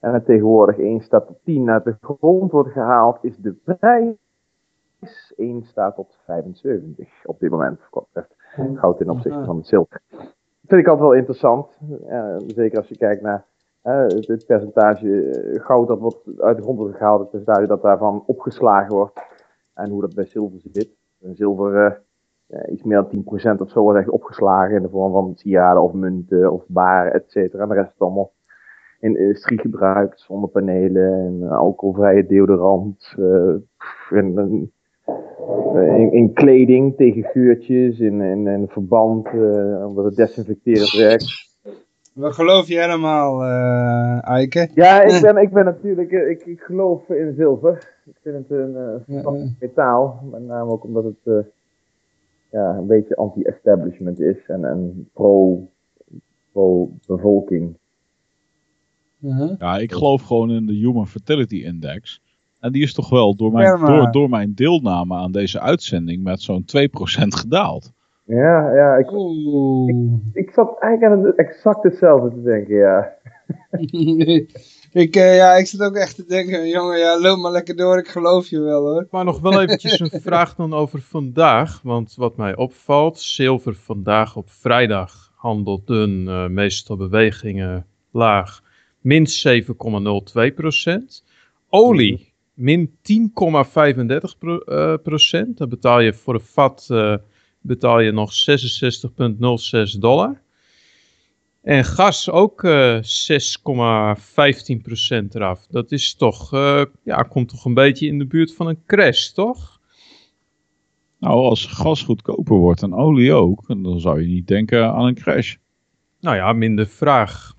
Speaker 5: En het tegenwoordig 1 staat op 10 uit de grond wordt gehaald, is de prijs 1 staat op 75 op dit moment. Goud ten opzichte van het zilver. Dat vind ik altijd wel interessant. Eh, zeker als je kijkt naar het, percentage eh, goud dat wordt uit de grond wordt gehaald, het percentage dat daarvan opgeslagen wordt. En hoe dat bij zilver zit. Zilver, eh, eh, iets meer dan 10% of zo wordt echt opgeslagen in de vorm van sieraden of munten of baren, et cetera. En de rest is allemaal in industrie gebruikt, zonnepanelen en alcoholvrije deodorant. in, in kleding tegen geurtjes, in, verband, eh, omdat het desinfecterend werkt.
Speaker 3: Wat geloof je helemaal, eh Eike?
Speaker 5: Ja, ik ben, ik ben natuurlijk, eh, ik, ik geloof in zilver. Ik vind het een eh,
Speaker 3: Ja,
Speaker 5: fantastisch metaal, met name ook omdat het eh, ja, een beetje anti-establishment is en, en pro, pro bevolking.
Speaker 3: Mhm.
Speaker 4: Ja, ik geloof gewoon in de Human Fertility Index. En die is toch wel door mijn, door, door mijn deelname aan deze uitzending met zo'n 2% gedaald.
Speaker 5: Ja, ja, ik,
Speaker 3: Oeh.
Speaker 5: ik zat eigenlijk aan het exact hetzelfde te denken, ja. *laughs*
Speaker 3: ik, eh, ja, ik zit ook echt te denken, jongen, ja, loop maar lekker door, ik geloof je wel hoor.
Speaker 7: Maar nog wel eventjes een *laughs* vraag dan over vandaag. Want wat mij opvalt, zilver vandaag op vrijdag handelt dun, eh, meestal bewegingen laag, min 7,02 procent. Olie, min 10,35 pro- eh, procent. Dan betaal je voor een vat eh, betaal je nog 66,06 dollar. En gas ook eh 6,15% eraf. Dat is toch, eh, ja, komt toch een beetje in de buurt van een crash, toch?
Speaker 4: Nou, als gas goedkoper wordt en olie ook, dan zou je niet denken aan een crash.
Speaker 7: Nou ja, minder vraag.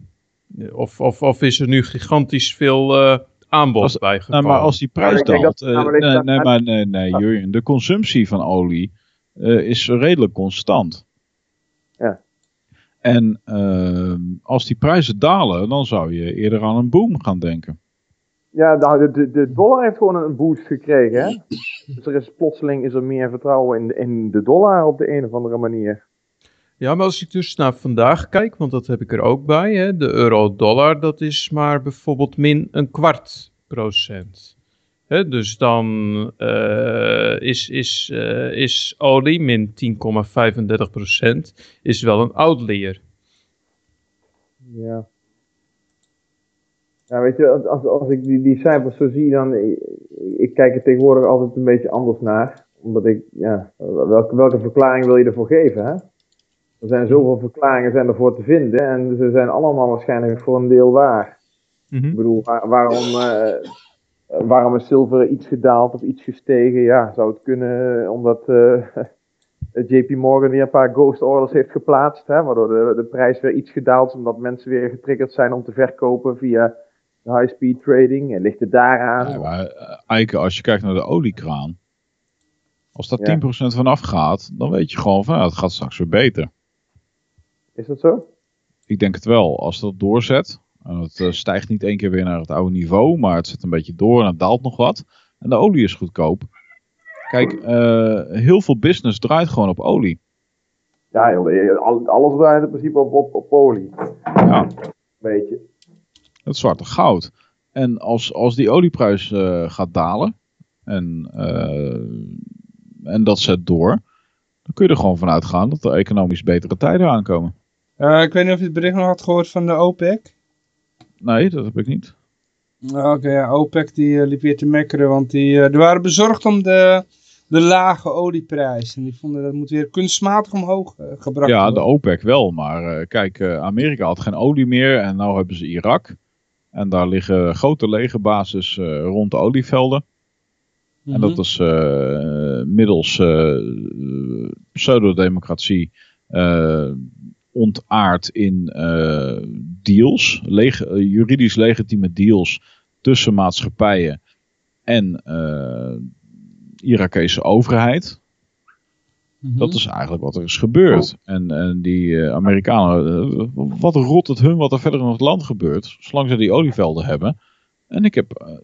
Speaker 7: Of, of, of is er nu gigantisch veel eh, aanbod
Speaker 4: Als-
Speaker 7: bijgekomen?
Speaker 4: Nou, maar als die prijs daalt, eh, nee, nee, maar nee, nee, Jurjen, de consumptie van olie is redelijk constant.
Speaker 5: Ja.
Speaker 4: En ehm, als die prijzen dalen, dan zou je eerder aan een boom gaan denken.
Speaker 5: Ja, de, de, de dollar heeft gewoon een boost gekregen, hè. Dus er is plotseling is er meer vertrouwen in de, in de dollar op de een of andere manier.
Speaker 7: Ja, maar als ik dus naar vandaag kijk, want dat heb ik er ook bij, hè, de euro-dollar, dat is maar bijvoorbeeld min een kwart procent. Dus dan eh, is, is, eh, is olie min 10,35 procent, is wel een outlier.
Speaker 5: Ja. Ja, weet je, als- als, ik die, die cijfers zo zie, dan... Ik, ik kijk er tegenwoordig altijd een beetje anders naar. Omdat ik, ja, welke, welke verklaring wil je ervoor geven, hè? Er zijn zoveel verklaringen zijn ervoor te vinden en ze zijn allemaal waarschijnlijk voor een deel waar.
Speaker 7: Mhm.
Speaker 5: Ik bedoel, waar- waarom, eh, waarom is zilver iets gedaald of iets gestegen? Ja, zou het kunnen omdat eh, *laughs* JP Morgan weer een paar ghost orders heeft geplaatst, hè, waardoor de, de prijs weer iets gedaald is, omdat mensen weer getriggerd zijn om te verkopen via high-speed trading. En ligt het daaraan?
Speaker 4: Ja, maar eh, Eike, als je kijkt naar de oliekraan. Als
Speaker 5: Ja.
Speaker 4: 10% vanaf gaat, dan weet je gewoon van, het gaat straks weer beter.
Speaker 5: Is dat zo?
Speaker 4: Ik denk het wel. Als dat doorzet, en het eh, stijgt niet één keer weer naar het oude niveau, maar het zet een beetje door en het daalt nog wat. En de olie is goedkoop. Kijk, eh, heel veel business draait gewoon op olie.
Speaker 5: Ja, alles draait in principe op, op, op olie.
Speaker 4: Ja,
Speaker 5: Weet je.
Speaker 4: het zwarte goud. En als, als die olieprijs eh, gaat dalen, en, eh, en dat zet door, dan kun je er gewoon vanuit gaan dat er economisch betere tijden aankomen.
Speaker 3: Eh, ik weet niet of je het bericht nog had gehoord van de OPEC.
Speaker 4: Nee, dat heb ik niet.
Speaker 3: Nou, Oké, ja, OPEC die eh, liep weer te mekkeren, want die, eh, die waren bezorgd om de, de lage olieprijs. En die vonden dat moet weer kunstmatig omhoog eh, gebracht
Speaker 4: Ja, de
Speaker 3: worden.
Speaker 4: OPEC wel, maar kijk, Amerika had geen olie meer en nu hebben ze Irak. En daar liggen grote legerbases rond de olievelden. En dat is eh, middels pseudodemocratie ontaard in eh, deals, leg- eh, juridisch legitieme deals tussen maatschappijen en eh Irakese overheid.
Speaker 3: Mhm.
Speaker 4: Dat is eigenlijk wat er is gebeurd. En, en die Amerikanen, wat rot het hun wat er verder in het land gebeurt, zolang ze die olievelden hebben. En ik heb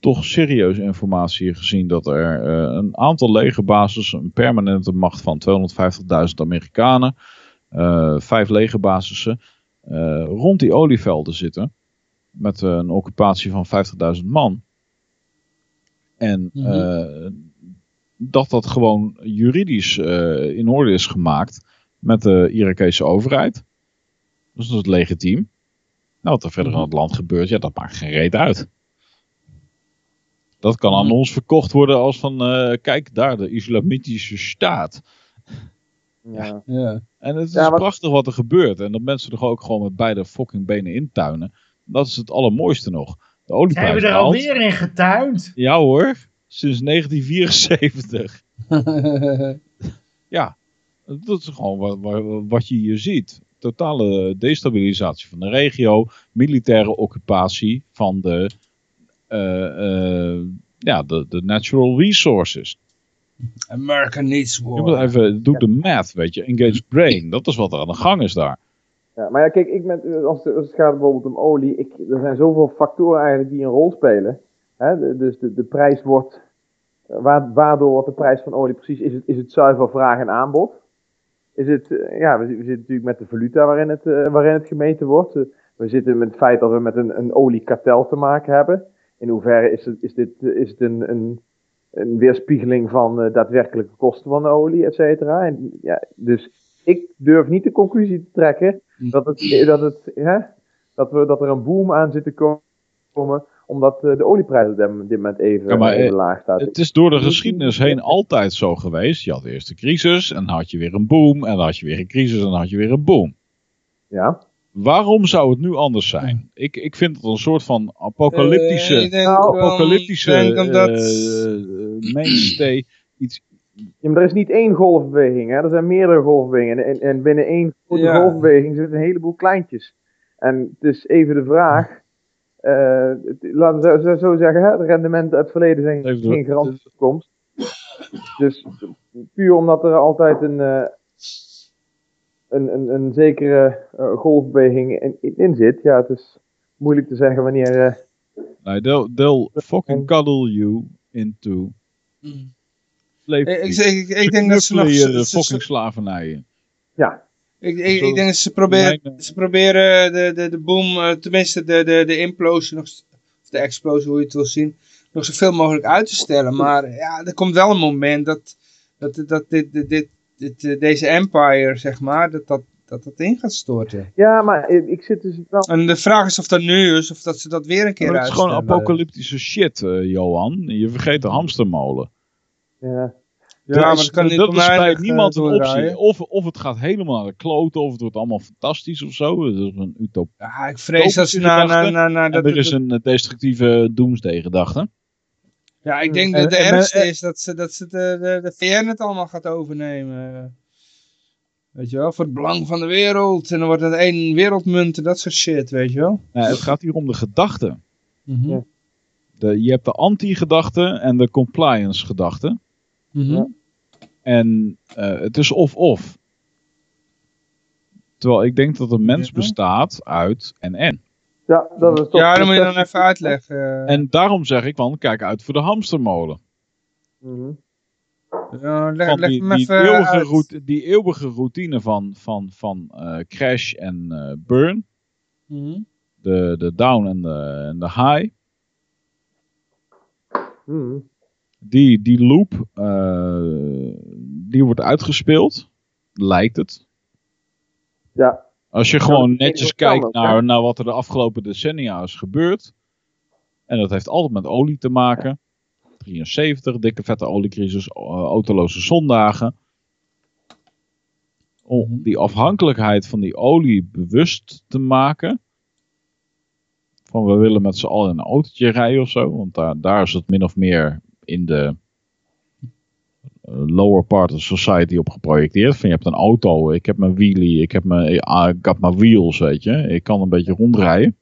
Speaker 4: toch serieuze informatie gezien dat er een aantal legerbases, een permanente macht van 250.000 Amerikanen, vijf legerbasissen, eh, rond die olievelden zitten. Met eh, een occupatie van 50.000 man. En
Speaker 3: Mhm.
Speaker 4: eh, dat dat gewoon juridisch eh, in orde is gemaakt met de Irakese overheid. Dus dat is legitiem. Nou, wat er verder in het land gebeurt, ja, dat maakt geen reet uit. Dat kan aan
Speaker 3: Mhm.
Speaker 4: ons verkocht worden als van, eh, kijk daar, de islamitische staat.
Speaker 5: Ja.
Speaker 3: Ja.
Speaker 4: En het is
Speaker 5: Ja, wat-
Speaker 4: prachtig wat er gebeurt. En dat mensen er ook gewoon met beide fucking benen intuinen. Dat is het allermooiste nog. De olieprijs
Speaker 2: Zijn we er alweer in getuind?
Speaker 4: Ja hoor, sinds 1974. *laughs* Ja, dat is gewoon wat, wat, wat je hier ziet. Totale destabilisatie van de regio, militaire occupatie van de, eh, eh, ja, de, de natural resources.
Speaker 3: America needs
Speaker 4: Je moet
Speaker 3: war.
Speaker 4: even, doe de math, weet je, engage brain. Dat is wat er aan de gang is daar.
Speaker 5: Ja, maar ja, kijk, ik met, als, het, als het gaat bijvoorbeeld om olie, ik, er zijn zoveel factoren eigenlijk die een rol spelen. Hè? De- dus de, de prijs wordt, wa- waardoor wordt de prijs van olie precies, is het, is het zuiver vraag en aanbod? Is het, eh, ja, we, zi- we zitten natuurlijk met de valuta waarin het, eh, waarin het gemeten wordt. We zitten met het feit dat we met een, een oliekartel te maken hebben. In hoeverre is het, is dit, is het een, een, een weerspiegeling van eh, daadwerkelijke kosten van de olie, et cetera? En, ja, dus ik durf niet de conclusie te trekken dat, het, dat, het, hè, dat, we, dat er een boom aan zit te ko- komen, omdat eh, de olieprijs op dit moment even,
Speaker 4: Ja, maar,
Speaker 5: even
Speaker 4: eh,
Speaker 5: laag staat.
Speaker 4: Het is door de geschiedenis heen altijd zo geweest. Je had eerst de crisis en dan had je weer een boom. En dan had je weer een crisis en dan had je weer een boom.
Speaker 5: Ja,
Speaker 4: Waarom zou het nu anders zijn? Ik, ik vind het een soort van apocalyptische,
Speaker 3: Eh, ik denk wel-
Speaker 4: apocalyptische
Speaker 3: ik denk
Speaker 4: eh, eh, mainstay. *clears throat* Iets,
Speaker 5: Ja, maar er is niet één golfbeweging, hè? er zijn meerdere golfbewegingen. En, en binnen één grote
Speaker 3: Ja.
Speaker 5: golfbeweging zitten een heleboel kleintjes. En het is even de vraag, *laughs* eh, laten we zo, zo zeggen, hè? de rendementen uit het verleden zijn
Speaker 4: Even
Speaker 5: geen garantie voor de toekomst. Dus puur omdat er altijd een, eh, een, een, een zekere eh, golfbeweging in, in zit, ja, het is moeilijk te zeggen wanneer... eh,
Speaker 4: nou, they'll, they'll fucking cuddle you into slavery.
Speaker 3: Ik, ik, ik, ik denk dat ze nog...
Speaker 4: de fucking slavernij.
Speaker 5: ja,
Speaker 3: Ik, ik, denk dat ze proberen,
Speaker 4: eh,
Speaker 3: ze proberen de, de, de boom, eh, tenminste de, de, de implosie, nog, of de explosie, hoe je het wil zien, nog zoveel mogelijk uit te stellen. Maar ja, er komt wel een moment dat, dat, dat dit, dit, dit, dit, eh, deze empire, zeg maar, dat dat, dat, dat in gaat storten.
Speaker 5: ja, maar ik, zit dus wel...
Speaker 3: En de vraag is of dat nu is, of dat ze dat weer een keer
Speaker 4: het is gewoon apocalyptische shit, eh, Johan. Je vergeet de hamstermolen.
Speaker 5: Ja.
Speaker 3: Ja, maar dat kan niet
Speaker 4: dat is bij
Speaker 3: eh,
Speaker 4: niemand een optie. Of, of het gaat helemaal naar de kloten, of het wordt allemaal fantastisch of zo. Dat is een utopie.
Speaker 3: Ja, ik vrees dat ze na, na,
Speaker 4: gedachte.
Speaker 3: na, na
Speaker 4: En
Speaker 3: dat,
Speaker 4: er is een destructieve doomsday-gedachte.
Speaker 3: Ja, ik denk
Speaker 4: En-
Speaker 3: dat de ergste is dat, ze, dat ze de, de, de VN het allemaal gaat overnemen. Weet je wel, voor het belang van de wereld. En dan wordt het één wereldmunt en dat soort shit, weet je wel.
Speaker 4: Nee, het gaat hier om de gedachte.
Speaker 3: Mhm.
Speaker 5: Ja.
Speaker 4: De, je hebt de anti-gedachte en de compliance-gedachte.
Speaker 3: Mhm.
Speaker 4: En eh, het is of-of. Terwijl ik denk dat een mens bestaat uit en en.
Speaker 5: Ja, dat is toch...
Speaker 3: Ja, dan moet je dan even uitleggen.
Speaker 4: En daarom zeg ik van, kijk uit voor de hamstermolen.
Speaker 5: Mhm.
Speaker 3: Ja, leg,
Speaker 4: die, die, eeuwige route, die eeuwige routine van, van, van eh, crash en eh, burn.
Speaker 3: Mhm.
Speaker 4: De, de down en de, en de high.
Speaker 5: Mhm.
Speaker 4: Die, die loop, eh, die wordt uitgespeeld. Lijkt het.
Speaker 5: Ja,
Speaker 4: Als je gewoon netjes kijkt naar, naar wat er de afgelopen decennia is gebeurd. En dat heeft altijd met olie te maken. 73, dikke vette oliecrisis, eh, autoloze zondagen. Om die afhankelijkheid van die olie bewust te maken. Van we willen met z'n allen in een autootje rijden of zo. Want daar, daar is het min of meer in de lower part of society op geprojecteerd. Van je hebt een auto, ik heb mijn wheelie, ik heb mijn, I got my wheels, weet je. Ik kan een beetje rondrijden.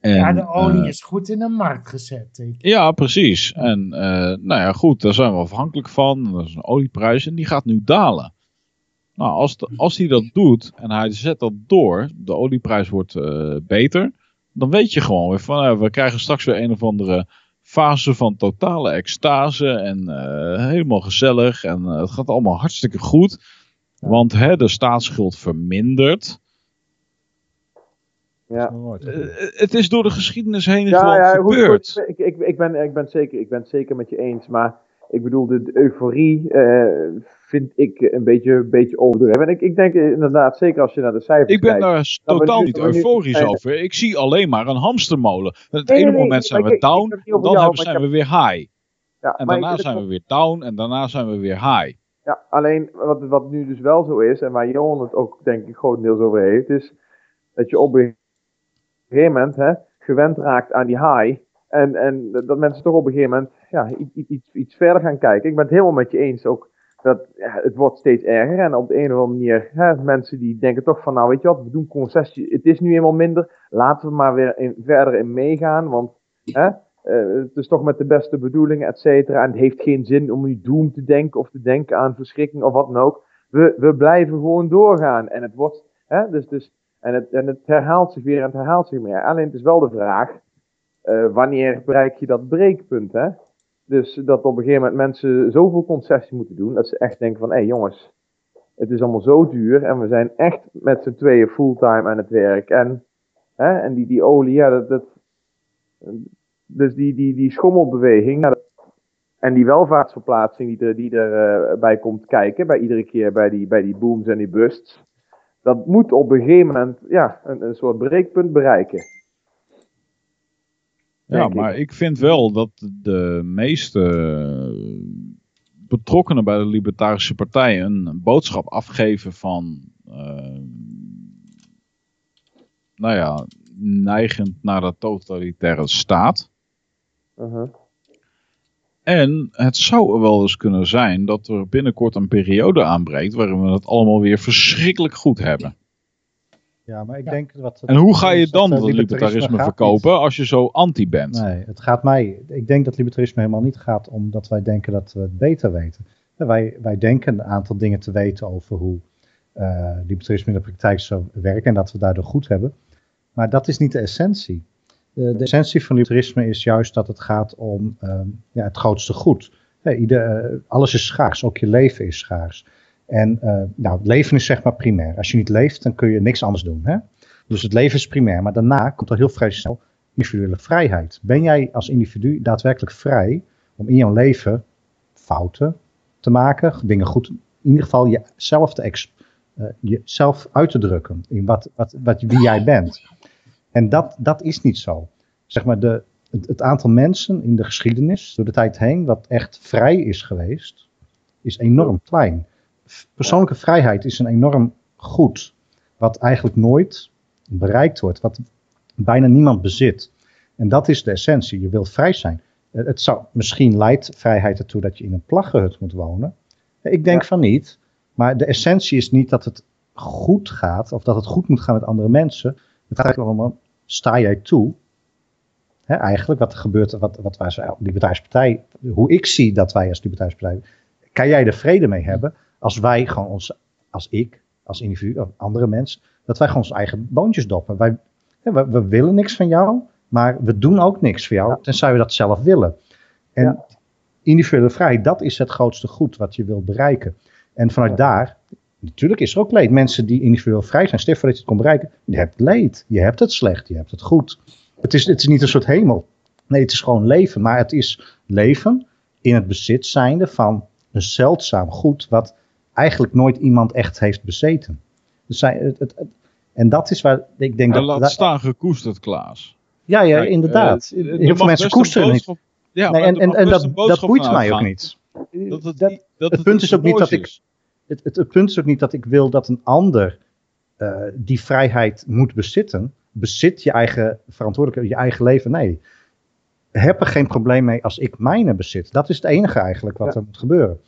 Speaker 4: En,
Speaker 2: ja, de olie
Speaker 4: eh,
Speaker 2: is goed in de markt gezet. ik.
Speaker 4: ja, precies. En eh, nou ja, goed, daar zijn we afhankelijk van. Dat is een olieprijs en die gaat nu dalen. Nou, als, de- als hij dat doet en hij zet dat door, de olieprijs wordt eh, beter, dan weet je gewoon weer van, eh, we krijgen straks weer een of andere fase van totale extase en eh, helemaal gezellig en eh, het gaat allemaal hartstikke goed. Want hè, de staatsschuld vermindert.
Speaker 5: ja.
Speaker 4: Eh, het is door de geschiedenis heen
Speaker 5: Ja,
Speaker 4: gewoon
Speaker 5: ja, goed,
Speaker 4: gebeurd.
Speaker 5: goed. Ik, ik, ik, ben, ik, ben zeker, ik ben het zeker met je eens, maar ik bedoel, de, euforie eh, vind ik een beetje, een beetje overdreven. En ik, ik denk inderdaad, zeker als je naar de cijfers
Speaker 4: Ik ben
Speaker 5: kijkt.
Speaker 4: daar totaal
Speaker 5: nu-
Speaker 4: niet
Speaker 5: nu-
Speaker 4: euforisch over. Ik zie alleen maar een hamstermolen. Het
Speaker 5: Nee,
Speaker 4: ene
Speaker 5: nee, nee,
Speaker 4: moment zijn we
Speaker 5: ik- ik
Speaker 4: down,
Speaker 5: het over
Speaker 4: dan
Speaker 5: jou,
Speaker 4: zijn
Speaker 5: ik
Speaker 4: we weer high.
Speaker 5: Ja,
Speaker 4: En daarna
Speaker 5: ik-
Speaker 4: zijn we weer down en daarna zijn we weer high.
Speaker 5: Ja, alleen wat, wat nu dus wel zo is, en waar Johan het ook denk ik grotendeels over heeft, is dat je op een gegeven moment hè, gewend raakt aan die high. En, en dat mensen toch op een gegeven moment ja, iets, iets, iets verder gaan kijken. Ik ben het helemaal met je eens ook. Dat ja, het wordt steeds erger. En op de een of andere manier, hè, mensen die denken toch van, nou weet je wat, we doen concessie. Het is nu eenmaal minder. Laten we maar weer verder in meegaan. Want hè, eh, het is toch met de beste bedoelingen, et cetera. En het heeft geen zin om nu doom te denken of te denken aan verschrikking of wat dan ook. We, we blijven gewoon doorgaan. En het wordt, hè, dus, dus, en het, en het herhaalt zich weer en het herhaalt zich meer. Alleen het is wel de vraag, eh, wanneer bereik je dat breekpunt, hè? Dus dat op een gegeven moment mensen zoveel concessie moeten doen, dat ze echt denken van, hé hey, jongens, het is allemaal zo duur en we zijn echt met z'n tweeën fulltime aan het werk. En, hè, en die, die olie, ja, dat, dat, dus die, die, die schommelbeweging, en die welvaartsverplaatsing die er, die er eh, bij komt kijken, bij iedere keer bij die, bij die booms en die busts, dat moet op een gegeven moment ja, een, een soort breekpunt bereiken.
Speaker 4: Ja,
Speaker 5: ik.
Speaker 4: maar ik vind wel dat de meeste betrokkenen bij de Libertarische Partij een boodschap afgeven van, eh, nou ja, neigend naar de totalitaire staat.
Speaker 5: Uh-huh.
Speaker 4: En het zou wel eens kunnen zijn dat er binnenkort een periode aanbreekt waarin we het allemaal weer verschrikkelijk goed hebben.
Speaker 6: Ja, maar ik
Speaker 2: Ja.
Speaker 6: denk wat.
Speaker 4: En hoe ga je dan
Speaker 6: eh,
Speaker 4: dat libertarisme
Speaker 6: gaat
Speaker 4: verkopen
Speaker 6: niet.
Speaker 4: als je zo anti bent?
Speaker 6: Nee, het gaat mij. Ik denk dat libertarisme helemaal niet gaat omdat wij denken dat we het beter weten. Wij, wij denken een aantal dingen te weten over hoe eh, libertarisme in de praktijk zou werken en dat we daardoor goed hebben. Maar dat is niet de essentie. De, de essentie van libertarisme is juist dat het gaat om ehm, ja, het grootste goed. Ja, ieder, eh, alles is schaars, ook je leven is schaars. En eh, nou, het leven is zeg maar primair. Als je niet leeft, dan kun je niks anders doen. Hè? Dus het leven is primair, maar daarna komt er heel vrij snel individuele vrijheid. Ben jij als individu daadwerkelijk vrij om in jouw leven fouten te maken, dingen goed, in ieder geval jezelf, te ex, eh, jezelf uit te drukken in wat, wat, wat, wie jij bent. En dat, dat is niet zo. Zeg maar, de, het, het aantal mensen in de geschiedenis, door de tijd heen, wat echt vrij is geweest, is enorm klein. Persoonlijke vrijheid is een enorm goed, wat eigenlijk nooit bereikt wordt, wat bijna niemand bezit. En dat is de essentie. Je wilt vrij zijn. Het zou, misschien leidt vrijheid ertoe dat je in een plaggenhut moet wonen. Ik denk van niet. Maar de essentie is niet dat het goed gaat. Of dat het goed moet gaan met andere mensen. Het gaat allemaal, sta jij toe? Hè, eigenlijk wat er gebeurt, wat, wat wij als Libertarische Partij, hoe ik zie dat wij als Libertarische Partij, kan jij er vrede mee hebben als wij gewoon ons, als ik, als individu, of andere mensen, dat wij gewoon onze eigen boontjes doppen. Wij, we, we willen niks van jou, maar we doen ook niks voor jou, tenzij we dat zelf willen. En
Speaker 5: Ja.
Speaker 6: individuele vrijheid, dat is het grootste goed wat je wilt bereiken. En vanuit daar, natuurlijk is er ook leed. Mensen die individueel vrij zijn, stel je voor dat je het kon bereiken, je hebt leed, je hebt het slecht, je hebt het goed. Het is, het is niet een soort hemel. Nee, het is gewoon leven. Maar het is leven in het bezit zijnde van een zeldzaam goed wat eigenlijk nooit iemand echt heeft bezeten. Dus zij, het, het, het- en dat is waar ik denk
Speaker 4: En
Speaker 6: dat...
Speaker 4: laat
Speaker 6: dat-
Speaker 4: staan gekoesterd, Klaas.
Speaker 6: ja, ja, inderdaad.
Speaker 4: er
Speaker 6: Heel veel mensen koesteren niet.
Speaker 4: Ja,
Speaker 6: Nee, en en, dat, dat boeit mij ook niet.
Speaker 4: Dat het,
Speaker 6: Dat-
Speaker 4: niet- dat
Speaker 6: het punt is ook niet dat ik-
Speaker 4: is.
Speaker 6: het, het, het punt is ook niet dat ik wil dat een ander eh, die vrijheid moet bezitten. Bezit je eigen verantwoordelijkheid, je eigen leven. Nee. Heb er geen probleem mee als ik mijne bezit. Dat is het enige eigenlijk wat
Speaker 5: Ja.
Speaker 6: er moet gebeuren.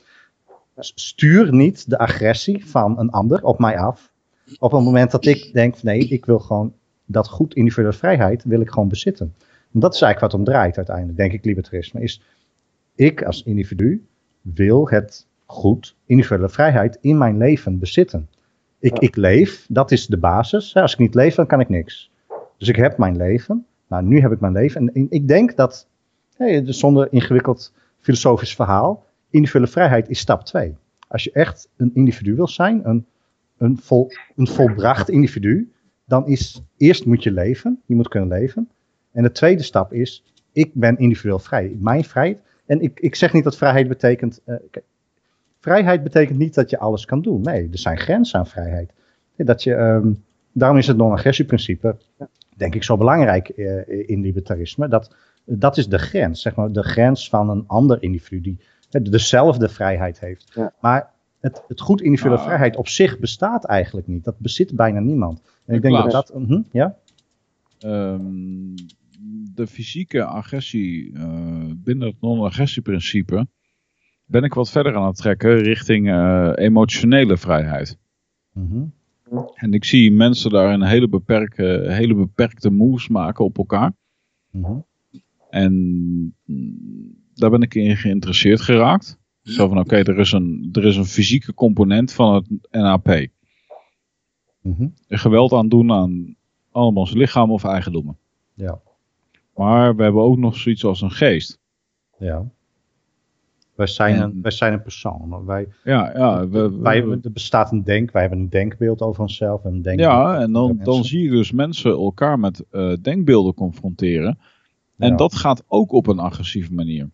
Speaker 6: S- Stuur niet de agressie van een ander op mij af. Op het moment dat ik denk, nee, ik wil gewoon dat goed individuele vrijheid wil ik gewoon bezitten. En dat is eigenlijk wat om draait uiteindelijk, denk ik, libertarisme. Is ik als individu wil het goed, individuele vrijheid in mijn leven bezitten. Ik, ik leef, dat is de basis. Als ik niet leef, dan kan ik niks. Dus ik heb mijn leven. Nou, nu heb ik mijn leven. En ik denk dat, hey, dus zonder ingewikkeld filosofisch verhaal, individuele vrijheid is stap 2. Als je echt een individu wil zijn, een, een, vol, een volbracht individu, dan is eerst moet je leven, je moet kunnen leven. En de tweede stap is, ik ben individueel vrij. Mijn vrijheid. En ik, ik zeg niet dat vrijheid betekent. eh, vrijheid betekent niet dat je alles kan doen. Nee, er zijn grenzen aan vrijheid. Dat je, ehm, daarom is het non-agressieprincipe, denk ik, zo belangrijk eh, in libertarisme. Dat, dat is de grens, zeg maar, de grens van een ander individu die dezelfde vrijheid heeft.
Speaker 5: Ja.
Speaker 6: Maar het, het goed individuele
Speaker 4: Ah.
Speaker 6: vrijheid op zich bestaat eigenlijk niet. Dat bezit bijna niemand. En ik denk dat dat. mhm, ja?
Speaker 4: Ehm, de fysieke agressie eh, binnen het non-agressieprincipe ben ik wat verder aan het trekken richting eh, emotionele vrijheid.
Speaker 6: Mhm.
Speaker 4: En ik zie mensen daar een hele beperkte, hele beperkte moves maken op elkaar.
Speaker 6: Mhm.
Speaker 4: En daar ben ik in geïnteresseerd geraakt. Zo van, oké, er, is een- er is een fysieke component van het NAP.
Speaker 6: Mhm.
Speaker 4: Er geweld aan doen aan andermans lichaam of eigendommen.
Speaker 6: Ja.
Speaker 4: Maar we hebben ook nog zoiets als een geest.
Speaker 6: Ja. Wij zijn,
Speaker 4: En-
Speaker 6: een, wij zijn een persoon. Wij,
Speaker 4: Ja, ja, we, we-
Speaker 6: wij, er bestaat een denk, wij hebben een denkbeeld over onszelf. En een denkbeeld
Speaker 4: ja en dan, dan zie je dus mensen elkaar met eh, denkbeelden confronteren. En
Speaker 6: Ja.
Speaker 4: dat gaat ook op een agressieve manier.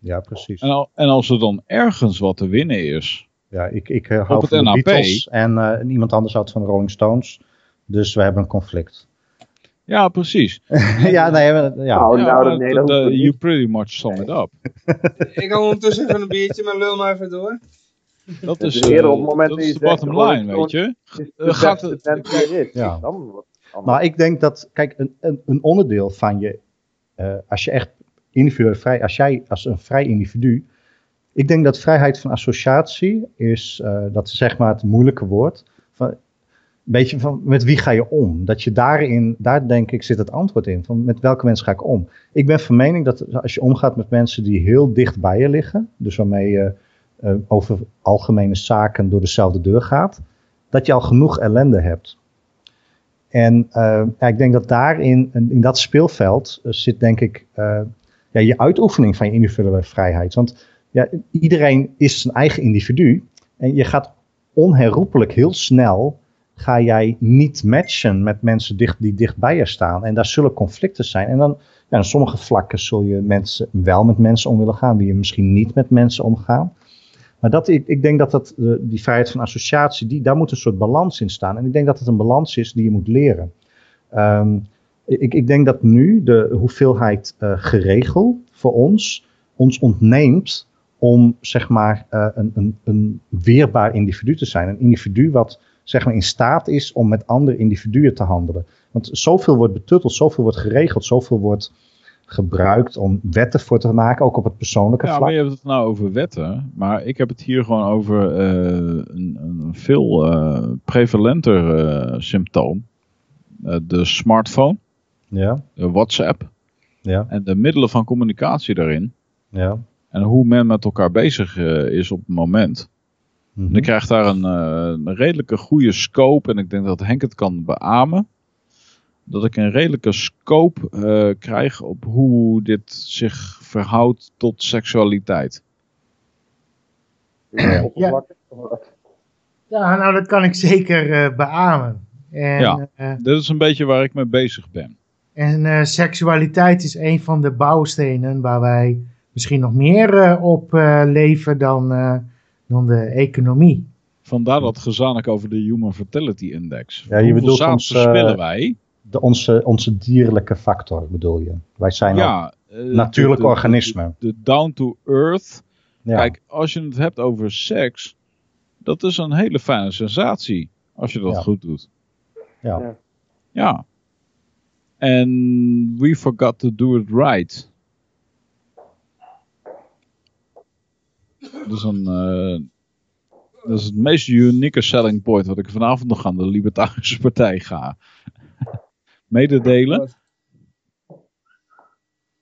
Speaker 6: Ja, precies.
Speaker 4: En, al, en als er dan ergens wat te winnen is.
Speaker 6: Ja, ik, ik eh, hou
Speaker 4: het
Speaker 6: van de. Beatles en eh, iemand anders houdt van de Rolling Stones. Dus we hebben een conflict.
Speaker 4: Ja, precies. *laughs*
Speaker 6: ja, nee, we- ja.
Speaker 5: Nou,
Speaker 4: Ja,
Speaker 5: nou,
Speaker 4: maar
Speaker 5: nee, dat niet.
Speaker 4: you pretty much sum it up. *laughs*
Speaker 3: Ik hou ondertussen even een biertje, maar lul maar even door.
Speaker 4: Dat is,
Speaker 5: op het moment
Speaker 4: dat is de
Speaker 5: zegt,
Speaker 4: bottom line, weet je.
Speaker 5: De
Speaker 4: gaat het-.
Speaker 6: Ja. Maar ik denk dat, kijk, een, een, een onderdeel van je, eh, als je echt individueel vrij, als jij als een vrij individu, ik denk dat vrijheid van associatie is, eh, dat is zeg maar het moeilijke woord, van, een beetje van met wie ga je om? Dat je daarin, daar denk ik zit het antwoord in, van met welke mensen ga ik om? Ik ben van mening dat als je omgaat met mensen die heel dicht bij je liggen, dus waarmee je eh, over algemene zaken door dezelfde deur gaat, dat je al genoeg ellende hebt. En eh, ik denk dat daarin, in, dat speelveld, zit denk ik ja, je uitoefening van je individuele vrijheid. Want ja, iedereen is zijn eigen individu. En je gaat onherroepelijk heel snel, ga jij niet matchen met mensen dicht, die dicht bij je staan. En daar zullen conflicten zijn. En dan, ja, sommige vlakken zul je mensen, wel met mensen om willen gaan, wie je misschien niet met mensen omgaan. Maar dat, ik, ik denk dat dat, eh, die vrijheid van associatie, die, daar moet een soort balans in staan. En ik denk dat het een balans is die je moet leren. Ehm, ik, ik denk dat nu de hoeveelheid eh, geregel voor ons ons ontneemt om zeg maar eh, een, een, een weerbaar individu te zijn. Een individu wat zeg maar in staat is om met andere individuen te handelen. Want zoveel wordt betutteld, zoveel wordt geregeld, zoveel wordt gebruikt om wetten voor te maken, ook op het persoonlijke
Speaker 4: Ja,
Speaker 6: vlak.
Speaker 4: maar je hebt het nou over wetten. Maar ik heb het hier gewoon over eh, een, een veel eh, prevalenter symptoom. De smartphone,
Speaker 6: Ja,
Speaker 4: de WhatsApp
Speaker 6: ja,
Speaker 4: en de middelen van communicatie daarin.
Speaker 6: ja.
Speaker 4: En hoe men met elkaar bezig eh, is op het moment.
Speaker 6: Mhm.
Speaker 4: En ik krijg daar een, eh, een redelijke goede scope. En ik denk dat Henk het kan beamen. Dat ik een redelijke scope eh, krijg op hoe dit zich verhoudt tot seksualiteit.
Speaker 5: Ja.
Speaker 2: Ja, nou dat kan ik zeker eh, beamen. En,
Speaker 4: Ja.
Speaker 2: eh,
Speaker 4: Dit is een beetje waar ik mee bezig ben.
Speaker 2: En eh, seksualiteit is een van de bouwstenen waar wij misschien nog meer eh, op eh, leven dan, eh, dan de economie.
Speaker 4: Vandaar dat gezanik over de Human Fertility Index.
Speaker 6: Ja, je
Speaker 4: Hoeveel
Speaker 6: bedoelt
Speaker 4: zaad
Speaker 6: ons,
Speaker 4: verspillen wij?
Speaker 6: De, onze, onze dierlijke factor bedoel je. Wij zijn
Speaker 4: Ja,
Speaker 6: natuurlijk
Speaker 4: de- de-
Speaker 6: organismen.
Speaker 4: De, de down to earth.
Speaker 6: Ja.
Speaker 4: Kijk, als je het hebt over seks, dat is een hele fijne sensatie. Als je dat
Speaker 6: Ja.
Speaker 4: goed doet.
Speaker 6: Ja.
Speaker 5: Ja.
Speaker 4: En we forgot to do it right. Dat is, een, eh, dat is het meest unieke selling point wat ik vanavond nog aan de Libertarische Partij ga *laughs* mededelen.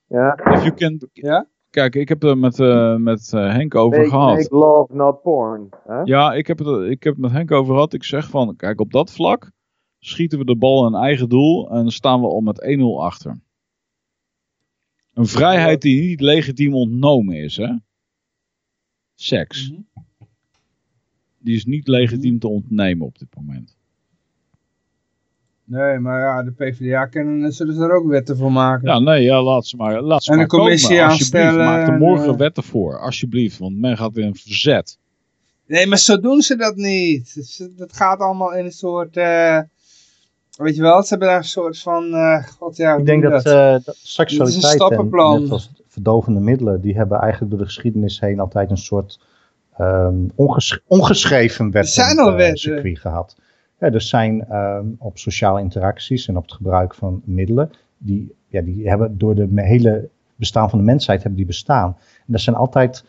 Speaker 5: Ja.
Speaker 4: If you can,
Speaker 3: Ja?
Speaker 4: Kijk, ik heb er met, eh, met eh, Henk over
Speaker 5: Make,
Speaker 4: gehad.
Speaker 5: make love, not porn. hè?
Speaker 4: Ja, ik heb, het, ik heb het met Henk over gehad. Ik zeg van, kijk, op dat vlak schieten we de bal in eigen doel en staan we al met 1-0 achter. Een vrijheid die niet legitiem ontnomen is, hè? Seks.
Speaker 3: Mhm.
Speaker 4: Die is niet legitiem te ontnemen op dit moment.
Speaker 3: Nee, maar ja, de PvdA kennen, zullen ze er ook wetten voor maken.
Speaker 4: Ja, nee, ja, laat ze maar, laat ze
Speaker 3: En
Speaker 4: maar
Speaker 3: een commissie
Speaker 4: komen, alsjeblieft. Maak er
Speaker 3: en,
Speaker 4: morgen
Speaker 3: eh,
Speaker 4: wetten voor, alsjeblieft. Want men gaat in een verzet.
Speaker 3: Nee, maar zo doen ze dat niet. Dat gaat allemaal in een soort... eh, weet je wel, ze hebben daar een soort van... eh, God, ja,
Speaker 6: Ik denk dat, eh, dat seksualiteit en net als verdovende middelen, die hebben eigenlijk door de geschiedenis heen altijd een soort onges- ongeschreven wetten,
Speaker 3: zijn al
Speaker 6: eh,
Speaker 3: wetten.
Speaker 6: circuit gehad. Ja, er zijn ehm, op sociale interacties en op het gebruik van middelen, die, ja, die hebben door de hele bestaan van de mensheid hebben die bestaan. En er zijn altijd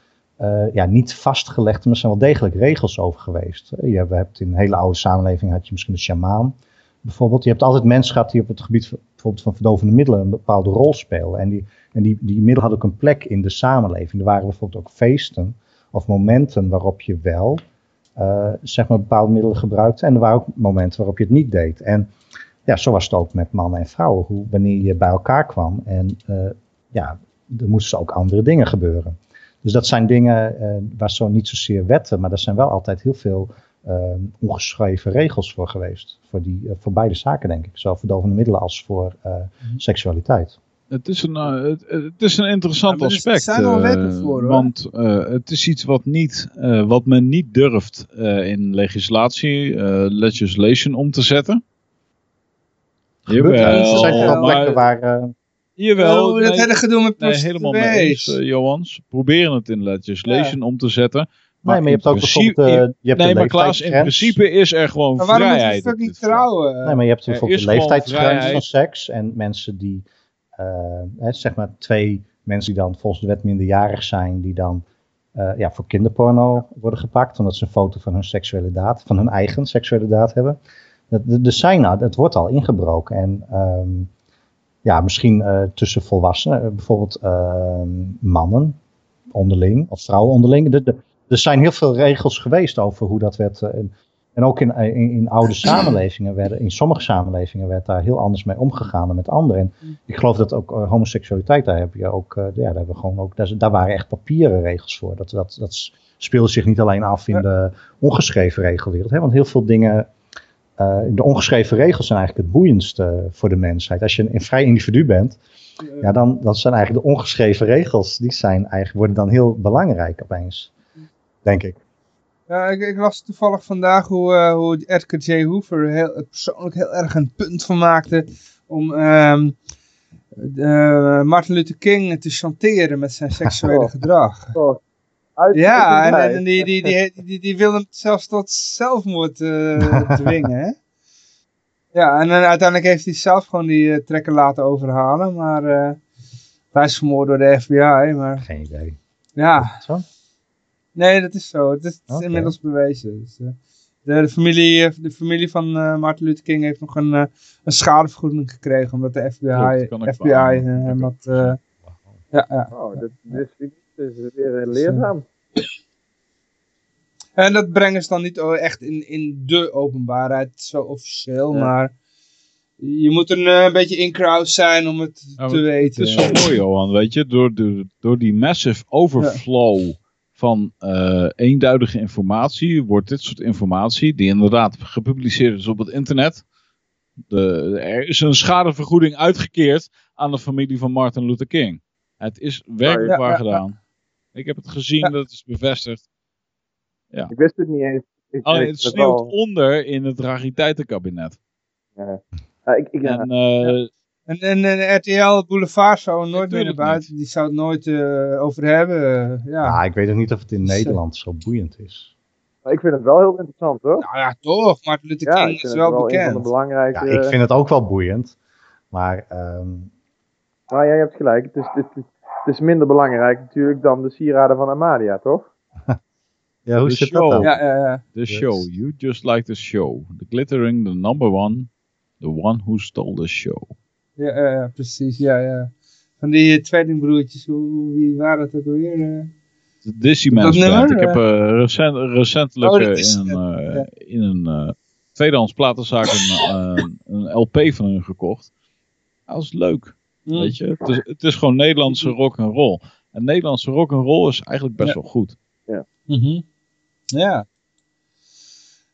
Speaker 6: ja, niet vastgelegd, maar er zijn wel degelijk regels over geweest. Je hebt, in een hele oude samenleving had je misschien een sjamaan bijvoorbeeld. Je hebt altijd mensen gehad die op het gebied van, bijvoorbeeld van verdovende middelen een bepaalde rol spelen. En die, en die, die middelen hadden ook een plek in de samenleving. Er waren bijvoorbeeld ook feesten of momenten waarop je wel eh, zeg maar bepaalde middelen gebruikte. En er waren ook momenten waarop je het niet deed. En ja, zo was het ook met mannen en vrouwen. Hoe, wanneer je bij elkaar kwam en eh, ja, er moesten ook andere dingen gebeuren. Dus dat zijn dingen eh, waar zo niet zozeer wetten, maar er zijn wel altijd heel veel ongeschreven regels voor geweest. Voor, die, eh, voor beide zaken, denk ik. Zowel verdovende middelen als voor eh, seksualiteit.
Speaker 4: Het is een, eh, het, het is een interessant
Speaker 3: Ja, maar er
Speaker 4: aspect.
Speaker 3: zijn al wetten voor, hoor.
Speaker 4: Want eh, het is iets wat, niet, eh, wat men niet durft eh, in legislatie, eh, legislation om te zetten.
Speaker 6: Gebeurt
Speaker 3: wel.
Speaker 6: er zijn wel
Speaker 4: maar-
Speaker 6: plekken waar...
Speaker 4: Jawel,
Speaker 3: Oh, dat
Speaker 4: nee,
Speaker 3: hele gedoe met
Speaker 4: nee, helemaal mee eens,
Speaker 3: prostituees.
Speaker 4: Johan. Ze proberen het in legislation om te zetten.
Speaker 6: Nee, maar je hebt ook
Speaker 4: principe-
Speaker 6: bijvoorbeeld... eh, je hebt
Speaker 4: nee, maar Klaas, in principe is er gewoon
Speaker 3: Maar waarom
Speaker 4: vrijheid.
Speaker 3: fucking
Speaker 4: dit vlak.
Speaker 3: trouwen?
Speaker 6: Nee, maar je hebt bijvoorbeeld
Speaker 4: is
Speaker 6: de leeftijdsgrens van seks. En mensen die, eh, hè, zeg maar twee mensen die dan volgens de wet minderjarig zijn, die dan eh, ja, voor kinderporno worden gepakt, omdat ze een foto van hun seksuele daad, van hun eigen seksuele daad hebben. Dat, de, de zijn, nou, het wordt al ingebroken. En ehm, ja, misschien eh, tussen volwassenen, bijvoorbeeld ehm, mannen onderling of vrouwen onderling. De- de- er zijn heel veel regels geweest over hoe dat werd. eh, en, en ook in, in, in oude *clears throat* samenlevingen werden, in sommige samenlevingen werd daar heel anders mee omgegaan dan met andere. En ik geloof dat ook eh, homoseksualiteit, daar heb je ook, eh, ja, daar hebben we gewoon ook, daar, daar waren echt papieren regels voor. Dat, dat, dat speelde zich niet alleen af in de ongeschreven regelwereld. Hè? Want heel veel dingen, eh, de ongeschreven regels zijn eigenlijk het boeiendste voor de mensheid. Als je een, een vrij individu bent, ja, dan dat zijn eigenlijk de ongeschreven regels, die zijn eigenlijk, worden dan heel belangrijk opeens, denk ik.
Speaker 3: Ja, ik, ik las toevallig vandaag hoe, eh, hoe Edgar J. Hoover heel, er persoonlijk heel erg een punt van maakte om ehm, eh, Martin Luther King te chanteren met zijn seksuele *laughs*
Speaker 5: Oh.
Speaker 3: gedrag.
Speaker 5: Uit-
Speaker 3: Ja, en, en die, die, die, die, die wilde hem zelfs tot zelfmoord eh, *laughs* dwingen. Hè? Ja, en dan uiteindelijk heeft hij zelf gewoon die trekker laten overhalen. Maar eh, Hij is vermoord door de FBI, maar
Speaker 6: Geen idee.
Speaker 3: ja.
Speaker 6: Zo?
Speaker 3: Nee, dat is zo. Het is, het is
Speaker 6: Oké.
Speaker 3: inmiddels bewezen. Dus, eh, de, de, familie, de familie van eh, Martin Luther King heeft nog een, eh, een schadevergoeding gekregen omdat de FBI, FBI hem had... eh, ja, ja.
Speaker 5: Oh, dat, is weer leerzaam.
Speaker 3: En dat brengen ze dan niet echt in, in de openbaarheid, zo officieel,
Speaker 5: Ja.
Speaker 3: maar je moet een beetje in-crowd zijn om het
Speaker 4: Ja,
Speaker 3: te weten.
Speaker 4: Het is zo mooi, Johan, weet je. Door, de, door die massive overflow van eh, eenduidige informatie... wordt dit soort informatie, die inderdaad gepubliceerd is op het internet... De, er is een schadevergoeding uitgekeerd aan de familie van Martin Luther King. Het is werkelijk
Speaker 3: Ja,
Speaker 4: waar
Speaker 3: ja,
Speaker 4: gedaan. Ik heb het gezien, dat is bevestigd.
Speaker 5: Ik wist het niet eens. Ik,
Speaker 4: Alleen het sneeuwt onder in het rariteitenkabinet.
Speaker 5: Ja, ik, ik.
Speaker 4: En eh,
Speaker 3: En, en, en RTL Boulevard zou er nooit meer naar buiten, die zou het nooit eh, over hebben. eh, ja.
Speaker 6: Ja, ik weet ook niet of het in
Speaker 3: eh,
Speaker 6: Nederland zo boeiend is.
Speaker 5: Maar ik vind het wel heel interessant hoor.
Speaker 3: Nou ja, toch, Martin Luther
Speaker 5: Ja,
Speaker 3: King is wel,
Speaker 5: het wel een van de
Speaker 3: bekend.
Speaker 5: belangrijke...
Speaker 6: Ja, ik vind het ook wel boeiend. Maar ehm,
Speaker 5: Maar jij hebt gelijk, het is, het, is, het is minder belangrijk natuurlijk dan de sieraden van Amalia, toch? *laughs*
Speaker 6: ja, hoe
Speaker 4: De
Speaker 6: zit dat
Speaker 4: show.
Speaker 6: dan?
Speaker 3: Ja, ja, ja.
Speaker 4: The
Speaker 6: Yes.
Speaker 4: show. You just like the show. The glittering, the number one. The one who stole the show.
Speaker 3: Ja, ja, ja, precies, ja, ja. Van die eh, tweelingbroertjes, hoe, wie waren dat ook alweer? eh?
Speaker 4: De Dizzy
Speaker 3: nummer.
Speaker 4: Ik heb
Speaker 3: eh?
Speaker 4: recent, recentelijk
Speaker 3: Oh, is-
Speaker 4: in een, eh,
Speaker 3: ja.
Speaker 4: in een eh, tweedehands platenzaak een, een LP van hun gekocht. Dat was leuk.
Speaker 3: Mm.
Speaker 4: Weet je? Het, is, het is gewoon Nederlandse rock and roll. En Nederlandse rock and roll is eigenlijk best
Speaker 3: Ja.
Speaker 4: wel goed.
Speaker 3: Mhm. Ja.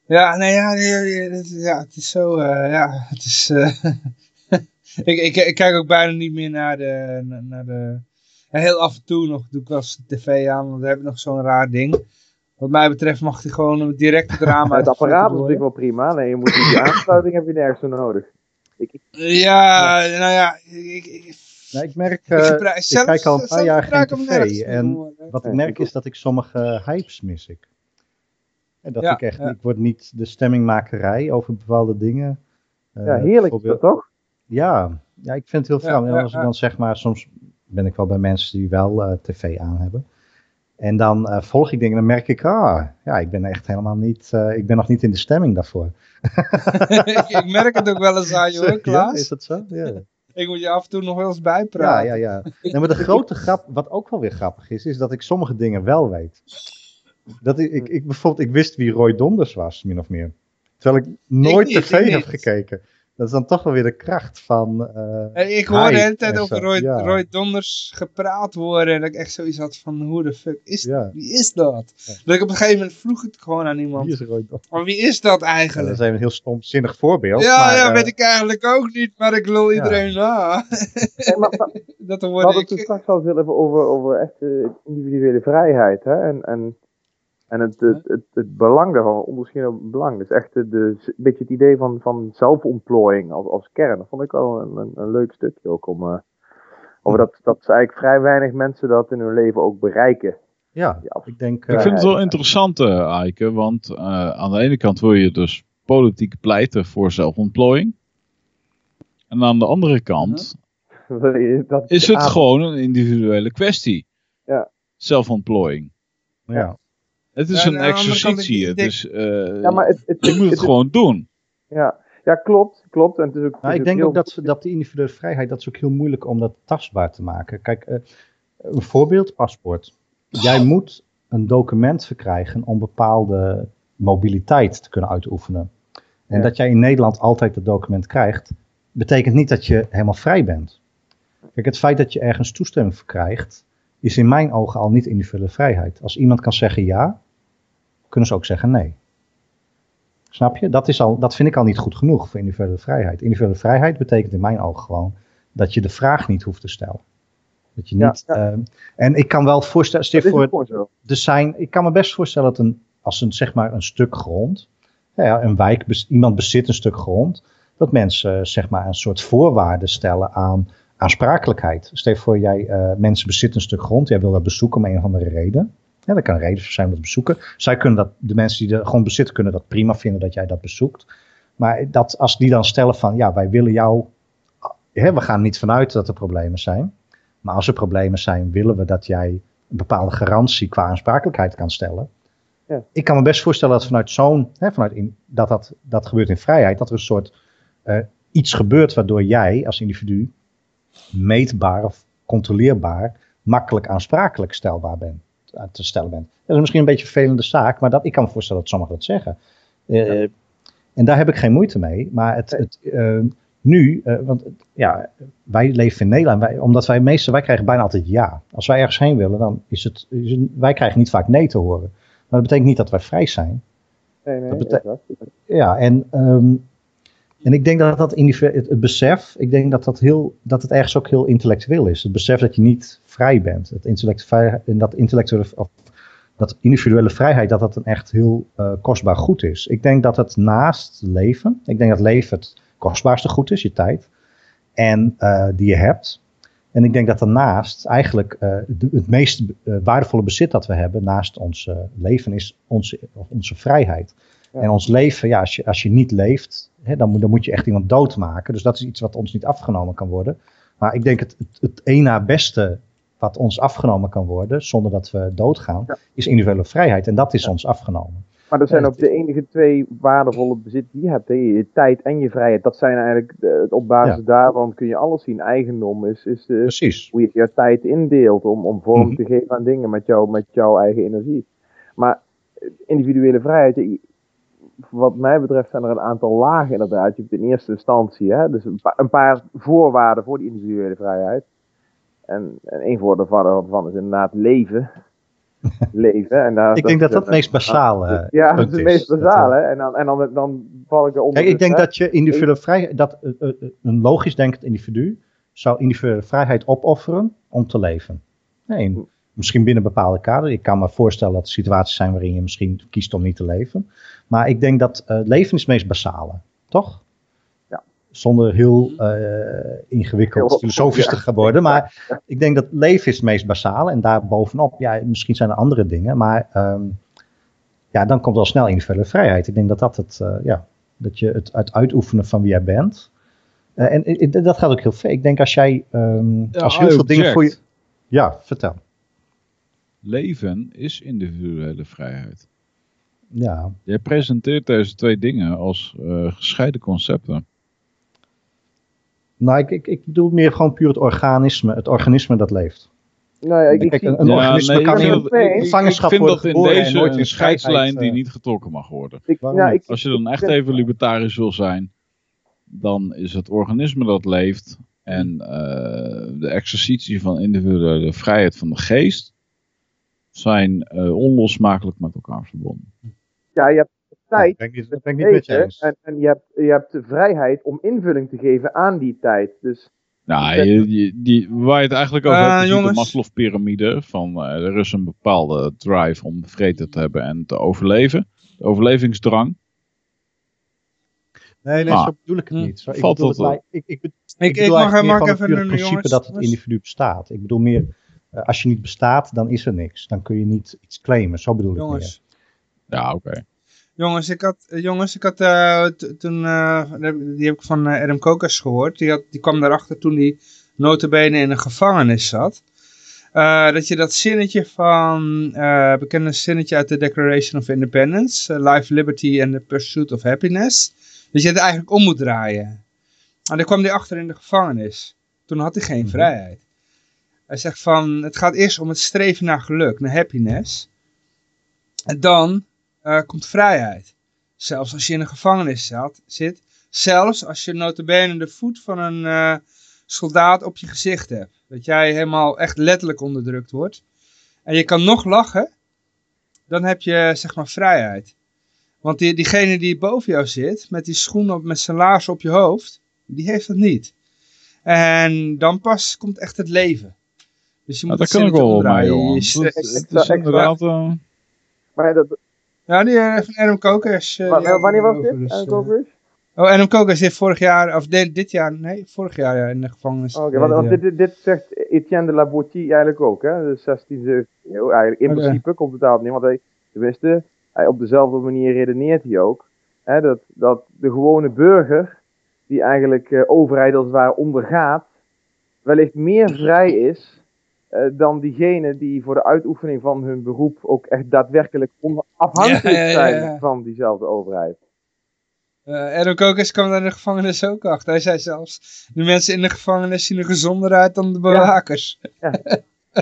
Speaker 3: Ja, nee, ja, ja, ja, het- ja, het is zo, eh, ja, het is, eh, *laughs* ik, ik, ik kijk ook bijna niet meer naar de, naar- naar de, heel af en toe nog doe ik wel eens de tv aan, want we hebben nog zo'n raar ding. Wat mij betreft mag die gewoon direct het raam
Speaker 5: Maar *laughs* het apparaat is natuurlijk wel prima, nee, je moet die aansluiting heb je nergens voor nodig. Ik.
Speaker 3: Ja, nou ja, ik, ik,
Speaker 6: Nee, ik merk,
Speaker 3: ik,
Speaker 6: eh, ik kijk al een paar jaar geen tv. En wat ik merk is dat ik sommige hypes mis ik. En dat
Speaker 3: Ja,
Speaker 6: ik echt,
Speaker 3: ja.
Speaker 6: ik word niet de stemmingmakerij over bepaalde dingen. eh,
Speaker 5: ja, heerlijk is
Speaker 6: bijvoorbeeld-
Speaker 5: dat toch?
Speaker 6: Ja, ja, ik vind het heel
Speaker 3: Ja,
Speaker 6: fijn.
Speaker 3: ja,
Speaker 6: als ik
Speaker 3: ja.
Speaker 6: dan zeg maar, soms ben ik wel bij mensen die wel eh, tv aan hebben. En dan eh, volg ik dingen en dan merk ik, ah, ja, ik ben echt helemaal niet, eh, ik ben nog niet in de stemming daarvoor.
Speaker 3: ik, *laughs* ik merk het ook wel eens aan je hoor, *laughs*
Speaker 6: Ja,
Speaker 3: Klaas.
Speaker 6: is dat zo? Ja. *laughs*
Speaker 3: Ik moet je af en toe nog wel eens
Speaker 6: Ja,
Speaker 3: bijpraten.
Speaker 6: ja, ja. Nee, maar de grote grap, wat ook wel weer grappig is, is dat ik sommige dingen wel weet. Dat ik, ik, ik bijvoorbeeld, ik wist wie Roy Donders was, min of meer. Terwijl ik nooit
Speaker 3: niet,
Speaker 6: tv heb gekeken. Dat is dan toch wel weer de kracht van. eh,
Speaker 3: Hey, ik hoorde de hele tijd over. Roy,
Speaker 6: Ja.
Speaker 3: Roy Donders gepraat worden. En dat ik echt zoiets had van, hoe de fuck is
Speaker 6: Ja.
Speaker 3: Wie is dat?
Speaker 6: Ja.
Speaker 3: Dat ik op een gegeven moment vroeg het gewoon aan iemand.
Speaker 6: Wie is Roy Donders?
Speaker 3: Maar wie is dat
Speaker 6: Ja,
Speaker 3: eigenlijk?
Speaker 6: dat is even een heel stomzinnig voorbeeld.
Speaker 3: Ja,
Speaker 6: maar,
Speaker 3: ja,
Speaker 6: eh,
Speaker 3: weet ik eigenlijk ook niet. Maar ik lul
Speaker 6: Ja.
Speaker 3: iedereen na. *laughs*
Speaker 5: Hey, maar, *laughs*
Speaker 3: dat
Speaker 5: we
Speaker 3: hoorde
Speaker 5: hadden het
Speaker 3: ik.
Speaker 5: toen straks al even over, over echt eh, individuele vrijheid. Hè? En, en, en het, het, het, het belang daarvan, onderscheiden belang. Dus echt de, de, een beetje het idee van, van zelfontplooiing als, als kern. Dat vond ik wel een, een, een leuk stukje ook om. eh, over dat, dat eigenlijk vrij weinig mensen dat in hun leven ook bereiken.
Speaker 6: Ja,
Speaker 5: Ja.
Speaker 6: ik denk.
Speaker 4: Ik
Speaker 6: eh,
Speaker 4: vind het wel interessant, eh Eike, want eh, aan de ene kant wil je dus politiek pleiten voor zelfontplooiing. En aan de andere kant *laughs*
Speaker 5: dat
Speaker 4: is het
Speaker 5: aan-
Speaker 4: gewoon een individuele kwestie.
Speaker 5: Ja.
Speaker 4: Zelfontplooiing.
Speaker 6: ja.
Speaker 4: Het is
Speaker 3: Ja,
Speaker 4: een
Speaker 3: de kant,
Speaker 4: exercitie.
Speaker 3: ik
Speaker 4: Het is, eh,
Speaker 5: Ja, maar het, het,
Speaker 4: je moet het gewoon doen.
Speaker 5: Ja, ja klopt, klopt. En het is ook,
Speaker 6: Nou, ik denk
Speaker 5: heel-
Speaker 6: ook dat, dat die individuele vrijheid, dat is ook heel moeilijk om dat tastbaar te maken. Kijk, eh, een voorbeeld, paspoort. Jij moet een document verkrijgen om bepaalde mobiliteit te kunnen uitoefenen. En
Speaker 5: Ja.
Speaker 6: dat jij in Nederland altijd het document krijgt, betekent niet dat je helemaal vrij bent. Kijk, het feit dat je ergens toestemming voor krijgt, is in mijn ogen al niet individuele vrijheid. Als iemand kan zeggen ja, kunnen ze ook zeggen nee. Snap je? Dat, is al, dat vind ik al niet goed genoeg voor individuele vrijheid. Individuele vrijheid betekent in mijn ogen gewoon dat je de vraag niet hoeft te stellen. Dat je
Speaker 5: Ja,
Speaker 6: niet. ehm, en ik kan wel voorstellen,
Speaker 5: is
Speaker 6: voor, er zijn, ik kan me best voorstellen dat een, als een, zeg maar een stuk grond, ja, een wijk, iemand bezit een stuk grond, dat mensen zeg maar een soort voorwaarden stellen aan aansprakelijkheid. Stel voor, jij, eh, mensen bezitten een stuk grond, jij wil dat bezoeken om een of andere reden. Ja, dat kan een reden voor zijn om dat te bezoeken. Zij kunnen dat, de mensen die de grond bezitten, kunnen dat prima vinden dat jij dat bezoekt. Maar dat, als die dan stellen van, ja, wij willen jou, hè, we gaan er niet vanuit dat er problemen zijn. Maar als er problemen zijn, willen we dat jij een bepaalde garantie qua aansprakelijkheid kan stellen.
Speaker 5: Ja.
Speaker 6: Ik kan me best voorstellen dat vanuit zo'n, hè, vanuit in, dat, dat dat gebeurt in vrijheid, dat er een soort eh, iets gebeurt waardoor jij als individu meetbaar of controleerbaar makkelijk aansprakelijk stelbaar bent, te stellen bent. Dat is misschien een beetje een vervelende zaak, maar dat, ik kan me voorstellen dat sommigen dat zeggen. Eh, En daar heb ik geen moeite mee. Maar het, het, eh, nu, eh, want ja, wij leven in Nederland, wij, omdat wij meestal, wij krijgen bijna altijd ja. Als wij ergens heen willen, dan is het, is het- wij krijgen niet vaak nee te horen. Maar dat betekent niet dat wij vrij zijn.
Speaker 5: Nee, nee,
Speaker 6: Dat. Ja, en, ehm, en ik denk dat dat het, het besef, ik denk dat, dat, heel, dat het ergens ook heel intellectueel is. Het besef dat je niet vrij bent. Het intellect, dat intellectuele, of dat individuele vrijheid, dat dat een echt heel eh, kostbaar goed is. Ik denk dat het naast leven, ik denk dat leven het kostbaarste goed is, je tijd, en eh, die je hebt. En ik denk dat daarnaast eigenlijk eh, de- het meest waardevolle bezit dat we hebben naast ons leven is onze, onze vrijheid.
Speaker 5: Ja.
Speaker 6: En ons leven, ja, als je, als je niet leeft, hè, dan, moet, dan moet je echt iemand doodmaken. Dus dat is iets wat ons niet afgenomen kan worden. Maar ik denk het, het, het een na beste wat ons afgenomen kan worden, zonder dat we doodgaan,
Speaker 5: Ja.
Speaker 6: is individuele vrijheid. En dat is ons afgenomen.
Speaker 5: Maar dat zijn
Speaker 6: Ja,
Speaker 5: ook de enige twee waardevolle bezit die je hebt. Hè? Je tijd en je vrijheid. Dat zijn eigenlijk, de- op basis
Speaker 6: Ja.
Speaker 5: daarvan kun je alles zien. Eigendom is, is de,
Speaker 6: Precies.
Speaker 5: hoe je jouw tijd indeelt om, om vorm
Speaker 6: Mhm.
Speaker 5: te geven aan dingen met, jou, met jouw eigen energie. Maar eh, individuele vrijheid, eh, wat mij betreft zijn er een aantal lagen inderdaad. Je hebt in eerste instantie hè, dus een, pa- een paar voorwaarden voor die individuele vrijheid. En, en een voordeel daarvan is inderdaad leven. *laughs* leven. En daar,
Speaker 6: Ik denk dat dat het meest basale eh,
Speaker 5: ja,
Speaker 6: punt
Speaker 5: is het
Speaker 6: is.
Speaker 5: meest basale.
Speaker 6: eh,
Speaker 5: hè. En dan, en dan, dan val ik eronder.
Speaker 6: Kijk, ik denk
Speaker 5: hè.
Speaker 6: dat je individuele vrijheid, dat eh, een logisch denkend individu zou individuele vrijheid opofferen om te leven. Nee, misschien binnen bepaalde kaderen. Ik kan me voorstellen dat er situaties zijn waarin je misschien kiest om niet te leven. Maar ik denk dat eh, leven is het meest basale, toch?
Speaker 5: Ja.
Speaker 6: Zonder heel eh, ingewikkeld
Speaker 5: Heel-
Speaker 6: filosofisch *laughs*
Speaker 5: ja.
Speaker 6: te gaan worden. Maar ik denk dat leven is het meest basale. En daar bovenop, ja, misschien zijn er andere dingen. Maar ehm, ja, dan komt al snel individuele vrijheid. Ik denk dat dat het, eh, ja, dat je het, het uitoefenen van wie jij bent. Eh, en dat gaat ook heel ver. Ik denk als jij, ehm,
Speaker 4: Ja,
Speaker 6: als je heel veel dingen voor je... Ja, vertel.
Speaker 4: Leven is individuele vrijheid.
Speaker 6: Ja,
Speaker 4: Jij presenteert deze twee dingen als eh, gescheiden concepten.
Speaker 6: nou, ik, ik, ik bedoel meer gewoon puur het organisme. Het organisme dat leeft.
Speaker 5: Nou ja, ik, ik
Speaker 6: Kijk, een, een organisme kan in
Speaker 4: vind,
Speaker 5: in
Speaker 4: ik- ik- ik
Speaker 6: gevangenschap
Speaker 4: vind dat in deze
Speaker 6: nooit
Speaker 4: een scheidslijn
Speaker 6: vrijheid,
Speaker 4: die
Speaker 6: eh,
Speaker 4: niet getrokken mag worden.
Speaker 5: ik, nou,
Speaker 4: Als je dan echt even libertarisch wil zijn, dan is het organisme dat leeft en eh, de exercitie van individuele vrijheid van de geest zijn eh, onlosmakelijk met elkaar verbonden.
Speaker 5: ja, je hebt tijd.
Speaker 6: Dat ben ik dat ben ik niet met je
Speaker 5: leven,
Speaker 6: eens.
Speaker 5: en, en je, hebt, je hebt de vrijheid om invulling te geven aan die tijd. Dus
Speaker 4: Nou, je, je- die, waar je het eigenlijk over
Speaker 3: Eh,
Speaker 4: hebt, is de. Maslow-pyramide. Van eh, er is een bepaalde drive om vreten te hebben en te overleven. De overlevingsdrang.
Speaker 6: Nee, nee,
Speaker 4: Ah.
Speaker 6: zo bedoel ik het niet. Zo, ik,
Speaker 4: Valt
Speaker 6: bedoel
Speaker 4: dat
Speaker 6: het ik, ik, ik,
Speaker 3: Ik, ik,
Speaker 6: bedoel
Speaker 3: mag,
Speaker 6: eigenlijk
Speaker 3: mag
Speaker 6: meer
Speaker 3: even
Speaker 6: het principe
Speaker 3: jongens.
Speaker 6: dat het individu bestaat. Ik bedoel meer, als je niet bestaat, dan is er niks. Dan kun je niet iets claimen. Zo bedoel ik
Speaker 3: Jongens,
Speaker 4: Ja, oké.
Speaker 3: jongens, ik had, eh, jongens, ik had eh, toen, eh, die heb ik van eh, Adam Kokas gehoord. Die, had, die kwam daarachter toen hij notabene in een gevangenis zat. Eh, dat je dat zinnetje van, eh bekende zinnetje uit de Declaration of Independence, eh, Life, Liberty and the Pursuit of Happiness, dat je het eigenlijk om moet draaien. En daar kwam hij achter in de gevangenis. Toen had hij geen
Speaker 6: Mhm.
Speaker 3: vrijheid. Hij zegt van, het gaat eerst om het streven naar geluk, naar happiness. En dan eh, komt vrijheid. Zelfs als je in een gevangenis zat, zit. Zelfs als je notabene de voet van een eh, soldaat op je gezicht hebt. Dat jij helemaal echt letterlijk onderdrukt wordt. En je kan nog lachen. Dan heb je zeg maar vrijheid. Want die, diegene die boven jou zit, met die schoenen op, met zijn laars op je hoofd, die heeft dat niet. En dan pas komt echt het leven. Dus je moet het
Speaker 4: kan ik wel mee, Het, is inderdaad...
Speaker 5: maar dat,
Speaker 3: ja, die eh, van Adam Kokers. eh,
Speaker 5: wanneer was dit?
Speaker 3: dus,
Speaker 5: Adam
Speaker 3: eh,
Speaker 5: Kokers?
Speaker 3: Oh, Adam Kokers heeft vorig jaar, of de- dit jaar, nee, vorig jaar ja, in de gevangenis.
Speaker 5: Oh, Oké, want, dit, dit, dit zegt Etienne de la Boétie eigenlijk ook, hè? De 16e, 17e eeuw. Eigenlijk in principe komt het daarop neer, want hij, tenminste, hij, op dezelfde manier redeneert hij ook. Hè, dat, dat de gewone burger, die eigenlijk eh, overheid als het ware ondergaat, wellicht meer vrij is dan diegenen die voor de uitoefening van hun beroep ook echt daadwerkelijk afhankelijk
Speaker 3: Ja, ja, ja,
Speaker 5: zijn van diezelfde overheid.
Speaker 3: Eh Erwin Kokes kwam daar in de gevangenis ook achter. Hij zei zelfs, de mensen in de gevangenis zien er gezonder uit dan de bewakers.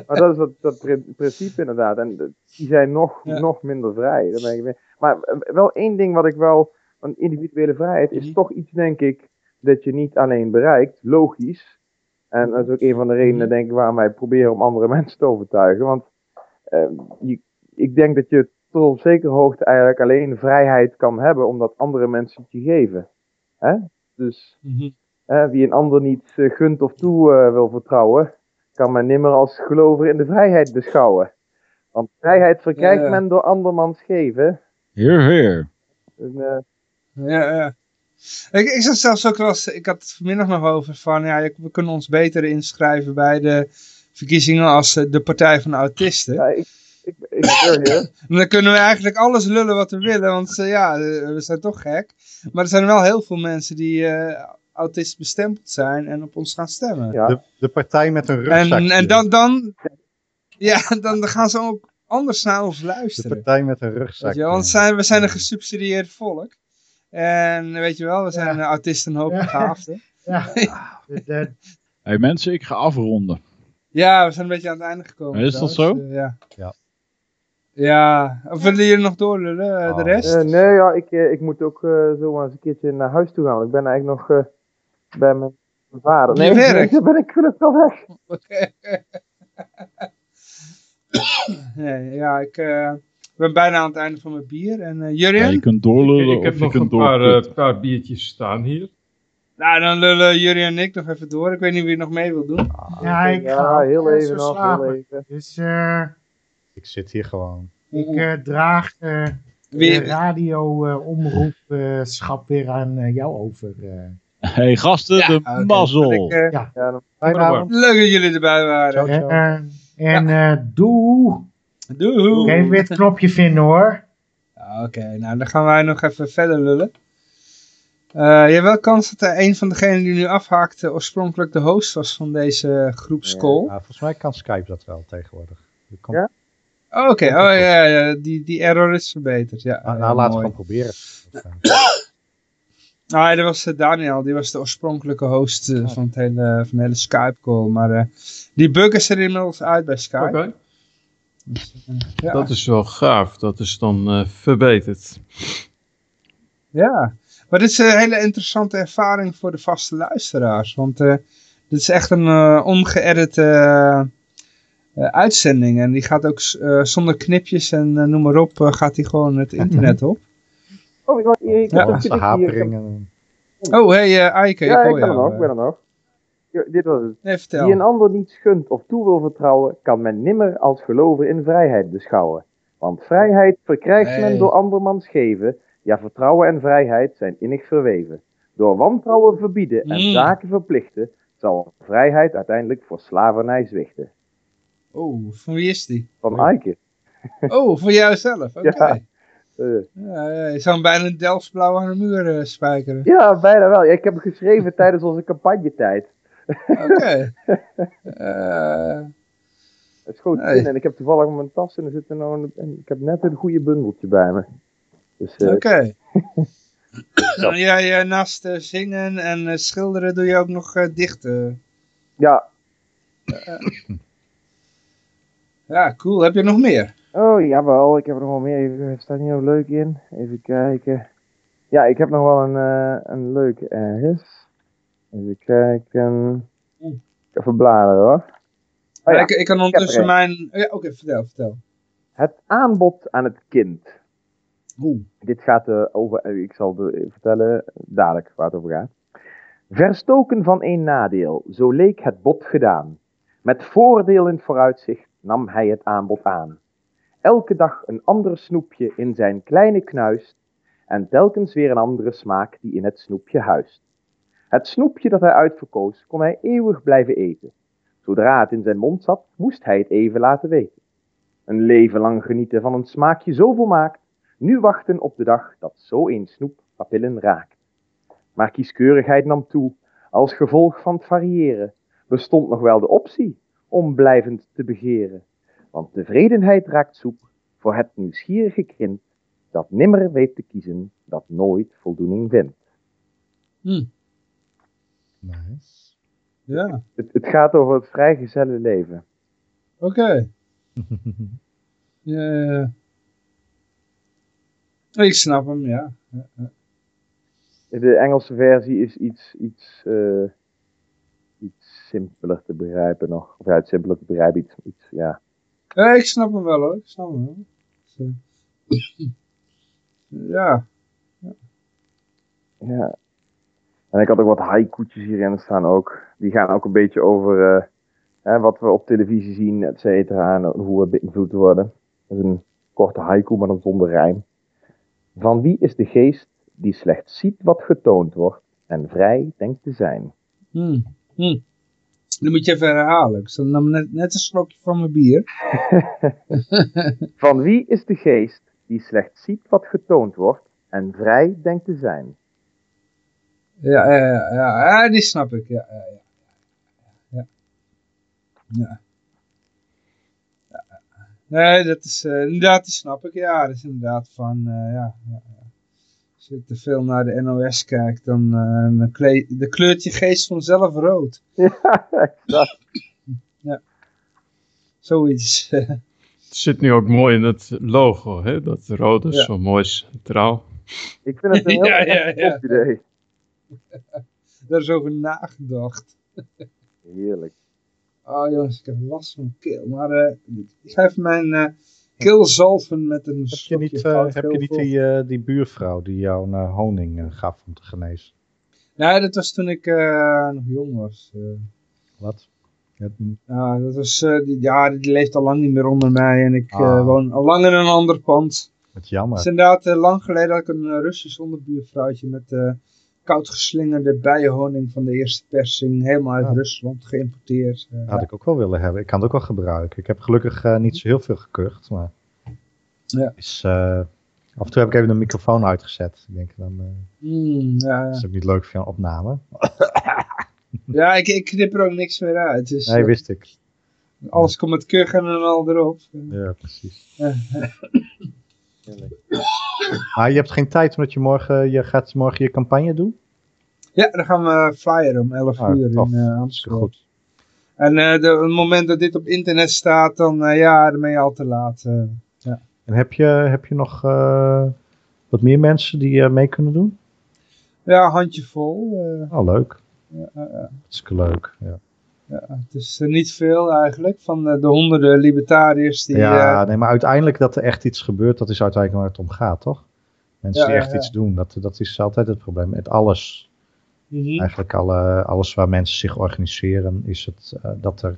Speaker 5: Maar dat is dat, dat prin- principe inderdaad. En die zijn nog, nog minder vrij. Ben ik. Maar eh, wel één ding wat ik wel. Een individuele vrijheid is
Speaker 3: Mhm.
Speaker 5: toch iets, denk ik, dat je niet alleen bereikt, logisch. En dat is ook een van de redenen, denk ik, waarom wij proberen om andere *laughs* mensen te overtuigen. Want eh, je, ik denk dat je tot op zekere hoogte eigenlijk alleen vrijheid kan hebben omdat andere mensen het je geven. Hè? Dus
Speaker 3: Mhm.
Speaker 5: Hè, wie een ander niet eh, gunt of toe eh, wil vertrouwen, kan men nimmer als gelover in de vrijheid beschouwen. Want vrijheid verkrijgt
Speaker 3: Ja, ja.
Speaker 5: men door andermans geven.
Speaker 4: Heer, heer.
Speaker 5: En, eh,
Speaker 3: Ja, ja. Ik, ik zat zelfs ook wel eens, ik had het vanmiddag nog over van, ja, we kunnen ons beter inschrijven bij de verkiezingen als eh, de Partij van de Autisten.
Speaker 5: ja, ik, ik, ik je.
Speaker 3: En *laughs* dan kunnen we eigenlijk alles lullen wat we willen, want eh, ja, eh, we zijn toch gek. Maar er zijn wel heel veel mensen die eh autist bestempeld zijn en op ons gaan stemmen.
Speaker 5: Ja.
Speaker 6: De, de partij met een
Speaker 3: En,
Speaker 6: rugzakje.
Speaker 3: en dan, dan, ja, dan, dan gaan ze ook anders naar ons
Speaker 6: De
Speaker 3: luisteren.
Speaker 6: partij met een rugzakje.
Speaker 3: want zijn, we zijn een gesubsidieerd volk. En weet je wel, we zijn
Speaker 2: Ja.
Speaker 3: eh, autisten hoop
Speaker 2: Ja.
Speaker 3: begaafden. *laughs*
Speaker 2: Ja, de- de-
Speaker 4: Hey mensen, ik ga afronden.
Speaker 3: Ja, we zijn een beetje aan het einde gekomen.
Speaker 4: Is dat zo?
Speaker 3: Eh, ja.
Speaker 6: Ja.
Speaker 3: Ja, of willen jullie nog doorlullen, eh, de
Speaker 6: Oh.
Speaker 3: rest?
Speaker 5: Eh, nee, ja, ik, eh, ik moet ook eh, zo maar eens een keertje naar huis toe gaan. Ik ben eigenlijk nog eh, bij mijn vader.
Speaker 3: Je
Speaker 5: Nee,
Speaker 3: werk?
Speaker 5: nee, *laughs* dan ben ik gelukkig al weg.
Speaker 3: Oké. *laughs* nee, ja, ik eh, ben bijna aan het einde van mijn bier. En eh
Speaker 4: Ja,
Speaker 3: Jurien?
Speaker 4: je kunt doorlullen
Speaker 7: Ik heb nog een paar, eh,
Speaker 4: doorputten.
Speaker 7: paar biertjes staan hier.
Speaker 3: Nou, dan lullen Jurien en ik nog even door. Ik weet niet wie nog mee wil doen.
Speaker 2: ja, ik ga
Speaker 5: Ja, heel even nog, heel
Speaker 2: slapen.
Speaker 5: even.
Speaker 2: Dus eh,
Speaker 6: Ik zit hier gewoon.
Speaker 2: ik eh, draag eh, de radio-omroepschap weer aan jou over. eh.
Speaker 4: Hey gasten,
Speaker 3: Ja,
Speaker 4: de
Speaker 3: oké.
Speaker 4: mazzel.
Speaker 3: Ik, eh,
Speaker 5: Ja, dan-
Speaker 3: leuk dat jullie erbij waren.
Speaker 6: Ciao, ciao.
Speaker 2: En eh, doe.
Speaker 3: Doei.
Speaker 2: Even weer het knopje vinden hoor.
Speaker 3: Oké, nou dan gaan wij nog even verder lullen. Eh, je hebt wel kans dat er een van degenen die nu afhaakt eh, oorspronkelijk de host was van deze groepscall.
Speaker 6: Ja, volgens mij kan Skype dat wel tegenwoordig. Je kan-
Speaker 5: Ja?
Speaker 3: Oh, Oké, oh ja, ja, die, die error is verbeterd. Ja,
Speaker 6: Nou, nou, laten we gewoon proberen. *coughs*
Speaker 3: Ah, dat was eh, Daniel, die was de oorspronkelijke host eh, van, het hele, van de hele Skype call. Maar eh, die bug is er inmiddels uit bij Skype.
Speaker 7: Oké,
Speaker 3: Ja.
Speaker 7: dat is wel gaaf. Dat is dan eh, verbeterd.
Speaker 3: Ja, maar dit is een hele interessante ervaring voor de vaste luisteraars. Want eh, dit is echt een eh ongeëdite eh, eh, uitzending. En die gaat ook eh, zonder knipjes en noem maar op, eh, gaat die gewoon het internet op.
Speaker 5: Oh, ik, ik, ik,
Speaker 3: Ja.
Speaker 5: ik-
Speaker 6: Onze
Speaker 5: ik- ik-
Speaker 6: haperingen.
Speaker 3: Oh, hey uh, Eike,
Speaker 5: Ja,
Speaker 3: ik
Speaker 5: ik
Speaker 3: hoor
Speaker 5: ben er nog, ik ben er nog. Ja, dit was het.
Speaker 3: Nee, vertel.
Speaker 5: Die een ander niet schunt of toe wil vertrouwen, kan men nimmer als gelover in vrijheid beschouwen. Want vrijheid verkrijgt
Speaker 3: Nee.
Speaker 5: men door andermans geven, ja vertrouwen en vrijheid zijn innig verweven. Door wantrouwen verbieden en
Speaker 3: Mm.
Speaker 5: zaken verplichten, zal vrijheid uiteindelijk voor slavernij zwichten.
Speaker 3: Oh, van wie is die?
Speaker 5: Van. Eike. *laughs*
Speaker 3: Oh, voor jou zelf, oké.
Speaker 5: Ja.
Speaker 3: Ja.
Speaker 5: Eh,
Speaker 3: Ja, je zou hem bijna een Delftsblauw aan de muur eh, spijkeren.
Speaker 5: ja, bijna wel. Ja, ik heb hem geschreven *laughs* tijdens onze campagnetijd.
Speaker 3: Oké. *laughs* Eh,
Speaker 5: Het schoot
Speaker 3: Nee.
Speaker 5: in en ik heb toevallig mijn tas en er zit er nou een, ik heb net een goede bundeltje bij me. Dus eh,
Speaker 3: Oké. *coughs* En jij eh, naast eh, zingen en schilderen doe je ook nog dichten.
Speaker 5: ja,
Speaker 3: Ja, cool. Heb je nog meer?
Speaker 5: Oh, jawel, ik heb er nog wel meer. Er staat niet zo leuk in. Even kijken. Ja, ik heb nog wel een, een leuk ergens. Even kijken. Even bladeren hoor. Oh,
Speaker 3: Ja, ik, ik kan ondertussen
Speaker 5: er
Speaker 3: mijn... oh ja, Oké, vertel, vertel.
Speaker 5: Het aanbod aan het kind.
Speaker 3: Oeh.
Speaker 5: Dit gaat eh, over, eh, ik zal de, vertellen dadelijk waar het over gaat. Verstoken van een nadeel, zo leek het bod gedaan. Met voordeel in het vooruitzicht nam hij het aanbod aan. Elke dag een ander snoepje in zijn kleine knuist en telkens weer een andere smaak die in het snoepje huist. Het snoepje dat hij uitverkoos kon hij eeuwig blijven eten. Zodra het in zijn mond zat, moest hij het even laten weten. Een leven lang genieten van een smaakje zo volmaakt, nu wachten op de dag dat zo een snoep papillen raakt. Maar kieskeurigheid nam toe, als gevolg van het variëren, bestond nog wel de optie om blijvend te begeren. Want tevredenheid raakt zoek voor het nieuwsgierige kind dat nimmer weet te kiezen, dat nooit voldoening vindt.
Speaker 6: Nice.
Speaker 3: Ja,
Speaker 5: Het, het gaat over het vrijgezelle leven.
Speaker 3: oké. *laughs* Ja, ja, ja. Ik snap hem, ja. Ja, ja.
Speaker 5: De Engelse versie is iets, iets, eh, iets simpeler te begrijpen nog. Of ja, het simpeler te begrijpen, iets, iets ja.
Speaker 3: Ja, ik snap hem wel hoor. Ik snap hem wel. Dus, eh, *clears throat* ja.
Speaker 5: Ja. En ik had ook wat haikuutjes hierin staan ook. Die gaan ook een beetje over eh, hè, wat we op televisie zien, et cetera. En hoe we beïnvloed worden. Dat is een korte haiku, maar dan zonder rijm. Van wie is de geest die slechts ziet wat getoond wordt en vrij denkt te zijn?
Speaker 3: Hm. Hm. Dan moet je even herhalen. Ik zal nam net, net een slokje van mijn bier. *laughs*
Speaker 5: Van wie is de geest die slechts ziet wat getoond wordt en vrij denkt te zijn?
Speaker 3: Ja, ja, ja, ja, ja, die snap ik. Ja, ja, ja. ja. ja. ja. Nee, dat is eh, inderdaad, die snap ik. Ja, dat is inderdaad van, eh, ja, ja, ja. Als je te veel naar de NOS kijkt, dan, eh, dan, kle dan kleurt je geest vanzelf rood. *laughs*
Speaker 5: Ja, exact.
Speaker 3: Zoiets.
Speaker 7: Het zit nu ook mooi in het logo, hè? dat rode
Speaker 3: Ja.
Speaker 7: zo mooi centraal.
Speaker 5: Ik vind het een heel *laughs*
Speaker 3: Ja, ja, ja.
Speaker 5: top idee. *laughs*
Speaker 3: Daar is over nagedacht.
Speaker 5: Heerlijk.
Speaker 3: Oh jongens, ik heb last van mijn keel. Maar eh, ik ga even mijn eh keel zalven met een
Speaker 6: Heb je niet, eh, heb je niet die, eh, die buurvrouw die jou een eh, honing gaf om te genezen?
Speaker 3: Nee, dat was toen ik eh, nog jong was. eh.
Speaker 6: Wat? Ja,
Speaker 3: ja, dat was, die, ja, die leeft al lang niet meer onder mij. En ik eh,
Speaker 6: Ah.
Speaker 3: woon al lang in een ander pand.
Speaker 6: wat
Speaker 3: Het
Speaker 6: jammer.
Speaker 3: is inderdaad lang geleden had ik een uh, Russisch onderbuurvrouwtje met eh koud geslingerde bijenhoning van de eerste persing. Helemaal uit
Speaker 6: Ah.
Speaker 3: Rusland geïmporteerd. Eh,
Speaker 6: Had ik ook wel willen hebben. Ik kan het ook wel gebruiken. Ik heb gelukkig eh, niet zo heel veel gekucht, maar...
Speaker 3: Ja.
Speaker 6: Is, eh, af en toe heb ik even de microfoon uitgezet. Ik denk, dan
Speaker 3: mm, ja,
Speaker 6: is het ook niet leuk voor een opname. *laughs*
Speaker 3: ja ik, ik knip er ook niks meer uit. Dus,
Speaker 6: Nee, wist ik.
Speaker 3: alles komt met kuchen en al erop.
Speaker 6: Ja, precies. *laughs* Maar je hebt geen tijd omdat je morgen, je gaat morgen je campagne doen?
Speaker 3: Ja, dan gaan we flyeren om 11
Speaker 6: Ah,
Speaker 3: uur
Speaker 6: tof.
Speaker 3: in uh,
Speaker 6: is
Speaker 3: Amsterdam.
Speaker 6: goed.
Speaker 3: En eh, de, op het moment dat dit op internet staat, dan eh, ja, dan ben je al te laat. eh.
Speaker 6: En heb je, heb je nog eh, wat meer mensen die eh, mee kunnen doen?
Speaker 3: ja, handjevol. eh
Speaker 6: Oh, leuk.
Speaker 3: ja, ja, ja.
Speaker 6: Hartstikke leuk. Ja,
Speaker 3: Ja, het is eh, niet veel eigenlijk van eh, de honderden libertariërs die...
Speaker 6: ja
Speaker 3: eh,
Speaker 6: nee, maar uiteindelijk dat er echt iets gebeurt, dat is uiteindelijk waar het om gaat, toch? Mensen
Speaker 3: Ja,
Speaker 6: die echt
Speaker 3: ja.
Speaker 6: iets doen, dat, dat is altijd het probleem. Met alles,
Speaker 3: mhm.
Speaker 6: eigenlijk alle, alles waar mensen zich organiseren, is het dat er,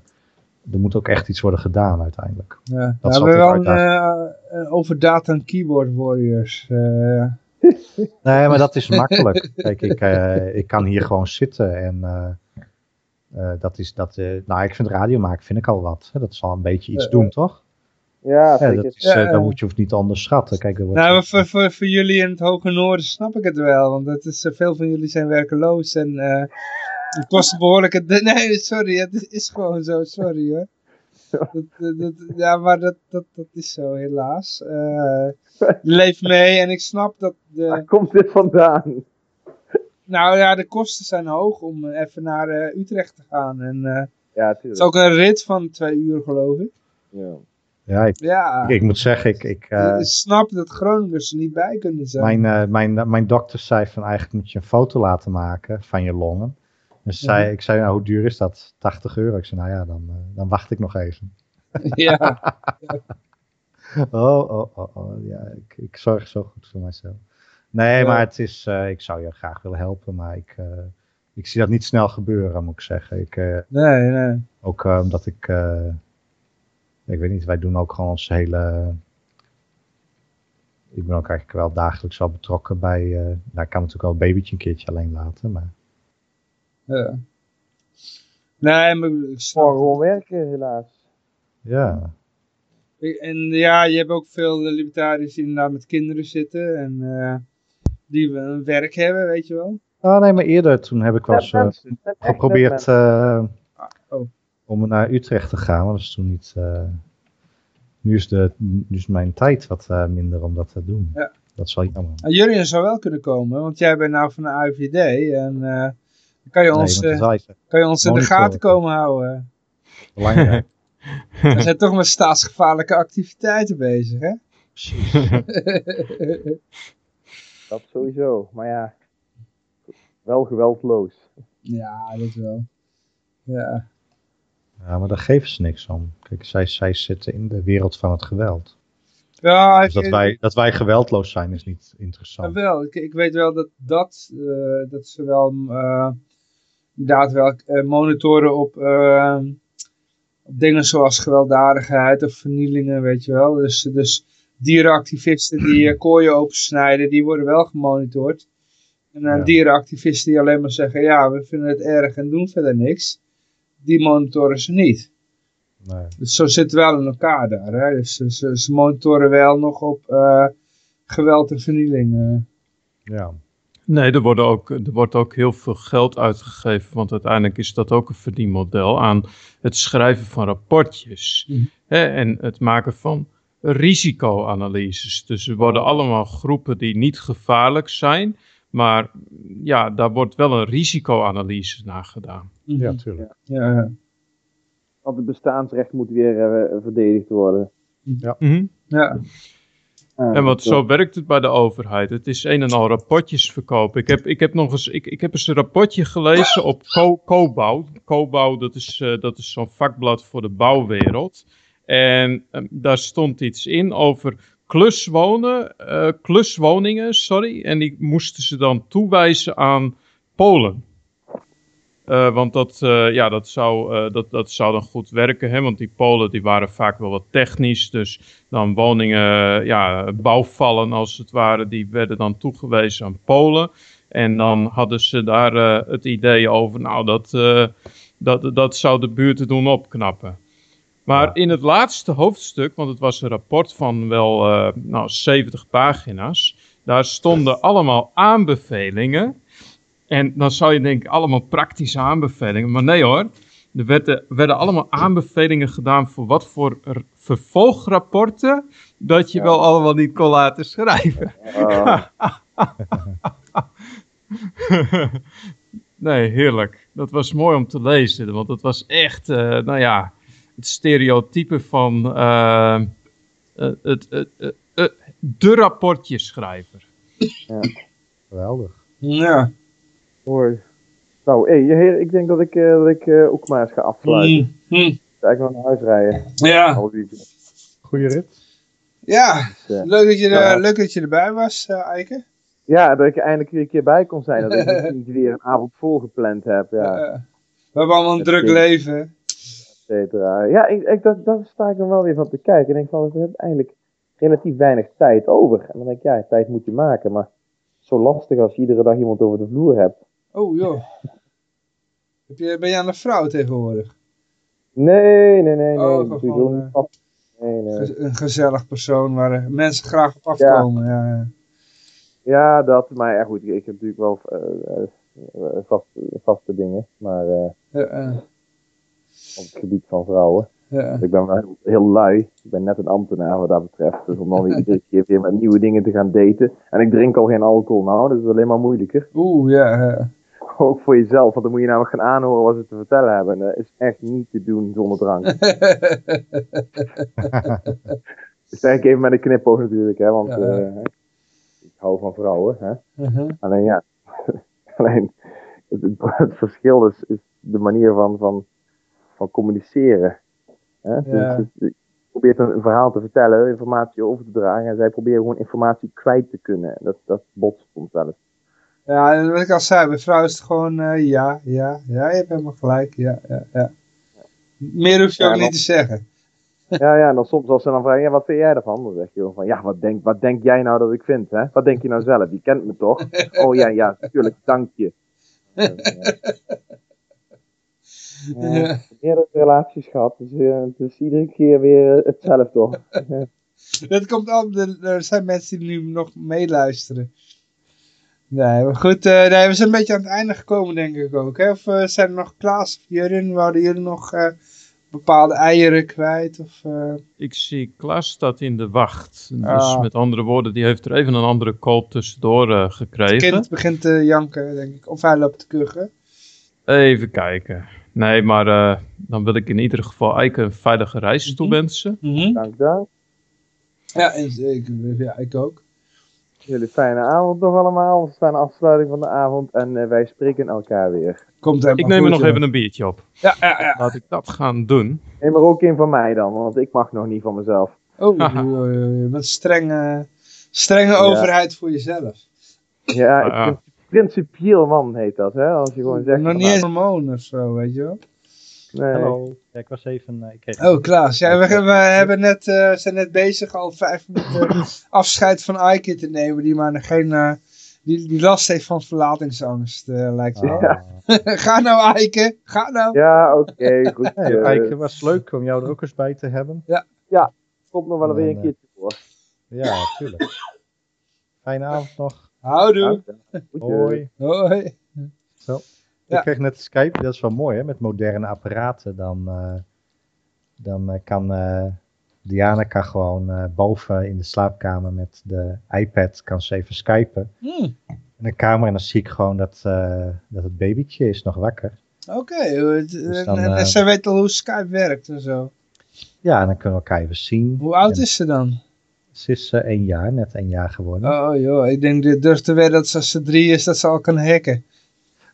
Speaker 6: er moet ook echt iets worden gedaan uiteindelijk.
Speaker 3: ja.
Speaker 6: dat
Speaker 3: we hebben wel over data en keyboard warriors.
Speaker 6: Nee, maar dat is makkelijk. Kijk, ik, ik kan hier gewoon zitten en dat is dat. eh, nou, ik vind radio maken vind ik al wat. Hè? Dat zal een beetje iets
Speaker 3: Ja,
Speaker 6: doen, toch?
Speaker 5: Ja,
Speaker 6: dat, is,
Speaker 3: Ja,
Speaker 6: eh, dat moet je hoeft niet te onderschatten. Kijk, er wordt,
Speaker 3: nou, voor, voor, voor jullie in het hoge noorden snap ik het wel. Want het is, eh, veel van jullie zijn werkeloos en eh, het kost behoorlijk... Het, *laughs* nee, sorry, het is, is gewoon zo, sorry hoor. Dat, dat, dat- ja, maar dat, dat, dat is zo helaas. Eh leef mee en ik snap dat de...
Speaker 5: Waar komt dit vandaan?
Speaker 3: Nou ja, de kosten zijn hoog om eh, even naar eh, Utrecht te gaan. En eh,
Speaker 5: Ja,
Speaker 3: het is ook een rit van twee uur, geloof ik.
Speaker 5: Ja.
Speaker 6: ja, ik,
Speaker 3: Ja,
Speaker 6: ik moet zeggen, ik, ik, eh,
Speaker 3: ik snap dat Groningers er niet bij kunnen zijn.
Speaker 6: mijn, eh, mijn, mijn dokter zei van eigenlijk moet je een foto laten maken van je longen. Dus zei, ik zei, nou, hoe duur is dat? 80 euro. Ik zei, nou ja, dan, dan wacht ik nog even. *laughs*
Speaker 3: ja, *laughs*
Speaker 6: Oh, oh, oh, oh. Ja, ik, ik zorg zo goed voor mezelf. Nee,
Speaker 3: Ja.
Speaker 6: maar het is, eh, ik zou je graag willen helpen, maar ik, eh, ik zie dat niet snel gebeuren, moet ik zeggen. Ik, eh,
Speaker 3: nee, nee.
Speaker 6: ook omdat ik, eh, ik weet niet, wij doen ook gewoon ons hele, ik ben ook eigenlijk wel dagelijks wel betrokken bij, eh nou, ik kan natuurlijk wel een babytje een keertje alleen laten, maar
Speaker 3: Ja. Nee, maar ik snap
Speaker 5: Gewoon gewoon werken, helaas.
Speaker 6: ja.
Speaker 3: het. En ja, je hebt ook veel libertariërs die inderdaad met kinderen zitten. En eh, die een werk hebben, weet je wel.
Speaker 6: Oh nee, maar eerder toen heb ik wel eens eh, geprobeerd eh,
Speaker 3: Oh.
Speaker 6: om naar Utrecht te gaan, maar dat is toen niet... eh, nu, is de, nu is mijn tijd wat eh, minder om dat te doen.
Speaker 3: Ja.
Speaker 6: Dat is wel jammer.
Speaker 3: Nou, Jurjen zou wel kunnen komen, want jij bent nou van de AIVD en eh, dan kan je
Speaker 6: Nee,
Speaker 3: ons, eh,
Speaker 6: wel
Speaker 3: kan je ons in de gaten komen houden.
Speaker 6: belangrijk. *laughs* *laughs*
Speaker 3: We zijn toch met staatsgevaarlijke activiteiten bezig, hè?
Speaker 6: Precies. *laughs*
Speaker 5: Dat sowieso. Maar ja, wel geweldloos.
Speaker 3: ja, dat wel. Ja.
Speaker 6: Ja, maar daar geven ze niks om. Kijk, zij, zij zitten in de wereld van het geweld.
Speaker 3: Ja,
Speaker 6: Dus dat wij, dat wij geweldloos zijn is niet
Speaker 3: Ja,
Speaker 6: interessant.
Speaker 3: wel. Ik, ik weet wel dat dat, eh, dat ze wel eh, inderdaad wel eh, monitoren op, op dingen zoals gewelddadigheid of vernielingen, weet je wel. Dus, dus dierenactivisten die eh, kooien opensnijden, die worden wel gemonitord. En eh,
Speaker 6: Ja.
Speaker 3: dierenactivisten die alleen maar zeggen, ja, we vinden het erg en doen verder niks, die monitoren ze niet.
Speaker 6: Nee.
Speaker 3: Dus zo zit het wel in elkaar daar. Hè? Dus ze, ze, ze monitoren wel nog op eh, geweld en vernieling.
Speaker 6: Ja.
Speaker 7: Nee, er, worden ook, er wordt ook heel veel geld uitgegeven, want uiteindelijk is dat ook een verdienmodel aan het schrijven van rapportjes
Speaker 3: Mhm.
Speaker 7: hè, en het maken van risicoanalyses. Dus er worden allemaal groepen die niet gevaarlijk zijn, maar ja, daar wordt wel een risicoanalyse naar gedaan.
Speaker 6: ja, tuurlijk.
Speaker 3: Ja, ja.
Speaker 5: Want het bestaansrecht moet weer eh, verdedigd worden.
Speaker 7: Mhm.
Speaker 3: ja.
Speaker 5: Ah,
Speaker 7: En wat zo werkt het bij de overheid. Het is een en al rapportjes verkopen. Ik heb, ik heb nog eens, ik, ik heb eens een rapportje gelezen op Co- Cobouw. Cobouw, dat is, eh, dat is zo'n vakblad voor de bouwwereld. En eh, daar stond iets in over kluswonen, eh, kluswoningen, sorry. En die moesten ze dan toewijzen aan Polen. Eh, want dat, eh, ja, dat, zou, dat, dat zou dan goed werken, hè? want die Polen die waren vaak wel wat technisch. Dus dan woningen, ja, bouwvallen als het ware, die werden dan toegewezen aan Polen. En dan hadden ze daar het idee over, nou, dat, dat, dat zou de buurten doen opknappen. Maar in het laatste hoofdstuk, want het was een rapport van wel eh, nou, 70 pagina's, daar stonden allemaal aanbevelingen. En dan zou je denken, allemaal praktische aanbevelingen. Maar nee hoor, er werden, werden allemaal aanbevelingen gedaan voor wat voor vervolgrapporten dat je wel allemaal niet kon laten schrijven.
Speaker 5: Ah, *laughs*
Speaker 7: nee, heerlijk. Dat was mooi om te lezen, want het was echt, eh, nou ja, het stereotype van eh, het, het, de rapportjeschrijver.
Speaker 6: Geweldig.
Speaker 3: Ja.
Speaker 5: mooi. Nou, hey, heer, ik denk dat ik, eh, dat ik eh, ook maar eens ga afsluiten.
Speaker 3: Mm, mm.
Speaker 5: Eigenlijk nog naar huis rijden.
Speaker 3: Ja.
Speaker 6: Goeie rit.
Speaker 3: Ja.
Speaker 5: Dus,
Speaker 3: Leuk dat je, er,
Speaker 5: Ja.
Speaker 3: leuk dat je erbij was, Eike.
Speaker 5: ja, dat ik er eindelijk weer een keer bij kon zijn. Dat ik niet *laughs* weer een avond vol gepland heb. Ja,
Speaker 3: we hebben allemaal een
Speaker 5: Dat
Speaker 3: druk leven.
Speaker 5: Et cetera. Ja, ik, ik, dat, daar sta ik dan wel weer van te kijken. Ik denk van, we hebben eigenlijk relatief weinig tijd over. En dan denk ik, ja, tijd moet je maken. Maar zo lastig als je iedere dag iemand over de vloer hebt.
Speaker 3: Oh joh. *laughs* Heb je, ben je aan de vrouw tegenwoordig?
Speaker 5: Nee, nee, nee, nee.
Speaker 3: Oh, gewoon,
Speaker 5: vast. Nee,
Speaker 3: Een gezellig persoon waar eh, mensen graag op afkomen. Ja. Ja,
Speaker 5: Ja, dat. Maar ja, goed, ik heb natuurlijk wel eh, eh, eh, vaste, dingen. Maar eh,
Speaker 3: ja.
Speaker 5: Op het gebied van vrouwen.
Speaker 3: ja.
Speaker 5: Ik ben wel heel, heel lui. Ik ben net een ambtenaar wat dat betreft. Dus om dan *laughs* weer iedere keer weer met nieuwe dingen te gaan daten. En ik drink al geen alcohol nou, dat is alleen maar moeilijker.
Speaker 3: Oeh, ja. ja. *laughs*
Speaker 5: Ook voor jezelf, want dan moet je namelijk gaan aanhoren wat ze te vertellen hebben. En dat is echt niet te doen zonder drank. dus *laughs* ik even met een knipoog natuurlijk, hè, want
Speaker 3: Ja.
Speaker 5: eh, ik hou van vrouwen. Hè.
Speaker 3: Uh-huh.
Speaker 5: Alleen ja, alleen het, het, het verschil is, is de manier van, van, van communiceren. Hè? Dus
Speaker 3: Ja.
Speaker 5: probeert een, een verhaal te vertellen, informatie over te dragen. En zij proberen gewoon informatie kwijt te kunnen. Dat, dat botst soms wel eens.
Speaker 3: Ja, en wat ik al zei, bij vrouwen is het gewoon eh, ja, ja, ja, je hebt helemaal gelijk. Ja, ja, ja. Meer hoef je
Speaker 5: Ja,
Speaker 3: ook
Speaker 5: dan-
Speaker 3: niet te zeggen.
Speaker 5: Ja, ja, en dan soms als ze dan vragen, ja, wat vind jij ervan? Dan zeg je gewoon van, ja, wat denk, wat denk jij nou dat ik vind, hè? Wat denk je nou zelf? Je kent me toch? *laughs* Oh ja, ja, natuurlijk, dank je. *laughs* Ja, ik heb meerdere relaties gehad, dus eh, het is iedere keer weer hetzelfde. hoor. *laughs*
Speaker 3: Dat komt al, er, zijn mensen die nu nog meeluisteren. Nee, maar goed, eh, nee, we zijn een beetje aan het einde gekomen denk ik ook. Hè? Of eh, zijn er nog Klaas of Jurgen, wouden jullie nog eh, bepaalde eieren kwijt? Of, eh,
Speaker 7: Ik zie Klaas staat in de wacht. Dus
Speaker 3: Ah.
Speaker 7: met andere woorden, die heeft er even een andere koop tussendoor eh,
Speaker 3: het
Speaker 7: gekregen.
Speaker 3: kind begint te janken, denk ik. Of hij loopt te kuchen.
Speaker 7: Even kijken. Nee, maar eh, dan wil ik in ieder geval Eike een veilige reis
Speaker 3: Mhm.
Speaker 7: toewensen.
Speaker 5: Dank, dank.
Speaker 3: Ja, en, ik, ja, ik ook.
Speaker 5: Jullie fijne avond nog allemaal. Fijne afsluiting van de avond. En eh, wij spreken elkaar weer.
Speaker 3: Komt helemaal
Speaker 7: Ik neem er nog even een biertje op.
Speaker 3: Ja, ja, ja.
Speaker 7: Laat ik dat gaan doen.
Speaker 5: Neem er ook in van mij dan, want ik mag nog niet van mezelf.
Speaker 3: Oh,
Speaker 7: Haha.
Speaker 3: oei, oei, oei, wat strenge, strenge
Speaker 5: Ja.
Speaker 3: overheid voor jezelf.
Speaker 5: Ja, ik
Speaker 7: Ah,
Speaker 5: vind- principieel man heet dat, hè? Als je gewoon zegt...
Speaker 3: Nog niet eens
Speaker 5: nou,
Speaker 3: hormoon of zo, weet je wel.
Speaker 5: nee.
Speaker 6: Hallo. Ja, ik was even... eh, ik kreeg
Speaker 3: Oh, Klaas. Ja, we, we hebben net, eh, zijn net bezig al vijf minuten *laughs* afscheid van Aike te nemen. Die maar geen... eh, die, die last heeft van verlatingsangst, eh, lijkt wel.
Speaker 6: Ah. *laughs*
Speaker 3: Ga nou, Aike. Ga nou.
Speaker 5: Ja, oké, goed. *laughs* Eh,
Speaker 6: Eike, het was leuk om jou er ook eens bij te hebben.
Speaker 5: komt nog wel weer een
Speaker 6: eh,
Speaker 5: keertje voor.
Speaker 6: Ja, tuurlijk. Fijne avond nog.
Speaker 3: Houdoe.
Speaker 6: Hoi.
Speaker 3: Hoi.
Speaker 6: Zo.
Speaker 3: Ja.
Speaker 6: Ik kreeg net Skype, dat is wel mooi hè, met moderne apparaten. Dan, eh, dan eh, kan eh, Diana kan gewoon eh, boven in de slaapkamer met de iPad kan ze even skypen.
Speaker 3: Hm,
Speaker 6: En de camera en dan zie ik gewoon dat, eh, dat het babytje is nog wakker.
Speaker 3: Oké.
Speaker 6: Dus
Speaker 3: en en zij weet al hoe Skype werkt en zo.
Speaker 6: Ja, en dan kunnen we elkaar even zien.
Speaker 3: Hoe oud
Speaker 6: En
Speaker 3: is ze dan?
Speaker 6: Ze is eh, één jaar, net één jaar geworden.
Speaker 3: Oh joh, ik denk, ik durf te wedden dat ze als ze drie is, dat ze al kan hacken.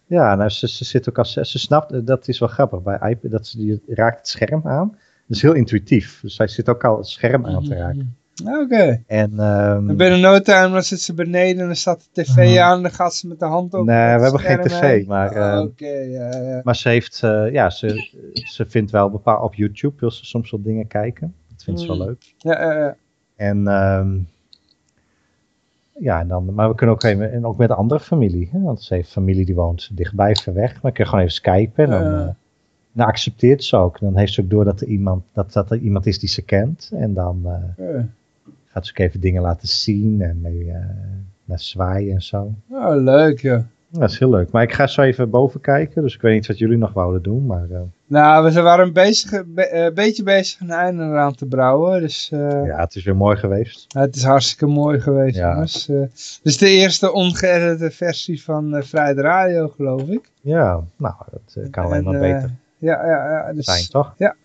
Speaker 6: Ja, nou, ze, ze zit ook als ze snapt, eh, dat is wel grappig bij iPad, dat ze die raakt het scherm aan. Dat is heel intuïtief. Dus zij zit ook al het scherm aan te raken.
Speaker 3: Oké.
Speaker 6: En, ehm,
Speaker 3: En binnen no time dan zit ze beneden en dan staat de tv aan en dan gaat ze met de hand op.
Speaker 6: nee, we hebben geen tv,
Speaker 3: heen.
Speaker 6: maar,
Speaker 3: Oh, Oké, ja, ja.
Speaker 6: maar ze heeft, eh, ja, ze, ze vindt wel bepaald op YouTube, wil ze soms wel dingen kijken. Dat vindt ze wel
Speaker 3: Mm.
Speaker 6: leuk.
Speaker 3: Ja, ja, ja.
Speaker 6: En, ehm, ja, en dan, maar we kunnen ook even, en ook met andere familie, hè, want ze heeft familie die woont dichtbij, ver weg. Maar ik kan gewoon even skypen en dan, eh, dan accepteert ze ook. Dan heeft ze ook door dat er iemand, dat, dat er iemand is die ze kent. En dan eh, gaat ze ook even dingen laten zien en mee, eh, met zwaaien en zo.
Speaker 3: Leuk ja.
Speaker 6: Dat is heel leuk. Maar ik ga zo even boven kijken. Dus ik weet niet wat jullie nog wouden doen. Maar eh,
Speaker 3: Nou, we waren een bezig, be- eh, beetje bezig een einde eraan te brouwen. Dus eh,
Speaker 6: ja, het is weer mooi geweest.
Speaker 3: het is hartstikke mooi geweest,
Speaker 6: Ja.
Speaker 3: jongens. Dit is de eerste ongeëdite versie van uh, Vrijde Radio, geloof ik.
Speaker 6: Ja, nou, dat kan alleen
Speaker 3: En,
Speaker 6: maar beter
Speaker 3: Ja, ja, ja. Dus,
Speaker 6: zijn, toch?
Speaker 3: ja.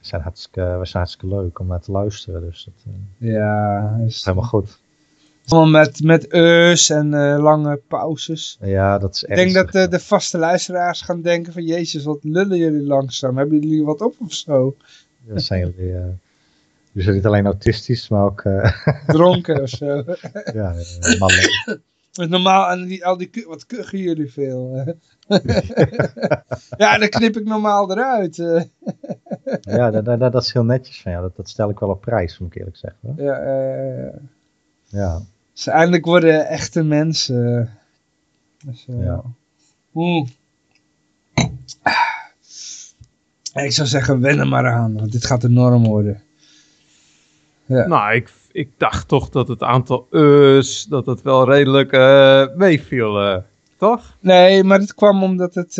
Speaker 6: We zijn, hartstikke, we zijn hartstikke leuk om naar te luisteren. Dus dat
Speaker 3: Ja,
Speaker 6: is
Speaker 3: dus,
Speaker 6: helemaal goed.
Speaker 3: Allemaal met, met eus en eh, lange pauzes.
Speaker 6: Ja, dat is
Speaker 3: Ik
Speaker 6: echt.
Speaker 3: denk dat eh, de vaste luisteraars gaan denken van... Jezus, wat lullen jullie langzaam. Hebben jullie wat op of zo?
Speaker 6: Dat zijn jullie. eh, jullie zijn niet alleen autistisch, maar ook. *laughs*
Speaker 3: Dronken of zo.
Speaker 6: ja, mannen.
Speaker 3: Normaal, en die, al die, wat kuchen jullie veel. *laughs* ja, dan knip ik normaal eruit.
Speaker 6: Ja, dat, dat, dat is heel netjes van jou. Dat, dat stel ik wel op prijs, moet ik eerlijk zeggen.
Speaker 3: ja, ja.
Speaker 6: Ja.
Speaker 3: Dus eindelijk worden echte mensen. Dus, eh,
Speaker 6: Ja.
Speaker 3: oeh. Ik zou zeggen, wen er maar aan, want dit gaat de norm worden. Ja.
Speaker 7: Nou, ik, ik dacht toch dat het aantal us, dat het wel redelijk eh, meeviel, eh, toch?
Speaker 3: Nee, maar het kwam omdat, het,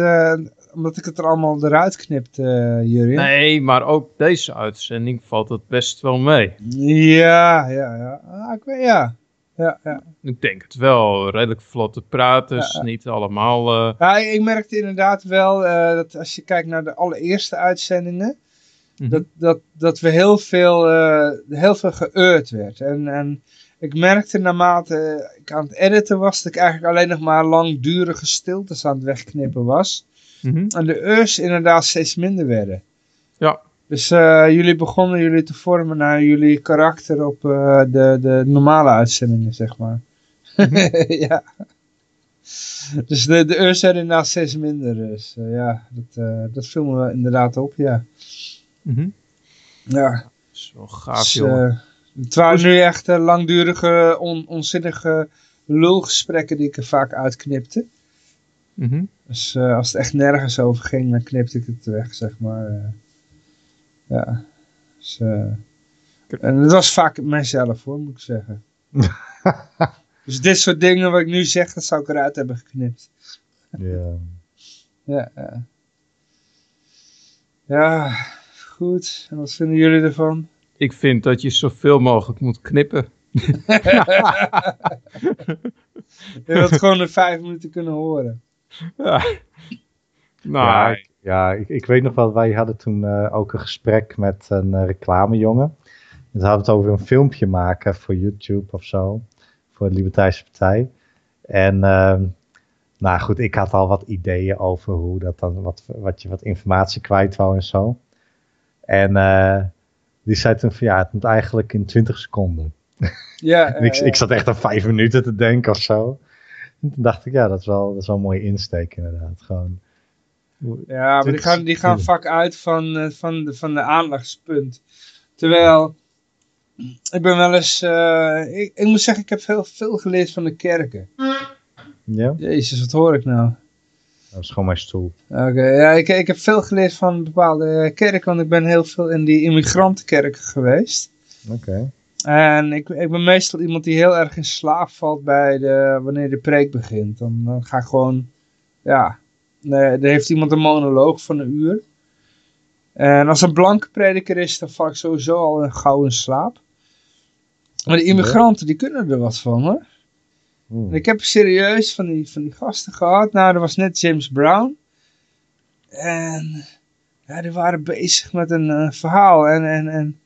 Speaker 3: omdat ik het er allemaal eruit knipte, uh, Jurien.
Speaker 7: Nee, maar ook deze uitzending valt het best wel mee.
Speaker 3: Ja, ja, ja. Ah, ik weet, ja. Ja, ja.
Speaker 7: Ik denk het wel, redelijk vlotte praters,
Speaker 3: Ja,
Speaker 7: niet allemaal... eh,
Speaker 3: ja ik merkte inderdaad wel eh, dat als je kijkt naar de allereerste uitzendingen,
Speaker 7: mhm.
Speaker 3: dat, dat, dat we heel veel, eh, heel veel geëurd werd. En, en ik merkte naarmate ik aan het editen was, dat ik eigenlijk alleen nog maar langdurige stiltes aan het wegknippen was.
Speaker 7: mhm.
Speaker 3: En de urs inderdaad steeds minder werden.
Speaker 7: Ja.
Speaker 3: Dus eh, jullie begonnen jullie te vormen naar jullie karakter op eh, de, de normale uitzendingen, zeg maar. *laughs* ja. Dus de, de urs werden inderdaad steeds minder. Dus ja, dat, dat viel me inderdaad op, ja.
Speaker 7: Mhm.
Speaker 3: Ja.
Speaker 7: Wel gaaf,
Speaker 3: Dus, eh, het waren nu echt langdurige, on, onzinnige lulgesprekken die ik er vaak uitknipte.
Speaker 7: Mhm.
Speaker 3: Dus als het echt nergens over ging, dan knipte ik het weg, zeg maar. Ja. Dus, eh, en het was vaak mijzelf, hoor, moet ik zeggen. *laughs* Dus dit soort dingen wat ik nu zeg, dat zou ik eruit hebben geknipt.
Speaker 6: Ja.
Speaker 3: Ja, ja. Ja, goed. En wat vinden jullie ervan?
Speaker 7: Ik vind dat je zoveel mogelijk moet knippen. *laughs*
Speaker 3: Je wilt gewoon de vijf minuten kunnen horen.
Speaker 7: Ja. Nou,
Speaker 6: Ja, ik, ja ik, ik weet nog wel, wij hadden toen eh, ook een gesprek met een eh, reclamejongen. En ze hadden het over een filmpje maken voor YouTube of zo. Voor de Libertarische Partij. En ehm, nou goed, ik had al wat ideeën over hoe dat dan, wat, wat je wat informatie kwijt wou en zo. En eh, die zei toen van ja, het moet eigenlijk in 20 seconden.
Speaker 3: Ja, *laughs*
Speaker 6: En ik, ik zat echt aan vijf minuten te denken of zo. En toen dacht ik, ja, dat is wel, dat is wel een mooie insteek inderdaad. Gewoon,
Speaker 3: Ja, maar die gaan, die gaan vaak uit van, eh, van, de, van de aandachtspunt. Terwijl, ik ben wel eens, eh, ik, ik moet zeggen, ik heb heel veel geleerd van de kerken.
Speaker 6: ja,
Speaker 3: Jezus, wat hoor ik nou?
Speaker 6: dat is gewoon mijn stoel.
Speaker 3: Oké, ja, ik, ik heb veel geleerd van bepaalde kerken, want ik ben heel veel in die immigrantenkerken geweest.
Speaker 6: Oké.
Speaker 3: En ik, ik ben meestal iemand die heel erg in slaap valt bij de, wanneer de preek begint. Dan, dan ga ik gewoon, ja, nee, er heeft iemand een monoloog van een uur. En als een blanke prediker is, dan val ik sowieso al in gauw in slaap. Maar de immigranten, die kunnen er wat van hoor.
Speaker 6: Hmm.
Speaker 3: En ik heb serieus van die, van die gasten gehad. Nou, er was net James Brown. En ja, die waren bezig met een verhaal. En, en, en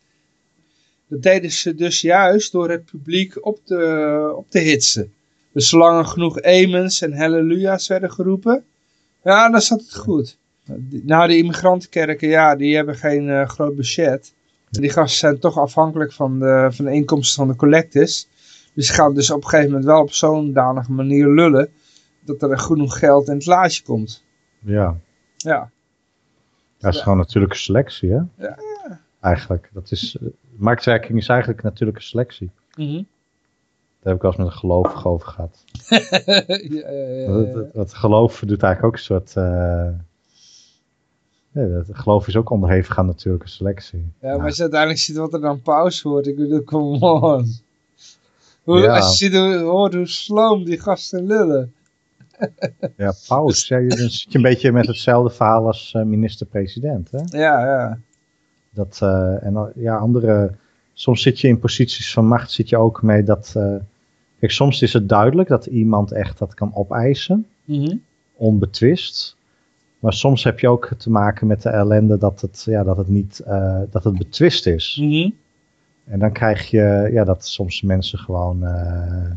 Speaker 3: dat deden ze dus juist door het publiek op te, op te hitsen. Dus zolang er genoeg amens en halleluja's werden geroepen, ja, dan zat het goed. Nou, de immigrantenkerken, ja, die hebben geen eh, groot budget. Die gasten zijn toch afhankelijk van de, van de inkomsten van de collectors. Dus ze gaan dus op een gegeven moment wel op zo'n danige manier lullen, dat er genoeg geld in het laadje komt.
Speaker 6: Ja.
Speaker 3: Ja,
Speaker 6: dat is gewoon natuurlijke selectie, hè?
Speaker 3: Ja.
Speaker 6: Eigenlijk. Dat is, eh, marktwerking is eigenlijk natuurlijke selectie.
Speaker 3: Mhm.
Speaker 6: Daar heb ik wel eens met een gelovige over gehad. *laughs*
Speaker 3: ja, ja, ja,
Speaker 6: Dat, dat, dat geloof doet eigenlijk ook een soort... eh, ja, dat geloof is ook onderhevig aan natuurlijke selectie.
Speaker 3: Ja, maar als je uiteindelijk ziet wat er dan pauze wordt, ik bedoel, come on. Hoe,
Speaker 6: Ja.
Speaker 3: Als je ziet hoe, hoort hoe sloom die gasten lullen.
Speaker 6: Ja, paus. Ja, dan zit je een beetje met hetzelfde verhaal als eh, minister-president, hè?
Speaker 3: Ja, ja.
Speaker 6: Dat, eh, en ja, andere, soms zit je in posities van macht, zit je ook mee dat, eh, kijk, soms is het duidelijk dat iemand echt dat kan opeisen,
Speaker 3: Mhm.
Speaker 6: onbetwist. Maar soms heb je ook te maken met de ellende dat het, ja, dat het niet, eh, dat het betwist is.
Speaker 3: Mhm.
Speaker 6: En dan krijg je, ja, dat soms mensen gewoon, eh,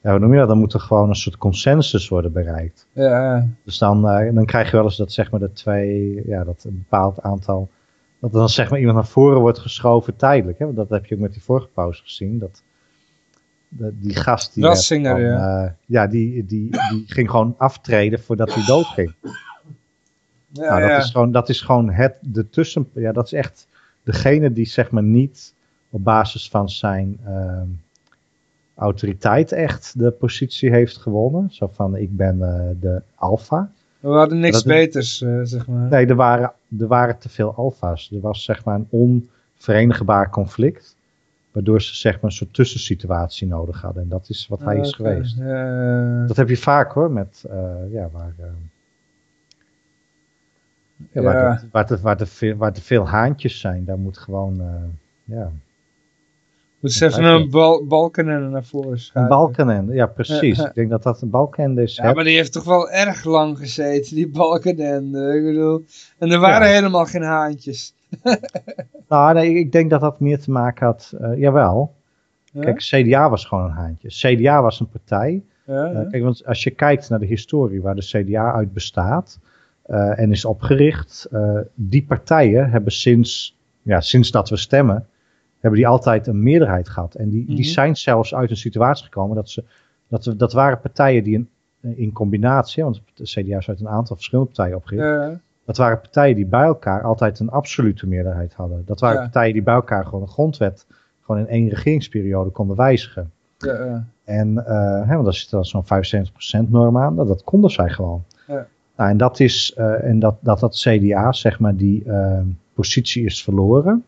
Speaker 6: ja, hoe noem je dat? Dan moet er gewoon een soort consensus worden bereikt.
Speaker 3: Ja.
Speaker 6: Dus dan, dan krijg je wel eens dat zeg maar de twee, ja, dat een bepaald aantal, dat er dan zeg maar iemand naar voren wordt geschoven tijdelijk. Hè? Want dat heb je ook met die vorige pauze gezien. Dat, dat die gast die, dan,
Speaker 3: ja.
Speaker 6: eh, ja, die, die, die ging gewoon aftreden voordat hij doodging.
Speaker 3: ja,
Speaker 6: nou, dat,
Speaker 3: ja.
Speaker 6: is gewoon, dat is gewoon het, de tussen, ja, dat is echt degene die zeg maar niet op basis van zijn ehm, autoriteit echt de positie heeft gewonnen. Zo van, ik ben eh, de alfa.
Speaker 3: We hadden niks beters, eh, zeg maar.
Speaker 6: Nee, er waren, er waren te veel alfa's. Er was zeg maar een onverenigbaar conflict. Waardoor ze zeg maar een soort tussensituatie nodig hadden. En dat is wat hij is geweest. Dat heb je vaak hoor, met, eh, ja, waar, eh, ja, waar,
Speaker 3: Ja.
Speaker 6: de- waar, te, waar, te veel, waar te veel haantjes zijn, daar moet gewoon, eh, ja,
Speaker 3: Moet ze even een bal Balkenende naar voren
Speaker 6: een
Speaker 3: schuiven.
Speaker 6: balkenende. Ja, precies. Ik denk dat dat een balkenende is.
Speaker 3: Ja, maar die heeft toch wel erg lang gezeten, die Balkenende. Ik bedoel, en er waren
Speaker 6: Ja.
Speaker 3: helemaal geen haantjes. *laughs*
Speaker 6: Nou, nee, ik denk dat dat meer te maken had, eh, jawel.
Speaker 3: Ja?
Speaker 6: Kijk, CDA was gewoon een haantje. CDA was een partij
Speaker 3: Ja.
Speaker 6: Eh, kijk, want als je kijkt naar de historie waar de CDA uit bestaat eh, en is opgericht, die partijen hebben sinds, ja, sinds dat we stemmen, hebben die altijd een meerderheid gehad. En die,
Speaker 3: Mhm.
Speaker 6: die zijn zelfs uit een situatie gekomen dat ze, dat, we- dat waren partijen die in, in combinatie, want de CDA is uit een aantal verschillende partijen opgericht, dat waren partijen die bij elkaar altijd een absolute meerderheid hadden. Dat waren
Speaker 3: Ja.
Speaker 6: partijen die bij elkaar gewoon een grondwet gewoon in één regeringsperiode konden wijzigen.
Speaker 3: ja, ja.
Speaker 6: En eh, hè, want daar zit dan zo'n 75% norm aan. Dat, dat konden zij gewoon.
Speaker 3: Ja.
Speaker 6: Nou, en dat is, eh, en dat, dat dat CDA, zeg maar, die eh, positie is verloren.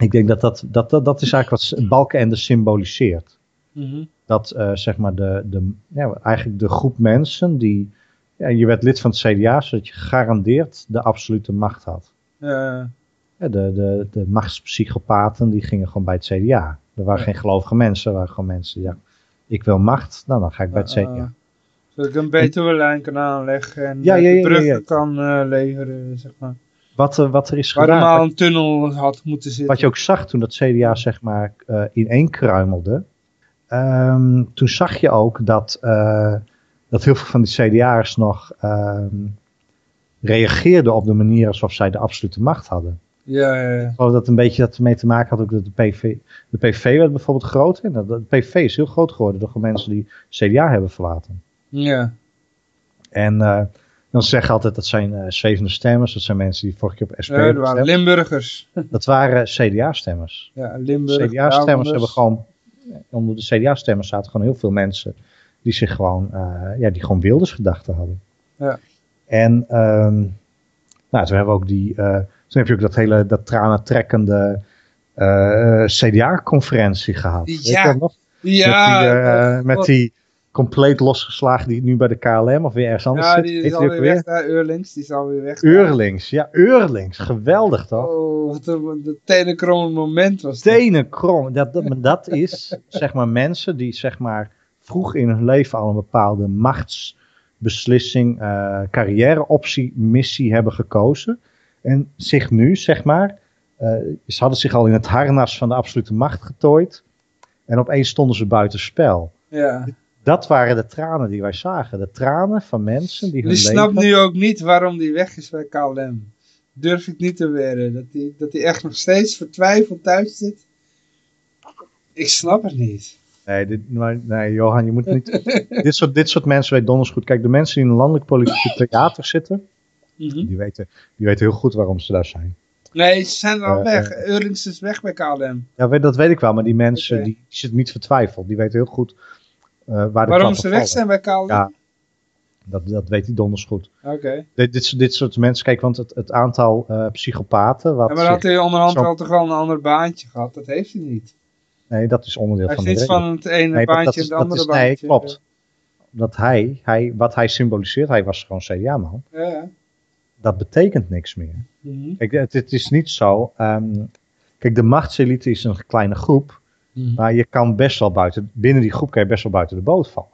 Speaker 6: Ik denk dat dat, dat, dat, dat is eigenlijk wat Balkenende symboliseert.
Speaker 3: Mhm.
Speaker 6: Dat eh, zeg maar de, de, ja, eigenlijk de groep mensen die. Ja, je werd lid van het CDA, zodat je gegarandeerd de absolute macht had.
Speaker 3: Ja,
Speaker 6: Ja, de, de, de machtspsychopaten die gingen gewoon bij het CDA. Er waren
Speaker 3: Ja.
Speaker 6: geen gelovige mensen, er waren gewoon mensen die dachten, ik wil macht, nou dan ga ik bij het
Speaker 3: eh,
Speaker 6: CDA.
Speaker 3: zodat ik een betere lijn kan aanleggen en
Speaker 6: Ja, ja,
Speaker 3: de
Speaker 6: ja, ja,
Speaker 3: bruggen
Speaker 6: ja.
Speaker 3: kan eh, leveren, zeg maar.
Speaker 6: Wat, er- wat er is
Speaker 3: Waar
Speaker 6: gedaan,
Speaker 3: normaal een tunnel had moeten zitten.
Speaker 6: wat je ook zag toen dat CDA zeg maar eh ineen kruimelde. ehm, toen zag je ook dat, eh, dat heel veel van die CDA'ers nog ehm, reageerden op de manier alsof zij de absolute macht hadden.
Speaker 3: Ja, ja, ja.
Speaker 6: Ik geloof dat een beetje dat ermee te maken had ook dat de PV, de PV werd bijvoorbeeld groot. En dat, de PV is heel groot geworden door mensen die CDA hebben verlaten.
Speaker 3: Ja,
Speaker 6: En eh, dan zeggen altijd dat zijn eh zwevende stemmers, dat zijn mensen die vorige keer op SP
Speaker 3: ja er
Speaker 6: hebben
Speaker 3: waren. Limburgers.
Speaker 6: Dat waren *laughs* CDA-stemmers.
Speaker 3: Ja, Limburg.
Speaker 6: CDA-stemmers hebben gewoon, onder de CDA-stemmers zaten gewoon heel veel mensen die zich gewoon, eh, ja, die gewoon Wilders gedachten hadden.
Speaker 3: Ja.
Speaker 6: En ehm, nou, toen hebben we ook die, eh, toen heb je ook dat hele, dat tranentrekkende eh CDA-conferentie gehad. Weet je
Speaker 3: Ja,
Speaker 6: dat nog?
Speaker 3: Ja,
Speaker 6: met die, eh, met
Speaker 3: God.
Speaker 6: die compleet losgeslagen die nu bij de KLM of weer ergens anders
Speaker 3: Ja,
Speaker 6: zit.
Speaker 3: die is alweer
Speaker 6: weer?
Speaker 3: weg daar, Eurlings, die is alweer weg.
Speaker 6: Eurlings, ja, Eurlings, geweldig toch?
Speaker 3: Oh, wat een de tenenkrommend moment was dat.
Speaker 6: Tenen krom. Dat, dat, dat is *laughs* zeg maar mensen die zeg maar vroeg in hun leven al een bepaalde machtsbeslissing, eh carrièreoptie, missie hebben gekozen. En zich nu zeg maar, eh, ze hadden zich al in het harnas van de absolute macht getooid. En opeens stonden ze buitenspel.
Speaker 3: Ja.
Speaker 6: Dat waren de tranen die wij zagen. De tranen van mensen die hun
Speaker 3: Die snapt nu ook niet waarom die weg is bij KLM. Durf ik niet te wedden. Dat die, dat die echt nog steeds vertwijfeld thuis zit. Ik snap het niet.
Speaker 6: Nee, dit, maar, nee, Johan, je moet niet... *laughs* dit, soort, dit soort mensen weet donders goed. Kijk, de mensen die in een landelijk politieke *laughs* theater zitten...
Speaker 3: Mhm.
Speaker 6: Die weten, die weten heel goed waarom ze daar zijn.
Speaker 3: Nee, ze zijn al
Speaker 6: Eh,
Speaker 3: weg. Eurlings is weg bij KLM.
Speaker 6: Ja, dat weet ik wel, maar die mensen die, die zitten niet vertwijfeld. Die weten heel goed eh, waar de
Speaker 3: Waarom ze weg zijn bij KLM?
Speaker 6: Ja. Dat, dat weet die donders goed.
Speaker 3: Oké.
Speaker 6: Dit, dit, dit soort mensen, kijk, want het, het aantal eh, psychopaten... Wat
Speaker 3: Ja, maar had hij onderhand wel toch wel een ander baantje gehad. Dat heeft hij niet.
Speaker 6: nee, dat is onderdeel
Speaker 3: Hij
Speaker 6: van
Speaker 3: is
Speaker 6: de
Speaker 3: niet
Speaker 6: reden.
Speaker 3: van het ene
Speaker 6: Nee,
Speaker 3: baantje
Speaker 6: dat
Speaker 3: in
Speaker 6: is-
Speaker 3: het andere
Speaker 6: is- nee,
Speaker 3: baantje.
Speaker 6: klopt. Dat hij, hij, wat hij symboliseert, hij was gewoon CDA-man.
Speaker 3: Ja.
Speaker 6: Dat betekent niks meer. Kijk, het, het is niet zo... ehm, kijk, de machtselite is een kleine groep...
Speaker 3: Mhm.
Speaker 6: Maar je kan best wel buiten, binnen die groep kan je best wel buiten de boot vallen.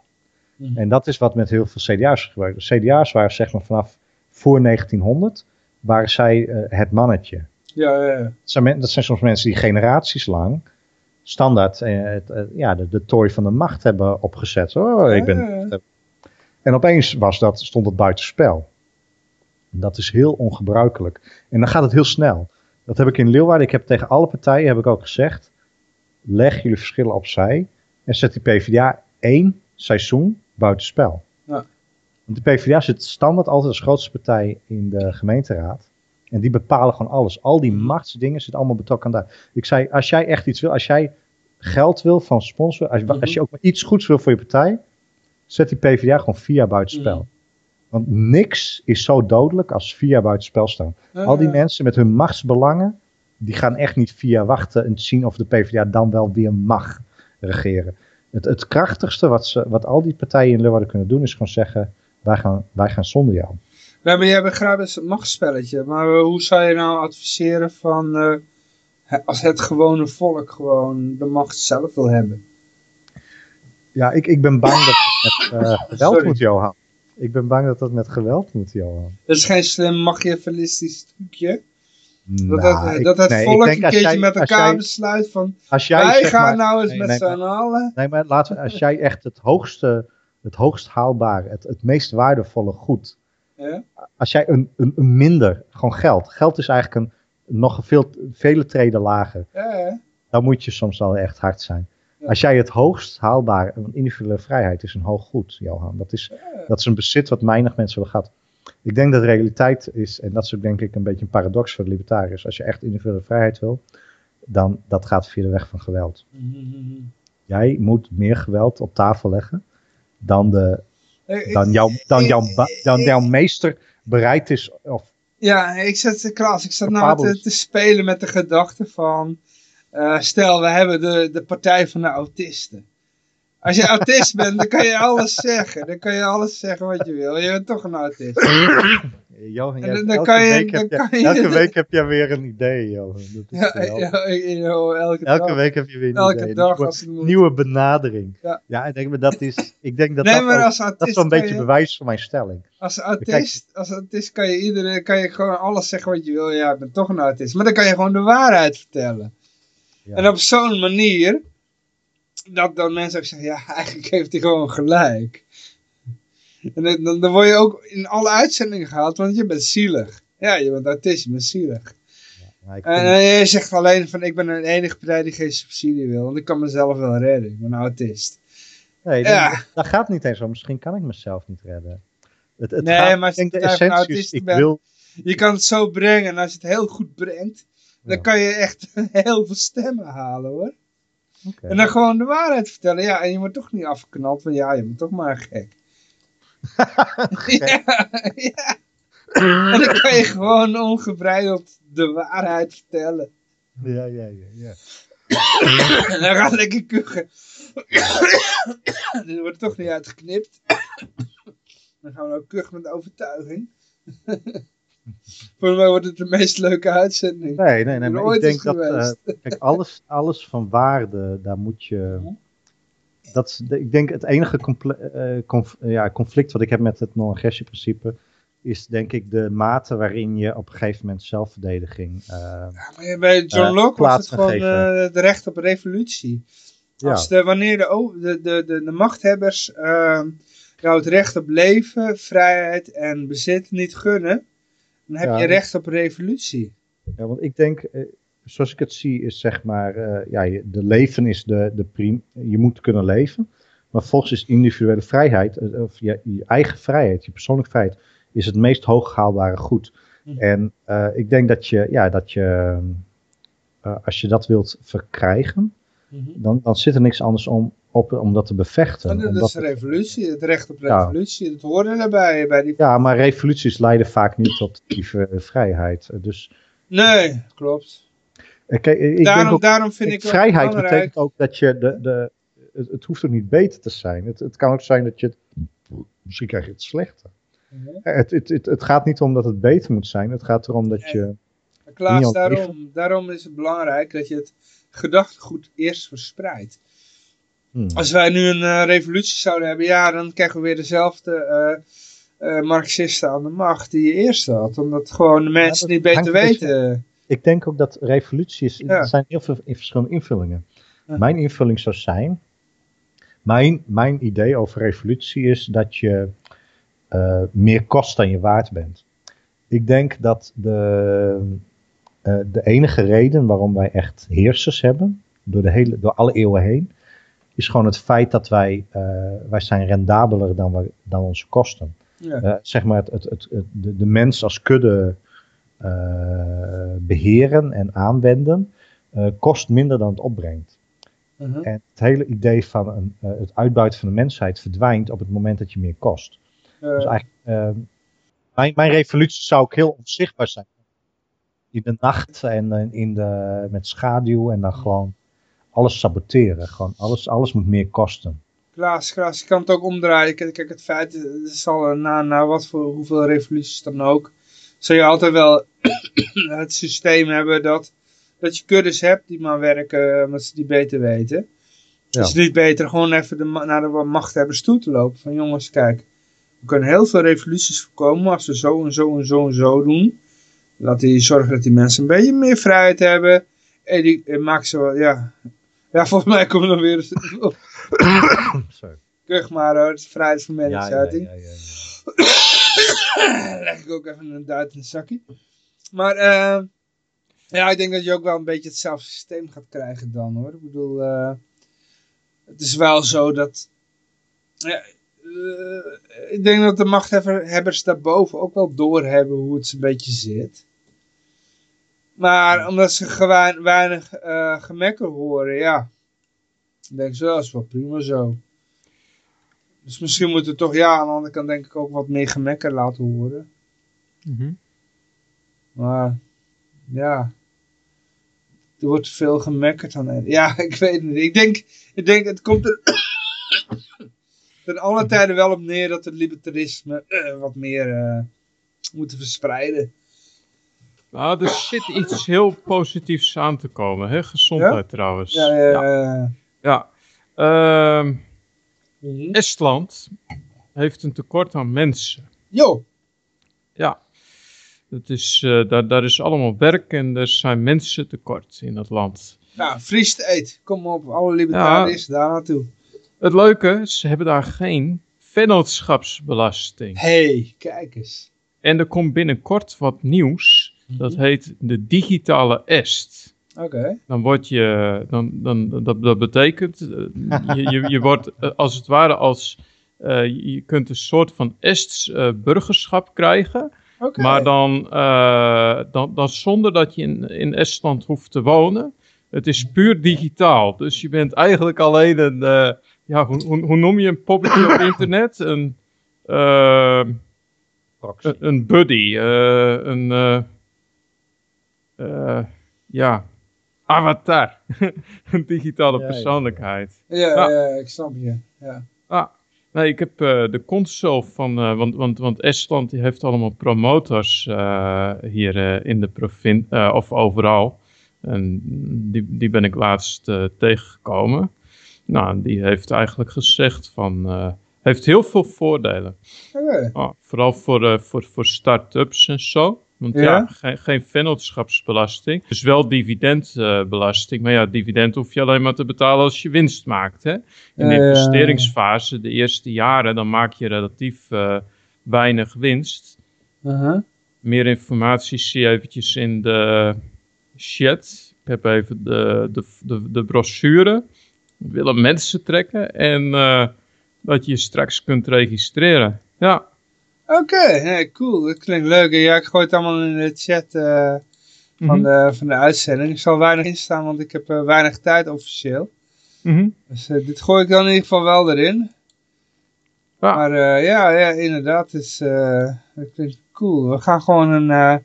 Speaker 3: Mhm.
Speaker 6: En dat is wat met heel veel CDA's gebeurt. CDA's waren zeg maar vanaf voor 1900, waren zij eh, het mannetje.
Speaker 3: Ja, ja, ja.
Speaker 6: Dat zijn, men- dat zijn soms mensen die generaties lang standaard eh, eh, ja, de, de tooi van de macht hebben opgezet. Oh, ik ben. En opeens was dat, stond het buitenspel. Dat is heel ongebruikelijk. En dan gaat het heel snel. Dat heb ik in Leeuwarden, ik heb tegen alle partijen heb ik ook gezegd, leg jullie verschillen opzij en zet die PvdA één seizoen buitenspel.
Speaker 3: Ja.
Speaker 6: Want de PvdA zit standaard altijd als grootste partij in de gemeenteraad. En die bepalen gewoon alles. Al die machtsdingen zitten allemaal betrokken aan daar. Ik zei, als jij echt iets wil, als jij geld wil van sponsor, als, als je ook maar iets goeds wil voor je partij, zet die PvdA gewoon vier jaar buitenspel.
Speaker 3: Mhm.
Speaker 6: Want niks is zo dodelijk als vier jaar buitenspel staan. Al die mensen met hun machtsbelangen, die gaan echt niet vier jaar wachten en zien of de PvdA dan wel weer mag regeren. Het, het krachtigste wat, ze, wat al die partijen in Leeuwarden kunnen doen, is gewoon zeggen, wij gaan, wij gaan zonder jou.
Speaker 3: Ja, maar jij begrijpt het machtsspelletje. Maar eh, hoe zou je nou adviseren van... eh, als het gewone volk gewoon de macht zelf wil hebben?
Speaker 6: Ja, ik, ik ben bang dat het met eh, *laughs* geweld
Speaker 3: Sorry.
Speaker 6: moet, Johan. Ik ben bang dat dat met geweld moet, Johan.
Speaker 3: Dat is geen slim machiavellistisch trucje. Dat,
Speaker 6: Nou,
Speaker 3: het, dat het
Speaker 6: nee, ik
Speaker 3: volk een keertje
Speaker 6: jij-
Speaker 3: met elkaar
Speaker 6: jij-
Speaker 3: besluit van...
Speaker 6: Als jij,
Speaker 3: wij gaan
Speaker 6: maar-
Speaker 3: nou eens
Speaker 6: nee,
Speaker 3: met
Speaker 6: nee,
Speaker 3: z'n allen...
Speaker 6: Nee, maar laten we, als jij echt het hoogste, het hoogst haalbare, het, het meest waardevolle goed,
Speaker 3: Ja?
Speaker 6: als jij een, een, een minder, gewoon geld, geld is eigenlijk een, nog een veel, vele treden lager,
Speaker 3: Ja, ja.
Speaker 6: dan moet je soms al echt hard zijn. Als jij het hoogst haalbare, want individuele vrijheid is een hoog goed, Johan. Dat is, dat is een bezit wat weinig mensen hebben gehad. Ik denk dat de realiteit is, en dat is ook denk ik een beetje een paradox voor de libertariërs, als je echt individuele vrijheid wil, dan dat gaat via de weg van geweld. Jij moet meer geweld op tafel leggen dan, de,
Speaker 3: Ik-
Speaker 6: dan, jouw, dan, jouw, dan jouw meester bereid is. Of,
Speaker 3: Ja, ik zat, Klaas, ik zat nou te, te spelen met de gedachte van... eh, stel, we hebben de, de partij van de autisten. Als je autist bent, dan kan je alles zeggen. Dan kan je alles zeggen wat je wil. Je bent toch een autist.
Speaker 6: Johan, jij-
Speaker 3: dan- dan
Speaker 6: elke,
Speaker 3: kan je-
Speaker 6: week
Speaker 3: dan
Speaker 6: heb
Speaker 3: kan
Speaker 6: je,
Speaker 3: je-
Speaker 6: elke week heb je weer een idee, Johan. Dat is
Speaker 3: Ja, elke,
Speaker 6: elke
Speaker 3: dag.
Speaker 6: week heb je weer een
Speaker 3: elke
Speaker 6: idee.
Speaker 3: dag
Speaker 6: nieuwe, benadering.
Speaker 3: Ja.
Speaker 6: Ja, ik denk, maar dat is, ik denk dat
Speaker 3: nee,
Speaker 6: dat,
Speaker 3: maar
Speaker 6: ook-
Speaker 3: als
Speaker 6: dat is een beetje
Speaker 3: je,
Speaker 6: bewijs voor mijn stelling.
Speaker 3: als autist, als autist kan je iedereen, kan je gewoon alles zeggen wat je wil. Ja, ik ben toch een autist. Maar dan kan je gewoon de waarheid vertellen.
Speaker 6: Ja.
Speaker 3: En op zo'n manier, dat dan mensen ook zeggen, ja, *laughs* eigenlijk heeft hij gewoon gelijk. En dan, dan, word je ook in alle uitzendingen gehaald, want je bent zielig. Ja, je bent autist, je bent zielig. En je zegt alleen van, ik ben de enige partij die geen subsidie wil, want ik kan mezelf wel redden. Ik ben een autist.
Speaker 6: nee,
Speaker 3: ja.
Speaker 6: dat, dat gaat niet eens om. Misschien kan ik mezelf niet redden. Het, het
Speaker 3: Nee,
Speaker 6: gaat,
Speaker 3: maar
Speaker 6: de
Speaker 3: als je
Speaker 6: essentie is,
Speaker 3: autist
Speaker 6: ik
Speaker 3: bent-
Speaker 6: wil...
Speaker 3: Je kan het zo brengen en als je het heel goed brengt, dan kan je echt *laughs* heel veel stemmen halen hoor. En dan gewoon de waarheid vertellen. Ja, en je wordt toch niet afgeknald van ja, je bent toch maar *laughs* gek. ja, ja. En dan kan je gewoon ongebreideld de waarheid vertellen.
Speaker 6: Ja, ja, ja. ja. *coughs*
Speaker 3: En dan gaat lekker kuchen. *coughs* Dit wordt toch niet uitgeknipt. *coughs* Dan gaan we ook kuchen met overtuiging. Volgens mij wordt het de meest leuke uitzending.
Speaker 6: Nee, nee, nee. Maar ik denk dat... eh, kijk, alles, alles van waarde, daar moet je... Dat, is ik denk het enige eh, ja, conflict wat ik heb met het non-agressieprincipe... is denk ik de mate waarin je op een gegeven moment zelfverdediging... eh,
Speaker 3: Ja, maar bij John Locke was het gewoon de recht op revolutie.
Speaker 6: ja,
Speaker 3: Als de, wanneer de, de, de, de, de machthebbers jou het recht op leven, vrijheid en bezit niet gunnen, dan heb
Speaker 6: Ja.
Speaker 3: je recht op revolutie.
Speaker 6: ja, want ik denk... eh, zoals ik het zie is zeg maar... eh, ja, de leven is de, de prim... Je moet kunnen leven. Maar volgens is individuele vrijheid... eh, of je, je eigen vrijheid, je persoonlijke vrijheid... is het meest hooghaalbare goed.
Speaker 3: Mhm.
Speaker 6: En ik denk dat je... Ja, dat je... als je dat wilt verkrijgen... dan, dan zit er niks anders om, op, om dat te bevechten.
Speaker 3: En dat
Speaker 6: Omdat
Speaker 3: is
Speaker 6: het-
Speaker 3: revolutie, het recht op
Speaker 6: Ja.
Speaker 3: revolutie. Dat hoorde erbij. Bij die...
Speaker 6: ja, maar revoluties leiden vaak niet tot die vrijheid. Dus
Speaker 3: Nee, klopt.
Speaker 6: eh, kijk, ik
Speaker 3: daarom,
Speaker 6: denk ook,
Speaker 3: daarom vind ik
Speaker 6: vrijheid
Speaker 3: belangrijk.
Speaker 6: betekent ook dat je de, de het, het hoeft ook niet beter te zijn. Het, het kan ook zijn dat je het, misschien krijg je het slechter.
Speaker 3: Mhm.
Speaker 6: Eh, Het, het, het, het gaat niet om dat het beter moet zijn. Het gaat erom dat je.
Speaker 3: Klaas, daarom, daarom is het belangrijk dat je het gedachtegoed eerst verspreidt.
Speaker 6: Hmm.
Speaker 3: Als wij nu een eh, revolutie zouden hebben, ja, dan krijgen we weer dezelfde eh, eh, Marxisten aan de macht die je eerst had. Omdat gewoon de mensen niet beter
Speaker 6: beetje-
Speaker 3: weten.
Speaker 6: Ik denk ook dat revoluties,
Speaker 3: Ja.
Speaker 6: er zijn heel veel verschillende invullingen.
Speaker 3: Ja.
Speaker 6: Mijn invulling zou zijn, mijn, mijn idee over revolutie is dat je meer kost dan je waard bent. Ik denk dat de, eh, de enige reden waarom wij echt heersers hebben, door, de hele, door alle eeuwen heen, is gewoon het feit dat wij, eh, wij zijn rendabeler dan, we, dan onze kosten.
Speaker 3: Ja.
Speaker 6: Eh, zeg maar het, het, het, het- de, de mens als kudde eh, beheren en aanwenden, kost minder dan het opbrengt.
Speaker 3: Mhm.
Speaker 6: En het hele idee van een, het uitbuiten van de mensheid verdwijnt op het moment dat je meer kost. Dus eigenlijk, mijn, mijn revolutie zou ook heel onzichtbaar zijn. In de nacht en eh, in de, met schaduw en dan gewoon alles saboteren. Gewoon alles, alles moet meer kosten.
Speaker 3: Klaas, Klaas, je kan het ook omdraaien. Kijk, het feit, eh, het zal eh, na, na wat voor hoeveel revoluties dan ook, zul je altijd wel *clears throat* het systeem hebben dat, dat je kuddes hebt die maar werken omdat ze die beter weten.
Speaker 6: Ja.
Speaker 3: Is het niet beter gewoon even de, naar de machthebbers toe te lopen? Van jongens, kijk, we kunnen heel veel revoluties voorkomen als we zo en zo en zo en zo doen. Laat die zorgen dat die mensen een beetje meer vrijheid hebben. En die en maak ze wel, ja. Ja, *laughs* volgens mij komen er weer *coughs*
Speaker 6: Sorry.
Speaker 3: Kuch maar hoor, het is vrijheid van
Speaker 6: Ja, ja, ja,
Speaker 3: meningsuiting.
Speaker 6: ja, ja. *coughs*
Speaker 3: Leg ik ook even een duit in het zakje. Maar eh, ja, ik denk dat je ook wel een beetje hetzelfde systeem gaat krijgen dan hoor. Ik bedoel, eh, het is wel zo dat... Eh, ik denk dat de machthebbers daarboven ook wel doorhebben hoe het een beetje zit. Maar omdat ze gewoon weinig eh gemekker horen, ja. Ik denk zo, dat is wel prima zo. Dus misschien moeten we toch, ja, aan de andere kant denk ik ook wat meer gemekker laten horen. Maar, ja. er wordt veel gemekkerd aan. Ja, *laughs* ik weet het niet. Ik denk, ik denk het komt er ten alle tijden wel op neer dat het libertarisme eh, wat meer eh moeten verspreiden.
Speaker 7: Nou, er zit iets heel positiefs aan te komen. Hè? Gezondheid trouwens.
Speaker 3: Ja, ja, ja.
Speaker 7: Ja. Ehm,
Speaker 3: Mhm.
Speaker 7: Estland heeft een tekort aan mensen.
Speaker 3: Jo,
Speaker 7: Ja. Het is, eh, daar, daar is allemaal werk en er zijn mensen tekort in het land.
Speaker 3: nou, Free State. Kom op, alle libertariërs daar naartoe.
Speaker 7: Het leuke, ze hebben daar geen vennootschapsbelasting.
Speaker 3: hey, kijk eens.
Speaker 7: En er komt binnenkort wat nieuws. Dat heet de digitale est.
Speaker 3: Oké.
Speaker 7: Dan word je, dan, dan, dat, dat betekent, eh, je, je, je wordt eh, als het ware als, eh, je kunt een soort van Ests burgerschap krijgen.
Speaker 3: Oké.
Speaker 7: Maar dan, dan, dan zonder dat je in, in Estland hoeft te wonen. Het is puur digitaal. Dus je bent eigenlijk alleen een, ja, hoe, hoe, hoe noem je een poppetje op *coughs* internet? Een, eh,
Speaker 6: Proxy.
Speaker 7: een- een buddy. eh, een, eh, ja, avatar. *laughs* een digitale
Speaker 6: Ja,
Speaker 7: persoonlijkheid.
Speaker 3: Ja,
Speaker 7: Ja.
Speaker 3: ja, ik snap je. Ja.
Speaker 7: Ah, nee, ik heb eh, de consul van, eh, want, want, want Estland die heeft allemaal promotors eh, hier eh, in de provincie, of overal. En die, die ben ik laatst tegengekomen. Nou, die heeft eigenlijk gezegd van, eh, heeft heel veel voordelen.
Speaker 3: Oké.
Speaker 7: Ah, vooral voor, eh, voor, voor start-ups en zo. Want ja,
Speaker 3: Ja?
Speaker 7: geen, geen vennootschapsbelasting. Dus wel dividendbelasting. maar ja, dividend hoef je alleen maar te betalen als je winst maakt. Hè? In de
Speaker 3: Ja,
Speaker 7: investeringsfase, de eerste jaren, dan maak je relatief eh, weinig winst. Meer informatie zie je eventjes in de chat. Ik heb even de, de, de, de brochure. Willen mensen trekken en eh, dat je je straks kunt registreren. Ja.
Speaker 3: Oké, cool. Dat klinkt leuk. Ja, ik gooi het allemaal in de chat eh, van,
Speaker 7: Mhm.
Speaker 3: de, van de uitzending. Ik zal weinig instaan, want ik heb eh, weinig tijd officieel.
Speaker 7: Mhm.
Speaker 3: Dus dit gooi ik dan in ieder geval wel erin.
Speaker 7: Ja.
Speaker 3: Maar ja, ja, inderdaad. Is, dat klinkt cool. We gaan gewoon een,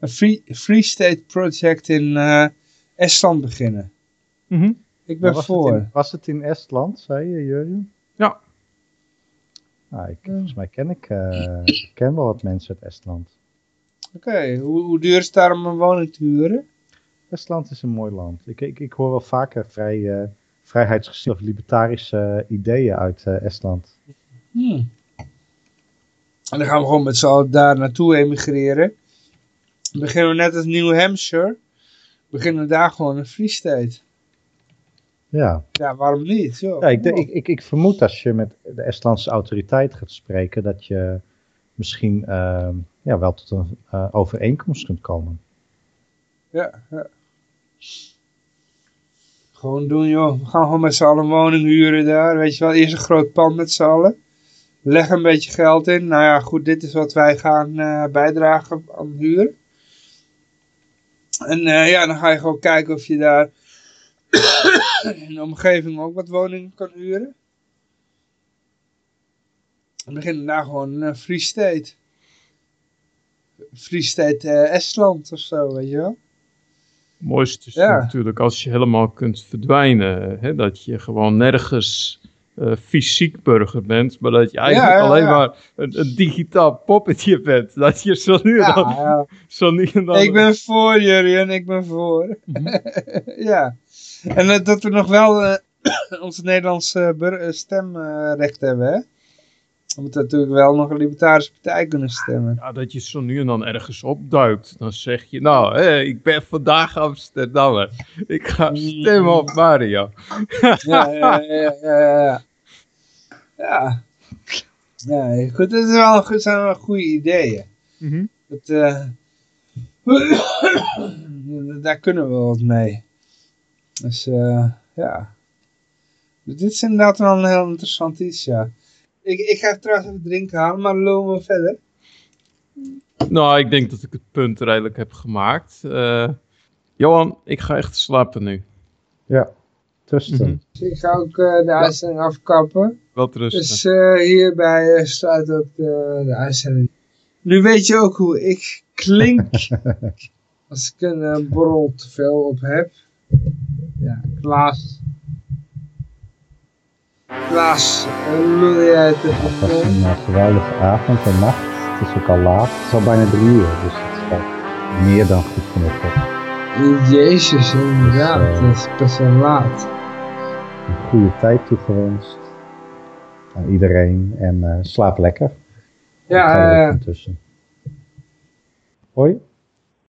Speaker 3: een free, free State project in Estland beginnen.
Speaker 7: Mhm.
Speaker 3: Ik ben
Speaker 6: was,
Speaker 3: voor.
Speaker 6: Het in, was het in Estland, zei je, Jurjen?
Speaker 7: Ja.
Speaker 6: Nou, ik, volgens mij ken ik, eh, ik ken wel wat mensen uit Estland.
Speaker 3: Oké, hoe, hoe duur is het daar om een woning te huren?
Speaker 6: Estland is een mooi land. Ik, ik, ik hoor wel vaker vrij, eh vrijheidsgezinde of libertarische ideeën uit eh, Estland.
Speaker 3: Hmm. En dan gaan we gewoon met z'n allen daar naartoe emigreren. Dan beginnen we net als New Hampshire. Beginnen we daar gewoon een free state.
Speaker 6: Ja,
Speaker 3: Ja, waarom niet? Joh.
Speaker 6: ja ik, ik, ik, ik vermoed als je met de Estlandse autoriteit gaat spreken, dat je misschien eh, ja, wel tot een eh, overeenkomst kunt komen.
Speaker 3: Ja, ja. Gewoon doen joh. We gaan gewoon met z'n allen woning huren daar. Weet je wel, eerst een groot pand met z'n allen. Leg een beetje geld in. Nou ja, goed, dit is wat wij gaan eh, bijdragen aan huur. En eh, ja, dan ga je gewoon kijken of je daar in de omgeving ook wat woningen kan huren. En beginnen daar gewoon een Free State. Free State eh, Estland of zo, weet je wel.
Speaker 7: Het mooiste is
Speaker 3: Ja.
Speaker 7: natuurlijk als je helemaal kunt verdwijnen. Hè? Dat je gewoon nergens eh, fysiek burger bent. Maar dat je eigenlijk
Speaker 3: Ja, ja,
Speaker 7: alleen maar een, een digitaal poppetje bent. Dat je zo nu en dan... Zo nu en dan
Speaker 3: Ik ben voor, Jurjen, ik ben voor. *laughs* ja. En eh, dat we nog wel eh, *coughs* onze Nederlandse eh, stemrecht hebben, hè? We moeten natuurlijk wel nog een libertarische partij kunnen stemmen.
Speaker 7: Ja, dat je zo nu en dan ergens opduikt. Dan zeg je, nou, ik ben vandaag Amsterdammer. Ik ga stemmen op Mario.
Speaker 3: Ja, ja, ja, ja, ja. ja. Ja. Goed, dat is wel, dat zijn wel goede ideeën.
Speaker 7: Mhm.
Speaker 3: Dat, *coughs* daar kunnen we wat mee. Dus eh, ja. Dus dit is inderdaad wel een heel interessant iets, ja. Ik, ik ga trouwens even drinken halen, maar lopen we verder.
Speaker 7: Nou, ik denk dat ik het punt redelijk heb gemaakt. Eh, Johan, ik ga echt slapen nu.
Speaker 6: Ja, Tristan.
Speaker 7: Mhm.
Speaker 3: Dus ik ga ook eh, de uitzending afkappen.
Speaker 7: Wel rusten.
Speaker 3: Dus eh, hierbij sluit ook de, de uitzending. Nu weet je ook hoe ik klink *laughs* als ik een borrel te veel op heb. Ja, Klaas. Klaas, hoe jij het
Speaker 6: Het was een eh, geweldige avond en nacht. Het is ook al laat. Het is al bijna drie uur, dus het is al meer dan goed genoeg.
Speaker 3: Jezus, inderdaad,
Speaker 6: Dus, eh,
Speaker 3: het is best wel laat.
Speaker 6: Een goede tijd toegewenst aan iedereen en eh, slaap lekker.
Speaker 3: Ja, eh.
Speaker 6: Hoi?